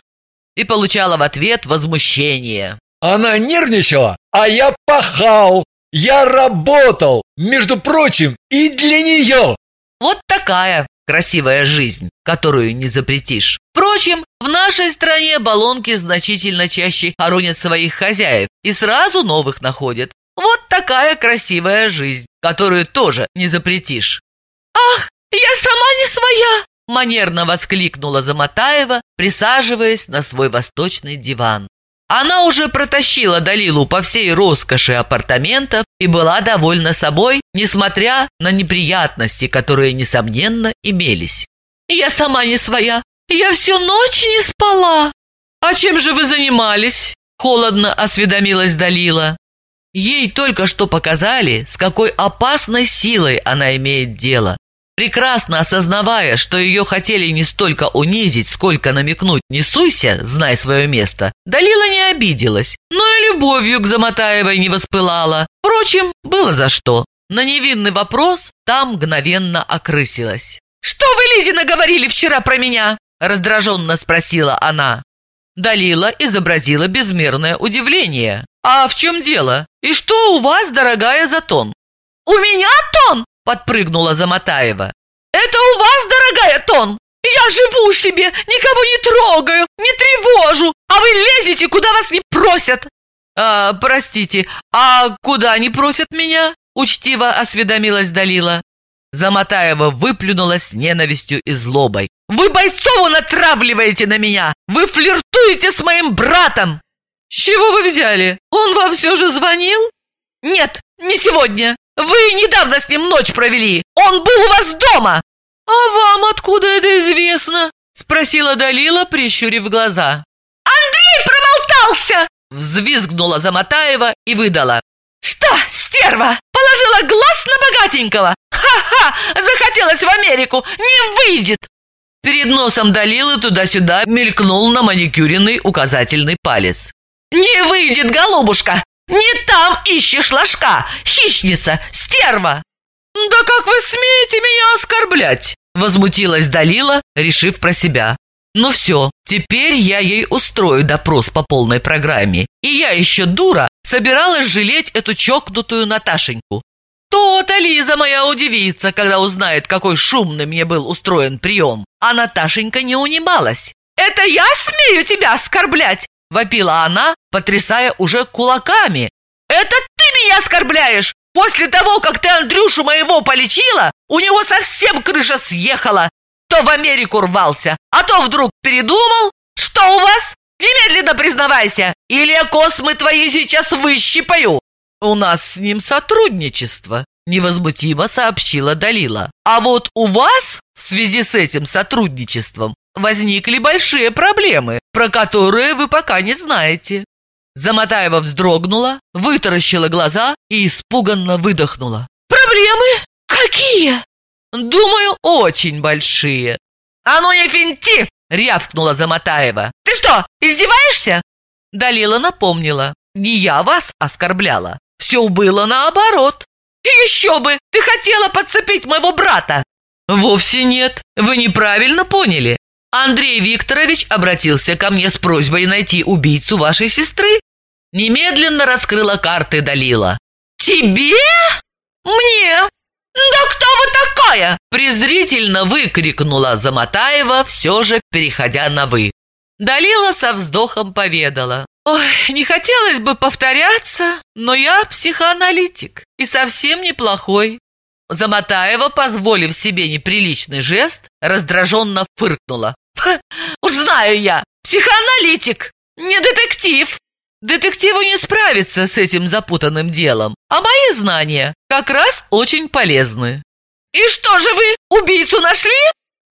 И получала в ответ возмущение. Она нервничала, а я пахал. Я работал, между прочим, и для нее. Вот такая красивая жизнь, которую не запретишь. Впрочем, в нашей стране баллонки значительно чаще хоронят своих хозяев и сразу новых находят. Вот такая красивая жизнь, которую тоже не запретишь. «Ах, я сама не своя!» манерно воскликнула Замотаева, присаживаясь на свой восточный диван. Она уже протащила Далилу по всей роскоши апартаментов и была довольна собой, несмотря на неприятности, которые, несомненно, имелись. «Я сама не своя. Я всю ночь не спала». «А чем же вы занимались?» – холодно осведомилась Далила. Ей только что показали, с какой опасной силой она имеет дело, Прекрасно осознавая, что ее хотели не столько унизить, сколько намекнуть «не суйся, знай свое место», Далила не обиделась, но и любовью к Замотаевой не воспылала. Впрочем, было за что. На невинный вопрос там мгновенно окрысилась. «Что вы, Лизе, наговорили вчера про меня?» раздраженно спросила она. Далила изобразила безмерное удивление. «А в чем дело? И что у вас, дорогая, за тон?» «У меня тон?» Подпрыгнула Замотаева. «Это у вас, дорогая Тон! Я живу себе, никого не трогаю, не тревожу, а вы лезете, куда вас не просят!» «А, простите, а куда не просят меня?» Учтиво осведомилась Далила. Замотаева выплюнула с ненавистью и злобой. «Вы Бойцову натравливаете на меня! Вы флиртуете с моим братом!» «С чего вы взяли? Он вам все же звонил?» «Нет, не сегодня. Вы недавно с ним ночь провели. Он был у вас дома!» «А вам откуда это известно?» Спросила Далила, прищурив глаза. «Андрей промолтался!» Взвизгнула Замотаева и выдала. «Что, стерва, положила глаз на богатенького? Ха-ха, захотелось в Америку, не выйдет!» Перед носом Далилы туда-сюда мелькнул на маникюренный указательный палец. «Не выйдет, голубушка! Не там ищешь ложка, хищница, стерва!» «Да как вы смеете меня оскорблять?» Возмутилась Далила, решив про себя. «Ну все, теперь я ей устрою допрос по полной программе. И я еще дура, собиралась жалеть эту чокнутую Наташеньку. То-то Лиза моя удивится, когда узнает, какой шумный мне был устроен прием. А Наташенька не унималась. «Это я смею тебя оскорблять?» – вопила она, потрясая уже кулаками. «Это ты меня оскорбляешь! После того, как ты Андрюшу моего полечила, у него совсем крыша съехала. То в Америку рвался, а то вдруг передумал. Что у вас? Немедленно признавайся, или я космы твои сейчас выщипаю. У нас с ним сотрудничество, невозмутимо сообщила Далила. А вот у вас в связи с этим сотрудничеством возникли большие проблемы, про которые вы пока не знаете. Замотаева вздрогнула, вытаращила глаза и испуганно выдохнула. «Проблемы? Какие?» «Думаю, очень большие». «А ну не финти!» — рявкнула Замотаева. «Ты что, издеваешься?» Далила напомнила. «Не я вас оскорбляла. Все было наоборот». «Еще бы! Ты хотела подцепить моего брата!» «Вовсе нет. Вы неправильно поняли. Андрей Викторович обратился ко мне с просьбой найти убийцу вашей сестры. Немедленно раскрыла карты Далила. «Тебе? Мне? Да кто вы такая?» Презрительно выкрикнула Замотаева, все же переходя на «вы». Далила со вздохом поведала. «Ой, не хотелось бы повторяться, но я психоаналитик и совсем неплохой. Замотаева, позволив себе неприличный жест, раздраженно фыркнула. «Уж знаю я, психоаналитик, не детектив!» Детективу не справиться с этим запутанным делом, а мои знания как раз очень полезны. «И что же вы, убийцу нашли?»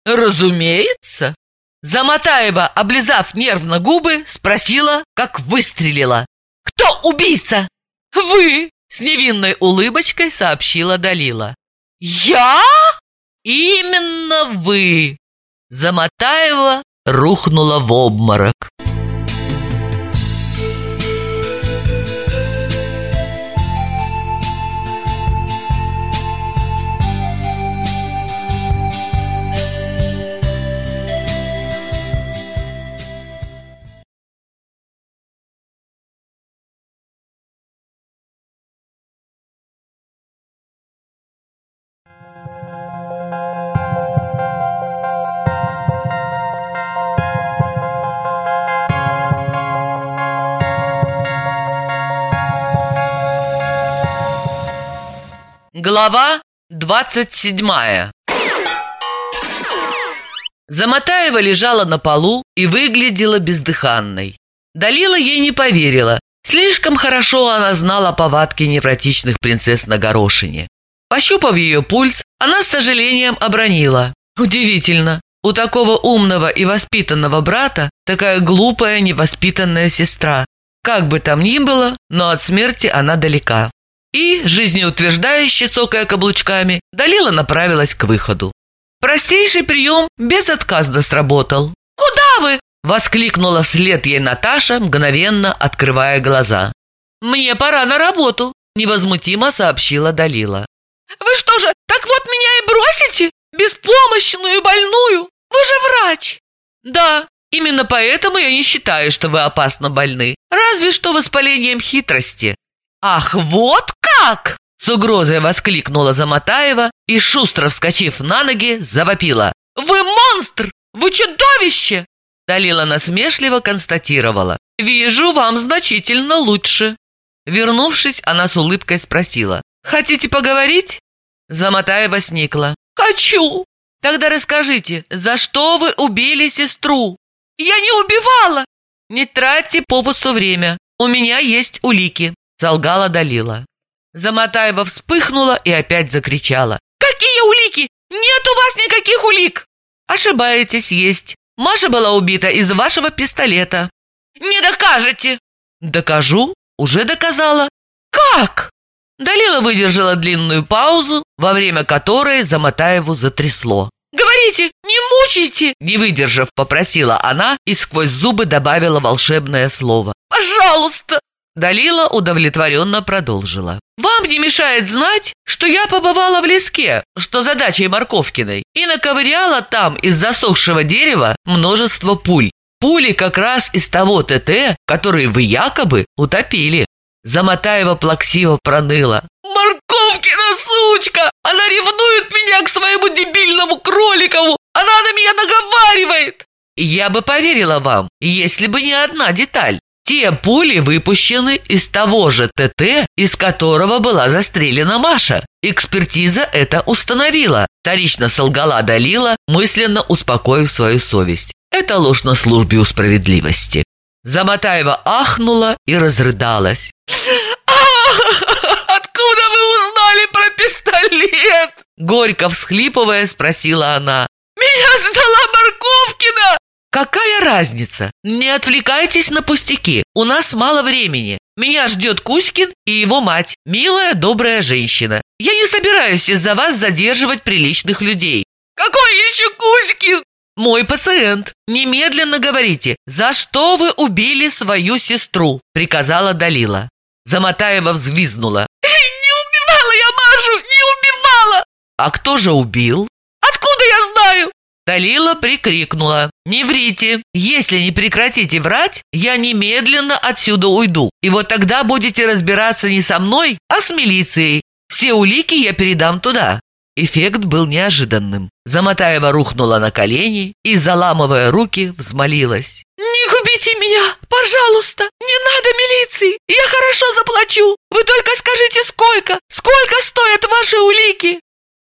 «Разумеется!» Замотаева, облизав нервно губы, спросила, как выстрелила. «Кто убийца?» «Вы!» — с невинной улыбочкой сообщила Далила. «Я?» «Именно вы!» Замотаева рухнула в обморок. Глава двадцать седьмая Замотаева лежала на полу и выглядела бездыханной. Далила ей не поверила. Слишком хорошо она знала повадки невротичных принцесс на горошине. Пощупав ее пульс, она с сожалением обронила. Удивительно, у такого умного и воспитанного брата такая глупая невоспитанная сестра. Как бы там ни было, но от смерти она далека и, жизнеутверждающе сокая каблучками, Далила направилась к выходу. Простейший прием безотказно сработал. «Куда вы?» – воскликнула вслед ей Наташа, мгновенно открывая глаза. «Мне пора на работу», – невозмутимо сообщила Далила. «Вы что же, так вот меня и бросите? Беспомощную больную? Вы же врач!» «Да, именно поэтому я не считаю, что вы опасно больны, разве что воспалением хитрости». «Ах, вот как!» С угрозой воскликнула Замотаева и, шустро вскочив на ноги, завопила. «Вы монстр! Вы чудовище!» Далила насмешливо констатировала. «Вижу, вам значительно лучше». Вернувшись, она с улыбкой спросила. «Хотите поговорить?» Замотаева сникла. «Хочу!» «Тогда расскажите, за что вы убили сестру?» «Я не убивала!» «Не тратьте попусту время. У меня есть улики», — солгала Далила. Замотаева вспыхнула и опять закричала. «Какие улики? Нет у вас никаких улик!» «Ошибаетесь, есть. Маша была убита из вашего пистолета». «Не докажете!» «Докажу. Уже доказала». «Как?» Далила выдержала длинную паузу, во время которой Замотаеву затрясло. «Говорите, не мучайте!» Не выдержав, попросила она и сквозь зубы добавила волшебное слово. «Пожалуйста!» Далила удовлетворенно продолжила. «Вам не мешает знать, что я побывала в леске, что задачей Морковкиной, и наковыряла там из засохшего дерева множество пуль. Пули как раз из того ТТ, который вы якобы утопили». Замотаева плаксиво проныла. «Морковкина сучка! Она ревнует меня к своему дебильному кроликову! Она на меня наговаривает!» «Я бы поверила вам, если бы не одна деталь. Те пули выпущены из того же ТТ, из которого была застрелена Маша. Экспертиза это установила. Вторично солгала Далила, мысленно успокоив свою совесть. Это ложь на службе у справедливости. Замотаева ахнула и разрыдалась. «Откуда вы узнали про пистолет?» Горько всхлипывая, спросила она. «Меня сдала Марковкина!» «Какая разница? Не отвлекайтесь на пустяки. У нас мало времени. Меня ждет Кузькин и его мать, милая, добрая женщина. Я не собираюсь из-за вас задерживать приличных людей». «Какой еще Кузькин?» «Мой пациент. Немедленно говорите, за что вы убили свою сестру?» – приказала Далила. Замотаева взвизгнула. «Не убивала я Машу! Не убивала!» «А кто же убил?» Далила прикрикнула. «Не врите! Если не прекратите врать, я немедленно отсюда уйду. И вот тогда будете разбираться не со мной, а с милицией. Все улики я передам туда». Эффект был неожиданным. Замотаева рухнула на колени и, заламывая руки, взмолилась. «Не губите меня! Пожалуйста! Не надо милиции! Я хорошо заплачу! Вы только скажите, сколько! Сколько стоят ваши улики!»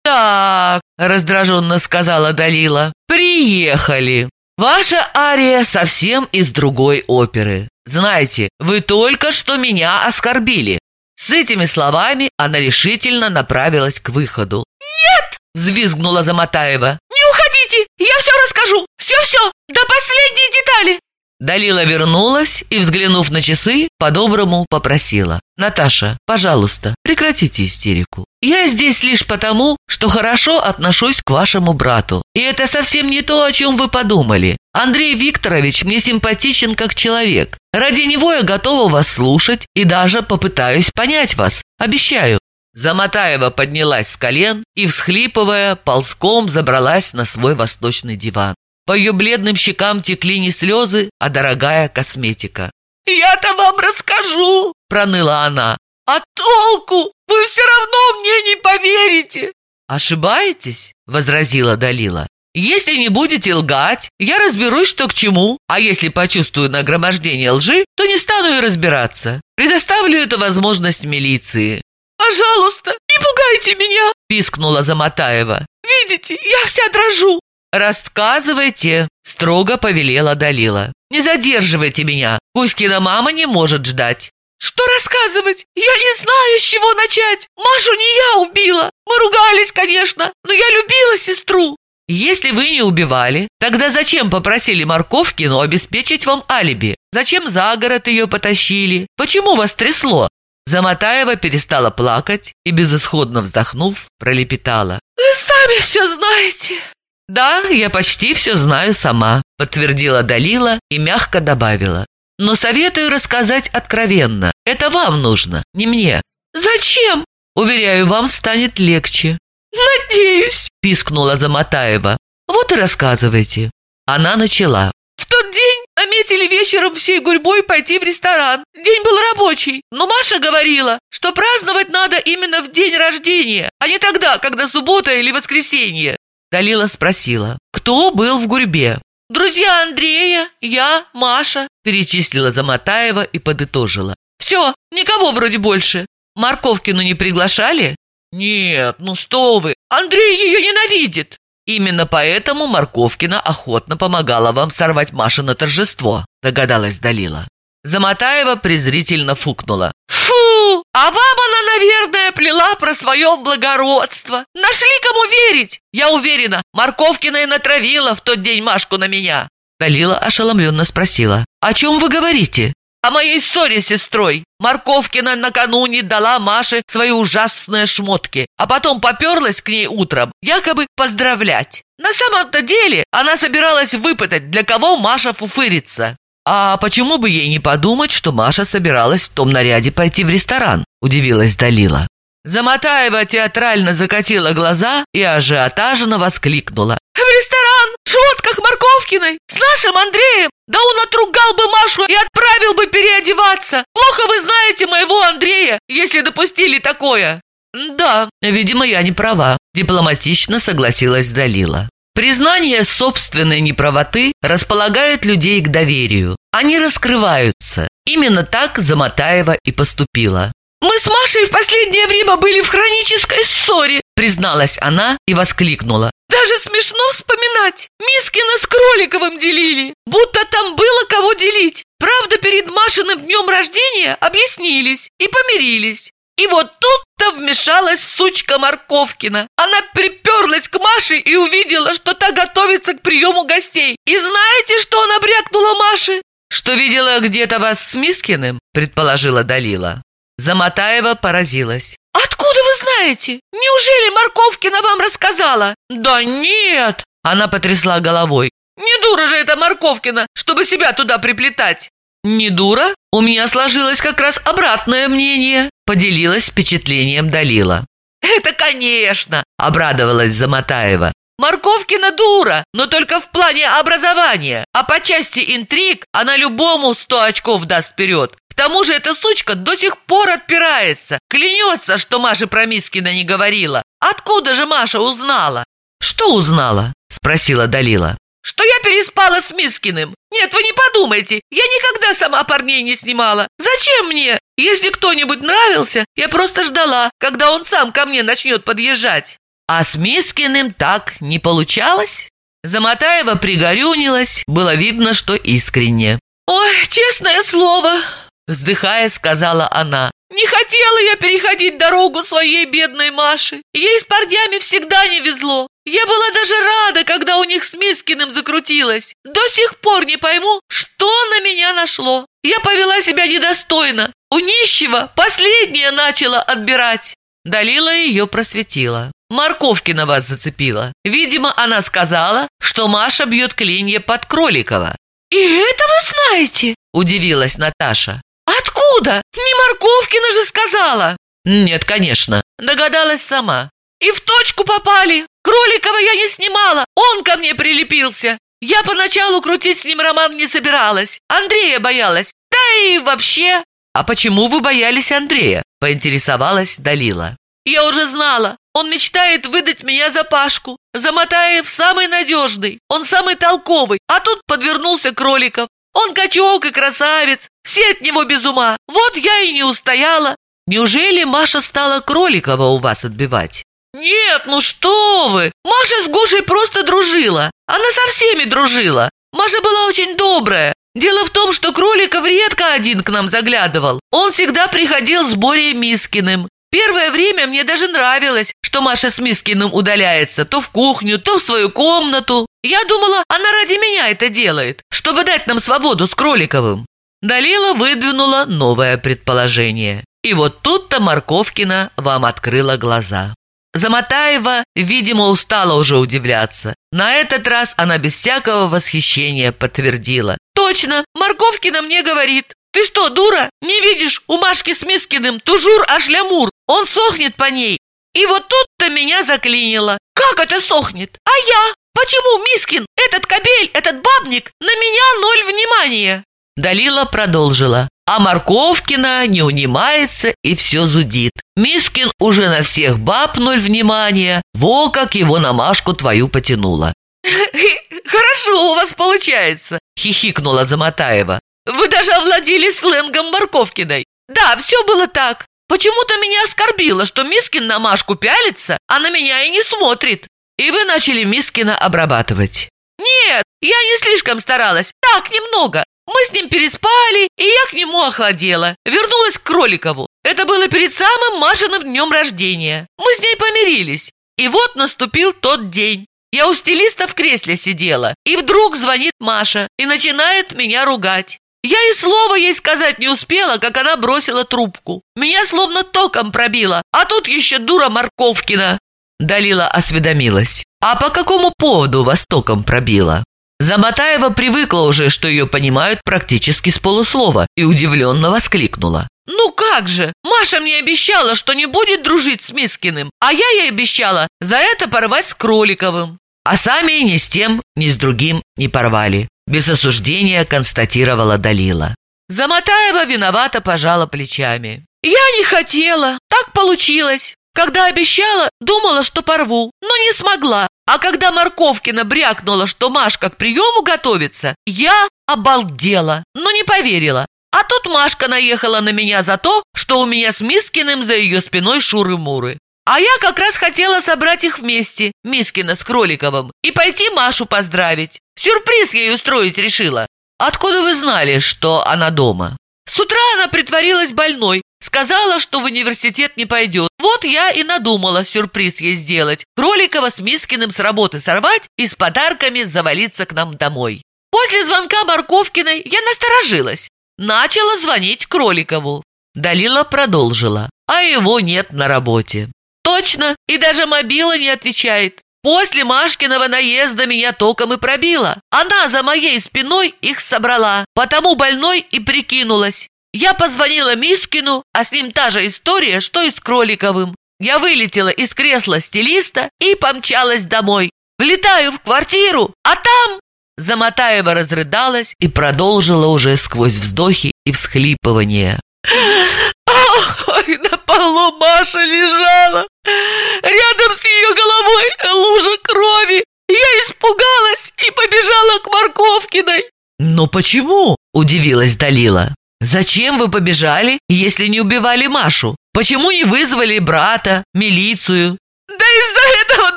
«Так», — раздраженно сказала Далила, — «приехали. Ваша ария совсем из другой оперы. Знаете, вы только что меня оскорбили». С этими словами она решительно направилась к выходу. «Нет!» — взвизгнула Замотаева. «Не уходите! Я все расскажу! Все-все! До последней детали!» Далила вернулась и, взглянув на часы, по-доброму попросила. «Наташа, пожалуйста, прекратите истерику. Я здесь лишь потому, что хорошо отношусь к вашему брату. И это совсем не то, о чем вы подумали. Андрей Викторович мне симпатичен как человек. Ради него я готова вас слушать и даже попытаюсь понять вас. Обещаю». Замотаева поднялась с колен и, всхлипывая, ползком забралась на свой восточный диван. По ее бледным щекам текли не слезы, а дорогая косметика. «Я-то вам расскажу!» – проныла она. «А толку? Вы все равно мне не поверите!» «Ошибаетесь?» – возразила Далила. «Если не будете лгать, я разберусь, что к чему, а если почувствую нагромождение лжи, то не стану и разбираться. Предоставлю эту возможность милиции». «Пожалуйста, не пугайте меня!» – пискнула Замотаева. «Видите, я вся дрожу!» «Рассказывайте!» – строго повелела Далила. «Не задерживайте меня! Кузькина мама не может ждать!» «Что рассказывать? Я не знаю, с чего начать! Машу не я убила! Мы ругались, конечно, но я любила сестру!» «Если вы не убивали, тогда зачем попросили Морковкину обеспечить вам алиби? Зачем за город ее потащили? Почему вас трясло?» Замотаева перестала плакать и, безысходно вздохнув, пролепетала. «Вы сами все знаете!» «Да, я почти все знаю сама», — подтвердила Далила и мягко добавила. «Но советую рассказать откровенно. Это вам нужно, не мне». «Зачем?» «Уверяю, вам станет легче». «Надеюсь», — пискнула Замотаева. «Вот и рассказывайте». Она начала. «В тот день наметили вечером всей гурьбой пойти в ресторан. День был рабочий, но Маша говорила, что праздновать надо именно в день рождения, а не тогда, когда суббота или воскресенье. Далила спросила, кто был в гурьбе. «Друзья Андрея, я, Маша», – перечислила Замотаева и подытожила. «Все, никого вроде больше. Морковкину не приглашали?» «Нет, ну что вы, Андрей ее ненавидит!» «Именно поэтому Морковкина охотно помогала вам сорвать Маше на торжество», – догадалась Далила. Замотаева презрительно фукнула. «Фу! А вам она, наверное, плела про свое благородство. Нашли кому верить! Я уверена, Морковкина и натравила в тот день Машку на меня». Далила ошеломленно спросила. «О чем вы говорите?» «О моей ссоре с сестрой. Морковкина накануне дала Маше свои ужасные шмотки, а потом поперлась к ней утром, якобы поздравлять. На самом-то деле она собиралась выпытать, для кого Маша фуфырится. «А почему бы ей не подумать, что Маша собиралась в том наряде пойти в ресторан?» – удивилась Далила. Замотаева театрально закатила глаза и ажиотажно воскликнула. «В ресторан! В шотках Морковкиной! С нашим Андреем! Да он отругал бы Машу и отправил бы переодеваться! Плохо вы знаете моего Андрея, если допустили такое!» «Да, видимо, я не права», – дипломатично согласилась Далила. Признание собственной неправоты располагает людей к доверию. Они раскрываются. Именно так Замотаева и поступила. «Мы с Машей в последнее время были в хронической ссоре», призналась она и воскликнула. «Даже смешно вспоминать. Мискина с Кроликовым делили. Будто там было кого делить. Правда, перед Машиным днем рождения объяснились и помирились. И вот тут-то вмешалась сучка Морковкина. Она приперлась к Маше и увидела, что та готовится к приему гостей. И знаете, что она брякнула Маше? Что видела где-то вас с Мискиным, предположила Далила. Замотаева поразилась. «Откуда вы знаете? Неужели Морковкина вам рассказала?» «Да нет!» Она потрясла головой. «Не дура же эта Морковкина, чтобы себя туда приплетать!» «Не дура? У меня сложилось как раз обратное мнение», поделилась впечатлением Далила. «Это конечно!» – обрадовалась Замотаева. «Морковкина дура, но только в плане образования, а по части интриг она любому сто очков даст вперед. К тому же эта сучка до сих пор отпирается, клянется, что Маша про Мискина не говорила. Откуда же Маша узнала?» «Что узнала?» – спросила Далила что я переспала с Мискиным. Нет, вы не подумайте, я никогда сама парней не снимала. Зачем мне? Если кто-нибудь нравился, я просто ждала, когда он сам ко мне начнет подъезжать. А с Мискиным так не получалось? Замотаева пригорюнилась, было видно, что искренне. «Ой, честное слово!» Вздыхая, сказала она. «Не хотела я переходить дорогу своей бедной Маши. Ей с парнями всегда не везло. Я была даже рада, когда у них с Мискиным закрутилось. До сих пор не пойму, что на меня нашло. Я повела себя недостойно. У нищего последнее начала отбирать. Далила ее просветила. Морковкина вас зацепила. Видимо, она сказала, что Маша бьет клинья под Кроликова. «И это вы знаете?» – удивилась Наташа. «Откуда? Не Морковкина же сказала!» «Нет, конечно. Догадалась сама. И в точку попали. Кроликова я не снимала, он ко мне прилепился. Я поначалу крутить с ним роман не собиралась. Андрея боялась. Да и вообще... А почему вы боялись Андрея? Поинтересовалась Далила. Я уже знала. Он мечтает выдать меня за Пашку. Замотаев самый надежный. Он самый толковый. А тут подвернулся Кроликов. Он качок и красавец. Все от него без ума. Вот я и не устояла. Неужели Маша стала Кроликова у вас отбивать? «Нет, ну что вы! Маша с Гошей просто дружила. Она со всеми дружила. Маша была очень добрая. Дело в том, что Кроликов редко один к нам заглядывал. Он всегда приходил с Борей Мискиным. Первое время мне даже нравилось, что Маша с Мискиным удаляется то в кухню, то в свою комнату. Я думала, она ради меня это делает, чтобы дать нам свободу с Кроликовым. Далила выдвинула новое предположение. И вот тут-то Морковкина вам открыла глаза. Замотаева, видимо, устала уже удивляться. На этот раз она без всякого восхищения подтвердила. «Точно, Морковкина мне говорит. Ты что, дура? Не видишь, у Машки с Мискиным тужур аж лямур. Он сохнет по ней. И вот тут-то меня заклинило. Как это сохнет? А я? Почему Мискин, этот кобель, этот бабник, на меня ноль внимания? Далила продолжила. А Морковкина не унимается и все зудит. Мискин уже на всех баб ноль внимания. Во как его на Машку твою потянуло. Хорошо у вас получается, хихикнула Заматаева. Вы даже овладели сленгом Морковкиной. Да, все было так. Почему-то меня оскорбило, что Мискин на Машку пялится, а на меня и не смотрит. И вы начали Мискина обрабатывать. Нет, я не слишком старалась. Так, немного. Мы с ним переспали, и я к нему охладела. Вернулась к Кроликову. Это было перед самым Машиным днем рождения. Мы с ней помирились. И вот наступил тот день. Я у стилиста в кресле сидела, и вдруг звонит Маша и начинает меня ругать. Я и слова ей сказать не успела, как она бросила трубку. Меня словно током пробило, а тут еще дура Морковкина. Далила осведомилась. А по какому поводу вас током пробила? Заматаева привыкла уже, что ее понимают практически с полуслова, и удивленно воскликнула. «Ну как же! Маша мне обещала, что не будет дружить с Мискиным, а я ей обещала за это порвать с Кроликовым». А сами ни с тем, ни с другим не порвали. Без осуждения констатировала Далила. Заматаева виновато пожала плечами. «Я не хотела, так получилось. Когда обещала, думала, что порву, но не смогла. А когда Морковкина брякнула, что Машка к приему готовится, я обалдела, но не поверила. А тут Машка наехала на меня за то, что у меня с Мискиным за ее спиной шуры-муры. А я как раз хотела собрать их вместе, Мискина с Кроликовым, и пойти Машу поздравить. Сюрприз ей устроить решила. Откуда вы знали, что она дома? С утра она притворилась больной, сказала, что в университет не пойдет. Вот я и надумала сюрприз ей сделать. Кроликова с Мискиным с работы сорвать и с подарками завалиться к нам домой. После звонка Марковкиной я насторожилась. Начала звонить Кроликову. Далила продолжила, а его нет на работе. Точно, и даже мобила не отвечает. После Машкиного наезда меня током и пробила. Она за моей спиной их собрала, потому больной и прикинулась. Я позвонила Мискину, а с ним та же история, что и с Кроликовым. Я вылетела из кресла стилиста и помчалась домой. Влетаю в квартиру, а там... Заматаева разрыдалась и продолжила уже сквозь вздохи и всхлипывания. Ой, на полу Маша лежала. Рядом с ее головой лужа крови. Я испугалась и побежала к Морковкиной. «Но почему?» – удивилась Далила. «Зачем вы побежали, если не убивали Машу? Почему не вызвали брата, милицию?» «Да из-за этого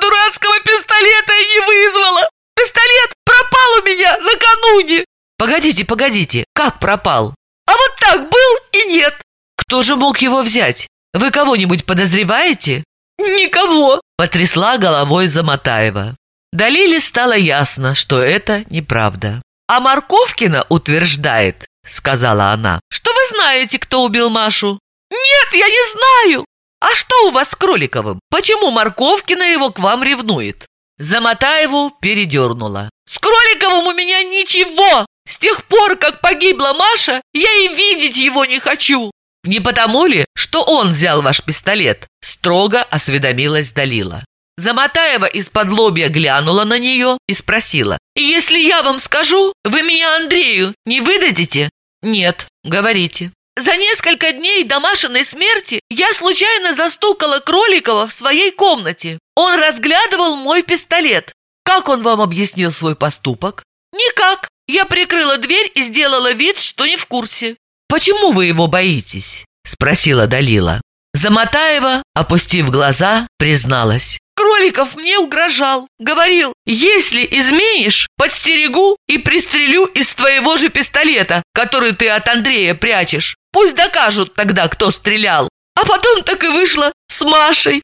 дурацкого пистолета я не вызвала! Пистолет пропал у меня накануне!» «Погодите, погодите, как пропал?» «А вот так был и нет!» «Кто же мог его взять? Вы кого-нибудь подозреваете?» «Никого!» – потрясла головой Заматаева. Далиле стало ясно, что это неправда. «А Марковкина утверждает, — сказала она, — что вы знаете, кто убил Машу?» «Нет, я не знаю!» «А что у вас с Кроликовым? Почему Марковкина его к вам ревнует?» Заматаеву передернула. «С Кроликовым у меня ничего! С тех пор, как погибла Маша, я и видеть его не хочу!» «Не потому ли, что он взял ваш пистолет?» Строго осведомилась Далила. Заматаева из-под лобья глянула на нее и спросила. «Если я вам скажу, вы меня Андрею не выдадите?» «Нет, говорите». За несколько дней до Машиной смерти я случайно застукала Кроликова в своей комнате. Он разглядывал мой пистолет. Как он вам объяснил свой поступок? Никак. Я прикрыла дверь и сделала вид, что не в курсе. «Почему вы его боитесь?» – спросила Далила. Заматаева, опустив глаза, призналась. Кроликов мне угрожал. Говорил, если изменишь, подстерегу и пристрелю из твоего же пистолета, который ты от Андрея прячешь. Пусть докажут тогда, кто стрелял. А потом так и вышло с Машей.